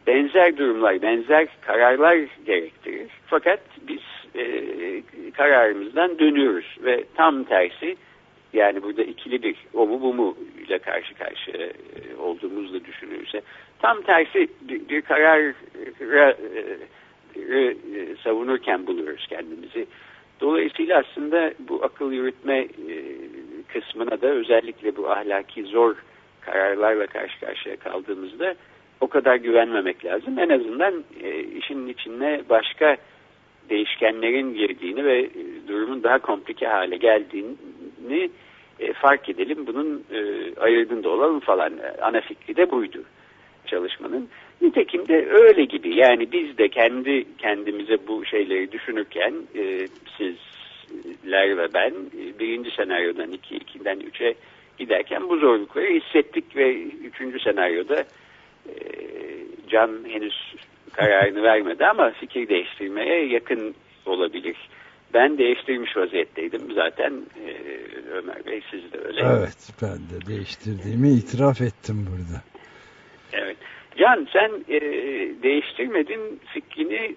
Benzer durumlar, benzer kararlar gerektirir. Fakat biz e, kararımızdan dönüyoruz ve tam tersi yani burada ikili bir o mu bu mu ile karşı karşıya e, olduğumuzda düşünülürse tam tersi bir, bir karara e, e, savunurken buluyoruz kendimizi. Dolayısıyla aslında bu akıl yürütme e, kısmına da özellikle bu ahlaki zor kararlarla karşı karşıya kaldığımızda o kadar güvenmemek lazım. En azından e, işin içine başka değişkenlerin girdiğini ve e, durumun daha komplike hale geldiğini e, fark edelim. Bunun e, ayırdığında olalım falan. E, Ana fikri de buydu çalışmanın. Nitekim de öyle gibi. Yani biz de kendi kendimize bu şeyleri düşünürken e, sizler ve ben e, birinci senaryodan iki, ikiden üçe giderken bu zorlukları hissettik ve üçüncü senaryoda e, Can henüz kararını vermedi ama fikir değiştirmeye yakın olabilir. Ben değiştirmiş vaziyetteydim zaten e, Ömer Bey siz de öyle. Evet ben de değiştirdiğimi itiraf ettim burada. Can sen e, değiştirmedin fikrini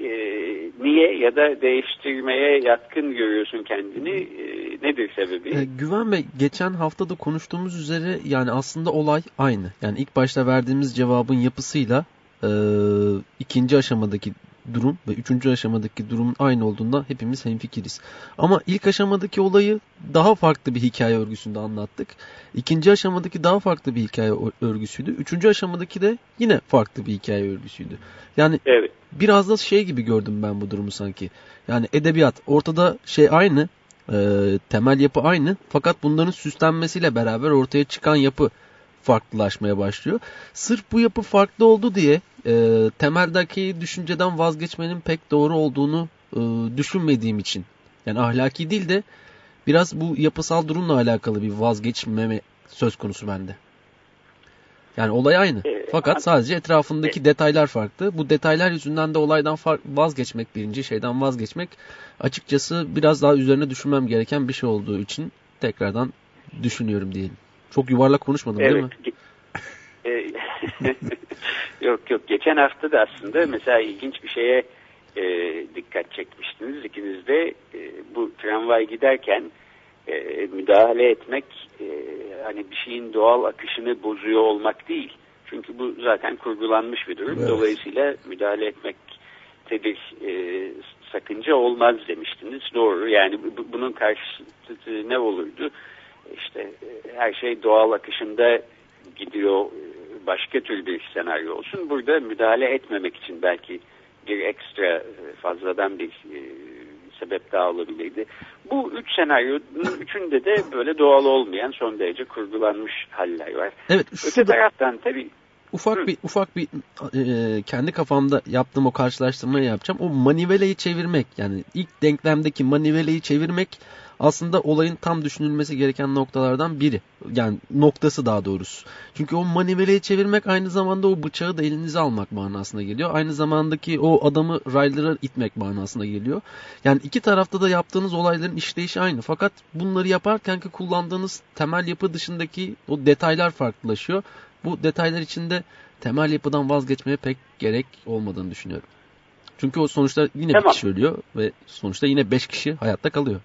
e, niye ya da değiştirmeye yatkın görüyorsun kendini e, nedir sebebi? E, Güven Bey geçen hafta da konuştuğumuz üzere yani aslında olay aynı. Yani ilk başta verdiğimiz cevabın yapısıyla e, ikinci aşamadaki durum ve üçüncü aşamadaki durumun aynı olduğunda hepimiz hemfikiriz. Ama ilk aşamadaki olayı daha farklı bir hikaye örgüsünde anlattık. İkinci aşamadaki daha farklı bir hikaye örgüsüydü. Üçüncü aşamadaki de yine farklı bir hikaye örgüsüydü. Yani evet. biraz da şey gibi gördüm ben bu durumu sanki. Yani edebiyat ortada şey aynı, e, temel yapı aynı fakat bunların süslenmesiyle beraber ortaya çıkan yapı farklılaşmaya başlıyor. Sırf bu yapı farklı oldu diye e, temeldeki düşünceden vazgeçmenin pek doğru olduğunu e, düşünmediğim için. Yani ahlaki değil de biraz bu yapısal durumla alakalı bir vazgeçmeme söz konusu bende. Yani olay aynı. Fakat sadece etrafındaki detaylar farklı. Bu detaylar yüzünden de olaydan vazgeçmek birinci şeyden vazgeçmek açıkçası biraz daha üzerine düşünmem gereken bir şey olduğu için tekrardan düşünüyorum diyelim. Çok yuvarlak konuşmadım evet. değil mi? E, yok yok geçen hafta da aslında mesela ilginç bir şeye e, dikkat çekmiştiniz. İkiniz de e, bu tramvay giderken e, müdahale etmek e, hani bir şeyin doğal akışını bozuyor olmak değil. Çünkü bu zaten kurgulanmış bir durum. Evet. Dolayısıyla müdahale etmekte bir e, sakınca olmaz demiştiniz. Doğru. Yani bu, bunun karşıtı ne olurdu? İşte e, her şey doğal akışında gidiyor. E, Başka tür bir senaryo olsun. Burada müdahale etmemek için belki bir ekstra e, fazladan bir sebep daha olabilirdi. Bu üç senaryonun üçünde de böyle doğal olmayan son derece kurgulanmış haller var. Evet Öte taraftan tabii ufak bir ufak bir e, kendi kafamda yaptığım o karşılaştırmayı yapacağım. O maniveleyi çevirmek yani ilk denklemdeki maniveleyi çevirmek aslında olayın tam düşünülmesi gereken noktalardan biri. Yani noktası daha doğrusu. Çünkü o maniveleyi çevirmek aynı zamanda o bıçağı da elinize almak manasına geliyor. Aynı zamandaki o adamı raylara itmek manasına geliyor. Yani iki tarafta da yaptığınız olayların işleyişi aynı. Fakat bunları yaparken ki kullandığınız temel yapı dışındaki o detaylar farklılaşıyor. Bu detaylar içinde temel yapıdan vazgeçmeye pek gerek olmadığını düşünüyorum. Çünkü o sonuçta yine Tamam. bir kişi ölüyor ve sonuçta yine beş kişi hayatta kalıyor.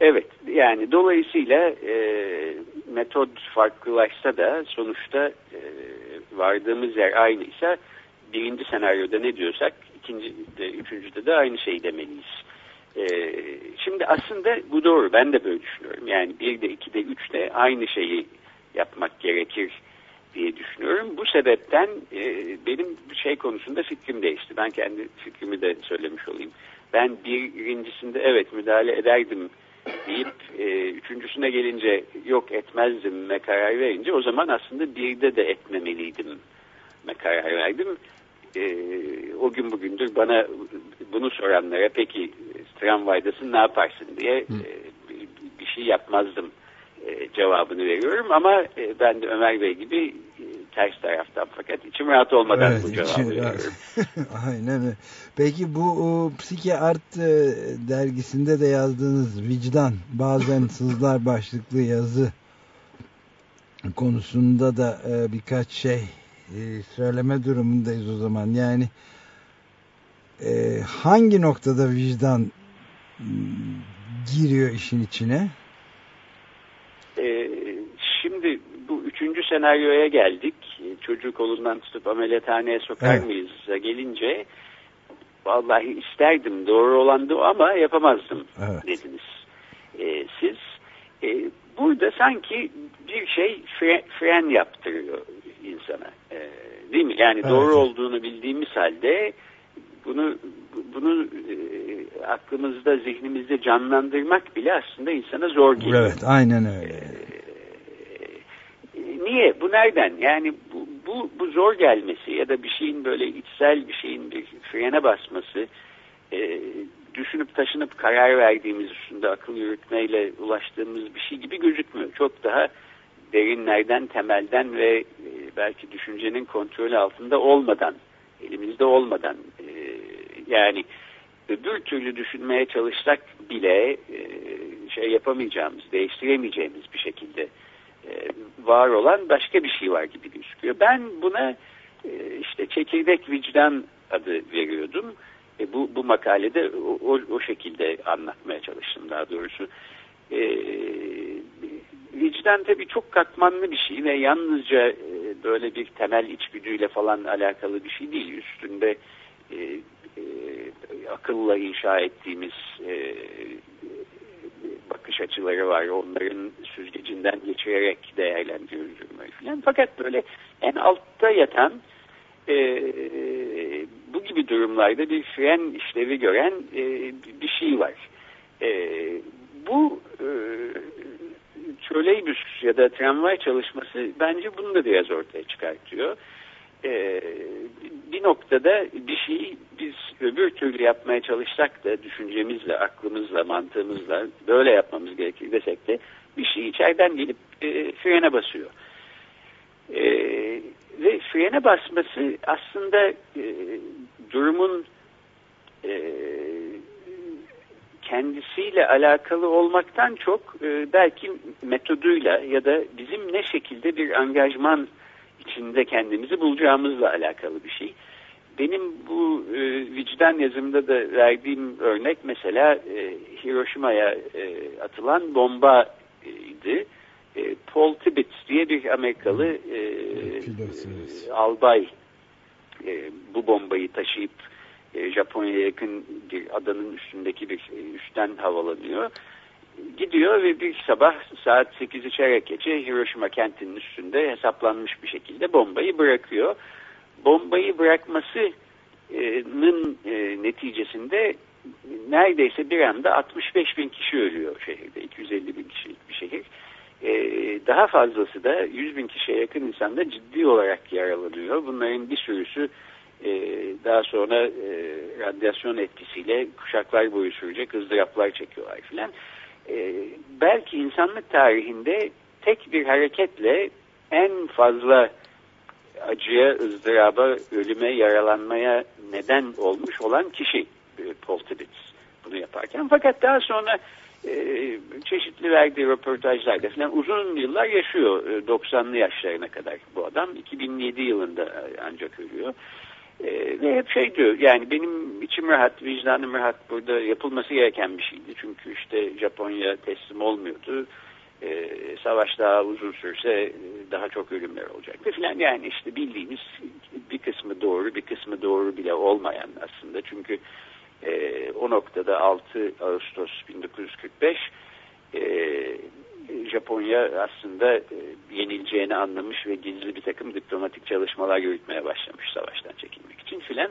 Evet yani dolayısıyla e, metot farklılaşsa da sonuçta e, vardığımız yer aynıysa birinci senaryoda ne diyorsak ikinci de üçüncüde de aynı şeyi demeliyiz. E, şimdi aslında bu doğru ben de böyle düşünüyorum. Yani bir de iki de üç de aynı şeyi yapmak gerekir diye düşünüyorum. Bu sebepten e, benim şey konusunda fikrim değişti. Ben kendi fikrimi de söylemiş olayım. Ben birincisinde evet müdahale ederdim deyip e, üçüncüsüne gelince yok etmezdim me karar verince o zaman aslında birde de etmemeliydim me karar verdim. E, o gün bugündür bana bunu soranlara peki tramvaydasın ne yaparsın? diye e, bir, bir şey yapmazdım e, cevabını veriyorum. Ama e, ben de Ömer Bey gibi e, ters taraftan fakat içim rahat olmadan Evet, bu cevabı veriyorum. Aynen öyle. Peki bu o, Psike Art e, dergisinde de yazdığınız vicdan bazen sızlar başlıklı yazı konusunda da e, birkaç şey e, söyleme durumundayız o zaman. Yani e, hangi noktada vicdan giriyor işin içine? Ee, şimdi bu üçüncü senaryoya geldik. Ee, Çocuğu kolundan tutup ameliyathaneye sokar Evet. mıyız gelince vallahi isterdim doğru olandı ama yapamazdım Evet. dediniz. Ee, siz e, burada sanki bir şey fre- fren yaptırıyor insana. Ee, değil mi? Yani Evet. doğru olduğunu bildiğimiz halde bunu bunu e, aklımızda, zihnimizde canlandırmak bile aslında insana zor geliyor. Evet, aynen öyle. Niye? Bu nereden? Yani bu, bu, bu zor gelmesi ya da bir şeyin böyle içsel bir şeyin bir frene basması e, düşünüp taşınıp karar verdiğimiz üstünde akıl yürütmeyle ulaştığımız bir şey gibi gözükmüyor. Çok daha derinlerden, temelden ve e, belki düşüncenin kontrolü altında olmadan, elimizde olmadan e, yani öbür türlü düşünmeye çalışsak bile e, şey yapamayacağımız, değiştiremeyeceğimiz bir şekilde var olan başka bir şey var gibi gözüküyor. Ben buna e, işte çekirdek vicdan adı veriyordum. E, bu, bu makalede o, o, o şekilde anlatmaya çalıştım daha doğrusu. E, vicdan tabii çok katmanlı bir şey ve yalnızca e, böyle bir temel içgüdüyle falan alakalı bir şey değil. Üstünde e, e, akılla inşa ettiğimiz e, bakış açıları var. Onların süzgecinden geçirerek değerlendiriyoruz durumları filan. Fakat böyle en altta yatan e, bu gibi durumlarda bir fren işlevi gören e, bir şey var. E, bu e, troleybüs ya da tramvay çalışması bence bunu da biraz ortaya çıkartıyor. E, bir noktada bir şeyi biz öbür türlü yapmaya çalışsak da düşüncemizle, aklımızla, mantığımızla böyle yapmamız gerekir desek de bir şey içeriden gelip e, frene basıyor. E, ve frene basması aslında e, durumun e, kendisiyle alakalı olmaktan çok e, belki metoduyla ya da bizim ne şekilde bir angajman içinde kendimizi bulacağımızla alakalı bir şey. Benim bu e, vicdan yazımda da verdiğim örnek mesela e, Hiroşima'ya e, atılan bombaydı. E, Paul Tibbets diye bir Amerikalı e, e, albay e, bu bombayı taşıyıp e, Japonya'ya yakın bir adanın üstündeki bir e, üstten havalanıyor. Gidiyor ve bir sabah saat 8'i çeyrek geçe Hiroşima kentinin üstünde hesaplanmış bir şekilde bombayı bırakıyor. Bombayı bırakmasının e, neticesinde neredeyse bir anda 65 bin kişi ölüyor şehirde. 250 bin kişilik bir şehir. E, daha fazlası da 100 bin kişiye yakın insan da ciddi olarak yaralanıyor. Bunların bir sürüsü e, daha sonra radyasyon etkisiyle kuşaklar boyu sürecek ızdıraplar çekiyorlar filan. E, belki insanlık tarihinde tek bir hareketle en fazla acıya, ızdıraba, ölüme, yaralanmaya neden olmuş olan kişi e, Tibbets bunu yaparken. Fakat daha sonra e, çeşitli verdiği röportajlarda falan uzun yıllar yaşıyor. E, 90'lı yaşlarına kadar bu adam. 2007 yılında ancak ölüyor. E, ve hep şey diyor yani benim içim rahat, vicdanım rahat burada yapılması gereken bir şeydi. Çünkü işte Japonya teslim olmuyordu. E, savaş daha uzun sürse e, daha çok ölümler olacaktı filan. Yani işte bildiğimiz bir kısmı doğru bir kısmı doğru bile olmayan aslında. Çünkü e, o noktada 6 Ağustos 1945 e, Japonya aslında e, yenileceğini anlamış ve gizli bir takım diplomatik çalışmalar yürütmeye başlamış savaştan çekilmek için filan.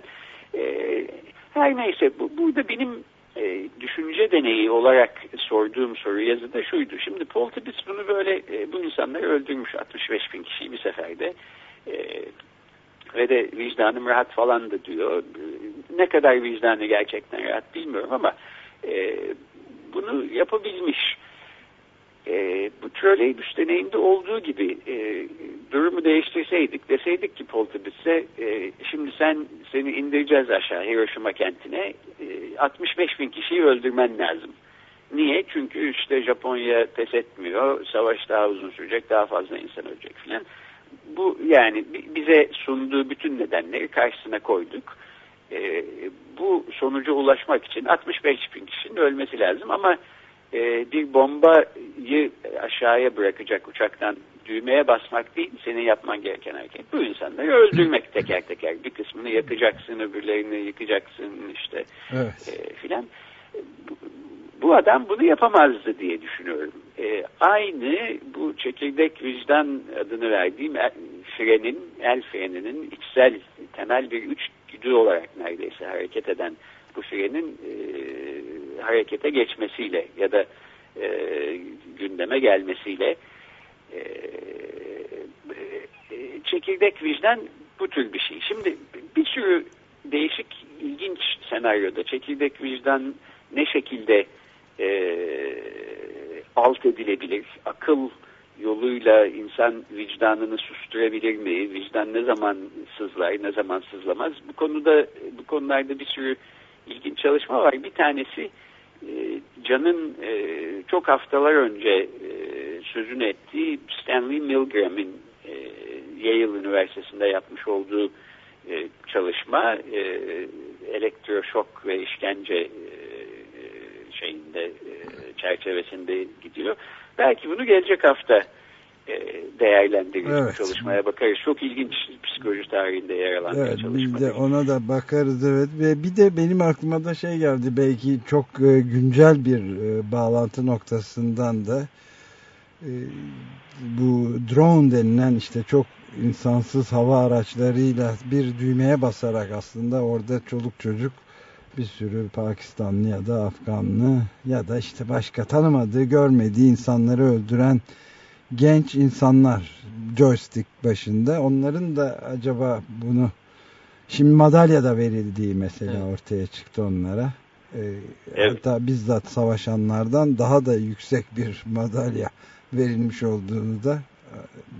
E, her neyse bu, burada benim e, düşünce deneyi olarak sorduğum soru yazıda şuydu. Şimdi Paul bunu böyle bu insanları öldürmüş 65 bin kişiyi bir seferde. Ve de vicdanım rahat falan da diyor. Ne kadar vicdanı gerçekten rahat bilmiyorum ama bunu yapabilmiş. E, bu troleybüs deneyinde olduğu gibi e, durumu değiştirseydik deseydik ki Paul Tibbets'e e, şimdi sen seni indireceğiz aşağı Hiroşima kentine e, 65 bin kişiyi öldürmen lazım. Niye? Çünkü işte Japonya pes etmiyor. Savaş daha uzun sürecek. Daha fazla insan ölecek filan. Bu yani bize sunduğu bütün nedenleri karşısına koyduk. E, bu sonuca ulaşmak için 65 bin kişinin ölmesi lazım ama e, bir bombayı aşağıya bırakacak uçaktan düğmeye basmak değil senin yapman gereken hareket. Bu insanları öldürmek teker teker. Bir kısmını yakacaksın, öbürlerini yıkacaksın işte evet. e, filan. Bu, bu adam bunu yapamazdı diye düşünüyorum. E, aynı bu çekirdek vicdan adını verdiğim el, frenin, el freninin içsel temel bir üç güdü olarak neredeyse hareket eden bu frenin e, harekete geçmesiyle ya da e, gündeme gelmesiyle e, e, çekirdek vicdan bu tür bir şey. Şimdi bir sürü değişik ilginç senaryoda çekirdek vicdan ne şekilde e, alt edilebilir? Akıl yoluyla insan vicdanını susturabilir mi? Vicdan ne zaman sızlar, ne zaman sızlamaz? Bu konuda bu konularda bir sürü ilginç çalışma var. Bir tanesi Can'ın e, çok haftalar önce e, sözünü ettiği Stanley Milgram'in e, Yale Üniversitesi'nde yapmış olduğu e, çalışma e, elektroşok ve işkence e, şeyinde e, çerçevesinde gidiyor. Belki bunu gelecek hafta e, değerlendiririz. Evet. Çalışmaya bakarız. Çok ilginç psikoloji tarihinde yer alan evet, bir çalışma. Biz de ona da bakarız evet. Ve bir de benim aklıma da şey geldi. Belki çok e, güncel bir e, bağlantı noktasından da bu drone denilen işte çok insansız hava araçlarıyla bir düğmeye basarak aslında orada çoluk çocuk bir sürü Pakistanlı ya da Afganlı ya da işte başka tanımadığı, görmediği insanları öldüren genç insanlar joystick başında. Onların da acaba bunu şimdi madalya da verildiği mesela evet. ortaya çıktı onlara. Ee, evet. Hatta bizzat savaşanlardan daha da yüksek bir madalya verilmiş olduğunu da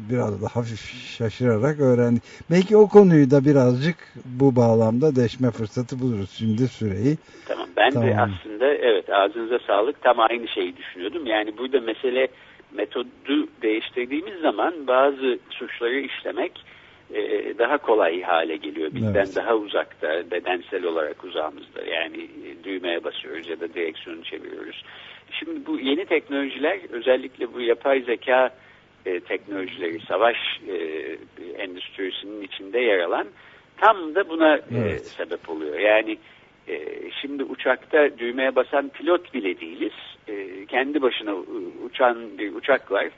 biraz da hafif şaşırarak öğrendik. Belki o konuyu da birazcık bu bağlamda deşme fırsatı buluruz. Şimdi süreyi. Tamam ben Tamam. de aslında evet ağzınıza sağlık tam aynı şeyi düşünüyordum. Yani burada mesele metodu değiştirdiğimiz zaman bazı suçları işlemek e, daha kolay hale geliyor. Bizden Evet. daha uzakta, bedensel olarak uzağımızda. Yani e, düğmeye basıyoruz ya da direksiyonu çeviriyoruz. Şimdi bu yeni teknolojiler özellikle bu yapay zeka e, teknolojileri, savaş e, endüstrisinin içinde yer alan tam da buna e, Evet. sebep oluyor. Yani e, şimdi uçakta düğmeye basan pilot bile değiliz. E, kendi başına uçan bir uçak var.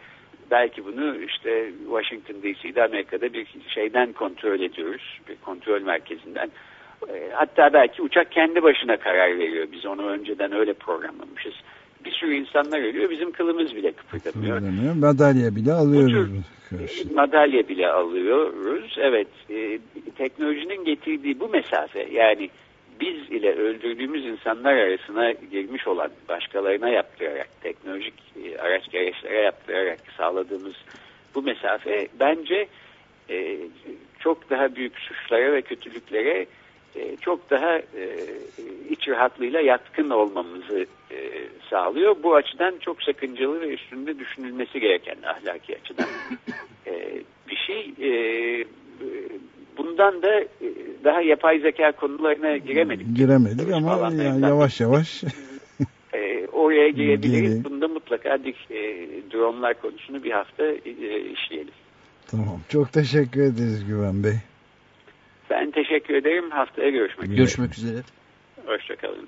Belki bunu işte Washington DC'de Amerika'da bir şeyden kontrol ediyoruz. Bir kontrol merkezinden. E, hatta belki uçak kendi başına karar veriyor. Biz onu önceden öyle programlamışız. Bir sürü insanlar ölüyor. Bizim kılımız bile kıpırdamıyor. Madalya bile alıyoruz. Madalya bile alıyoruz. Evet, e, teknolojinin getirdiği bu mesafe yani biz ile öldürdüğümüz insanlar arasına girmiş olan başkalarına yaptırarak, teknolojik e, araç gereçlere yaptırarak sağladığımız bu mesafe bence e, çok daha büyük suçlara ve kötülüklere e, çok daha e, iç rahatlığıyla yatkın olmamızı e, sağlıyor. Bu açıdan çok sakıncalı ve üstünde düşünülmesi gereken ahlaki açıdan e, bir şey. E, bundan da e, daha yapay zeka konularına giremedik. Giremedik ama yani yavaş yavaş e, oraya girebiliriz. Bunda mutlaka dik, e, dronlar konusunu bir hafta e, işleyelim. tamam. Çok teşekkür ederiz Güven Bey. Ben teşekkür ederim. Haftaya görüşmek üzere. Görüşmek üzere. Hoşçakalın.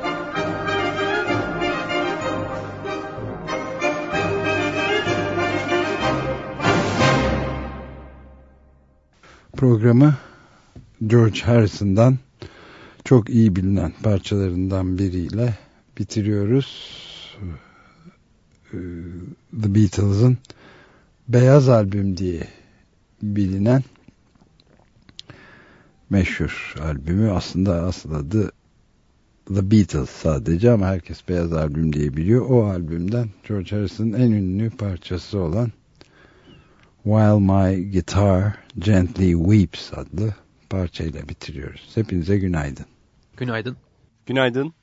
Programı George Harrison'dan çok iyi bilinen parçalarından biriyle bitiriyoruz. Ee, The Beatles'ın Beyaz Albüm diye bilinen meşhur albümü aslında asıl adı The Beatles sadece ama herkes Beyaz Albüm diye biliyor. O albümden George Harrison'ın en ünlü parçası olan While My Guitar Gently Weeps adlı parçayla bitiriyoruz. Hepinize günaydın. Günaydın. Günaydın.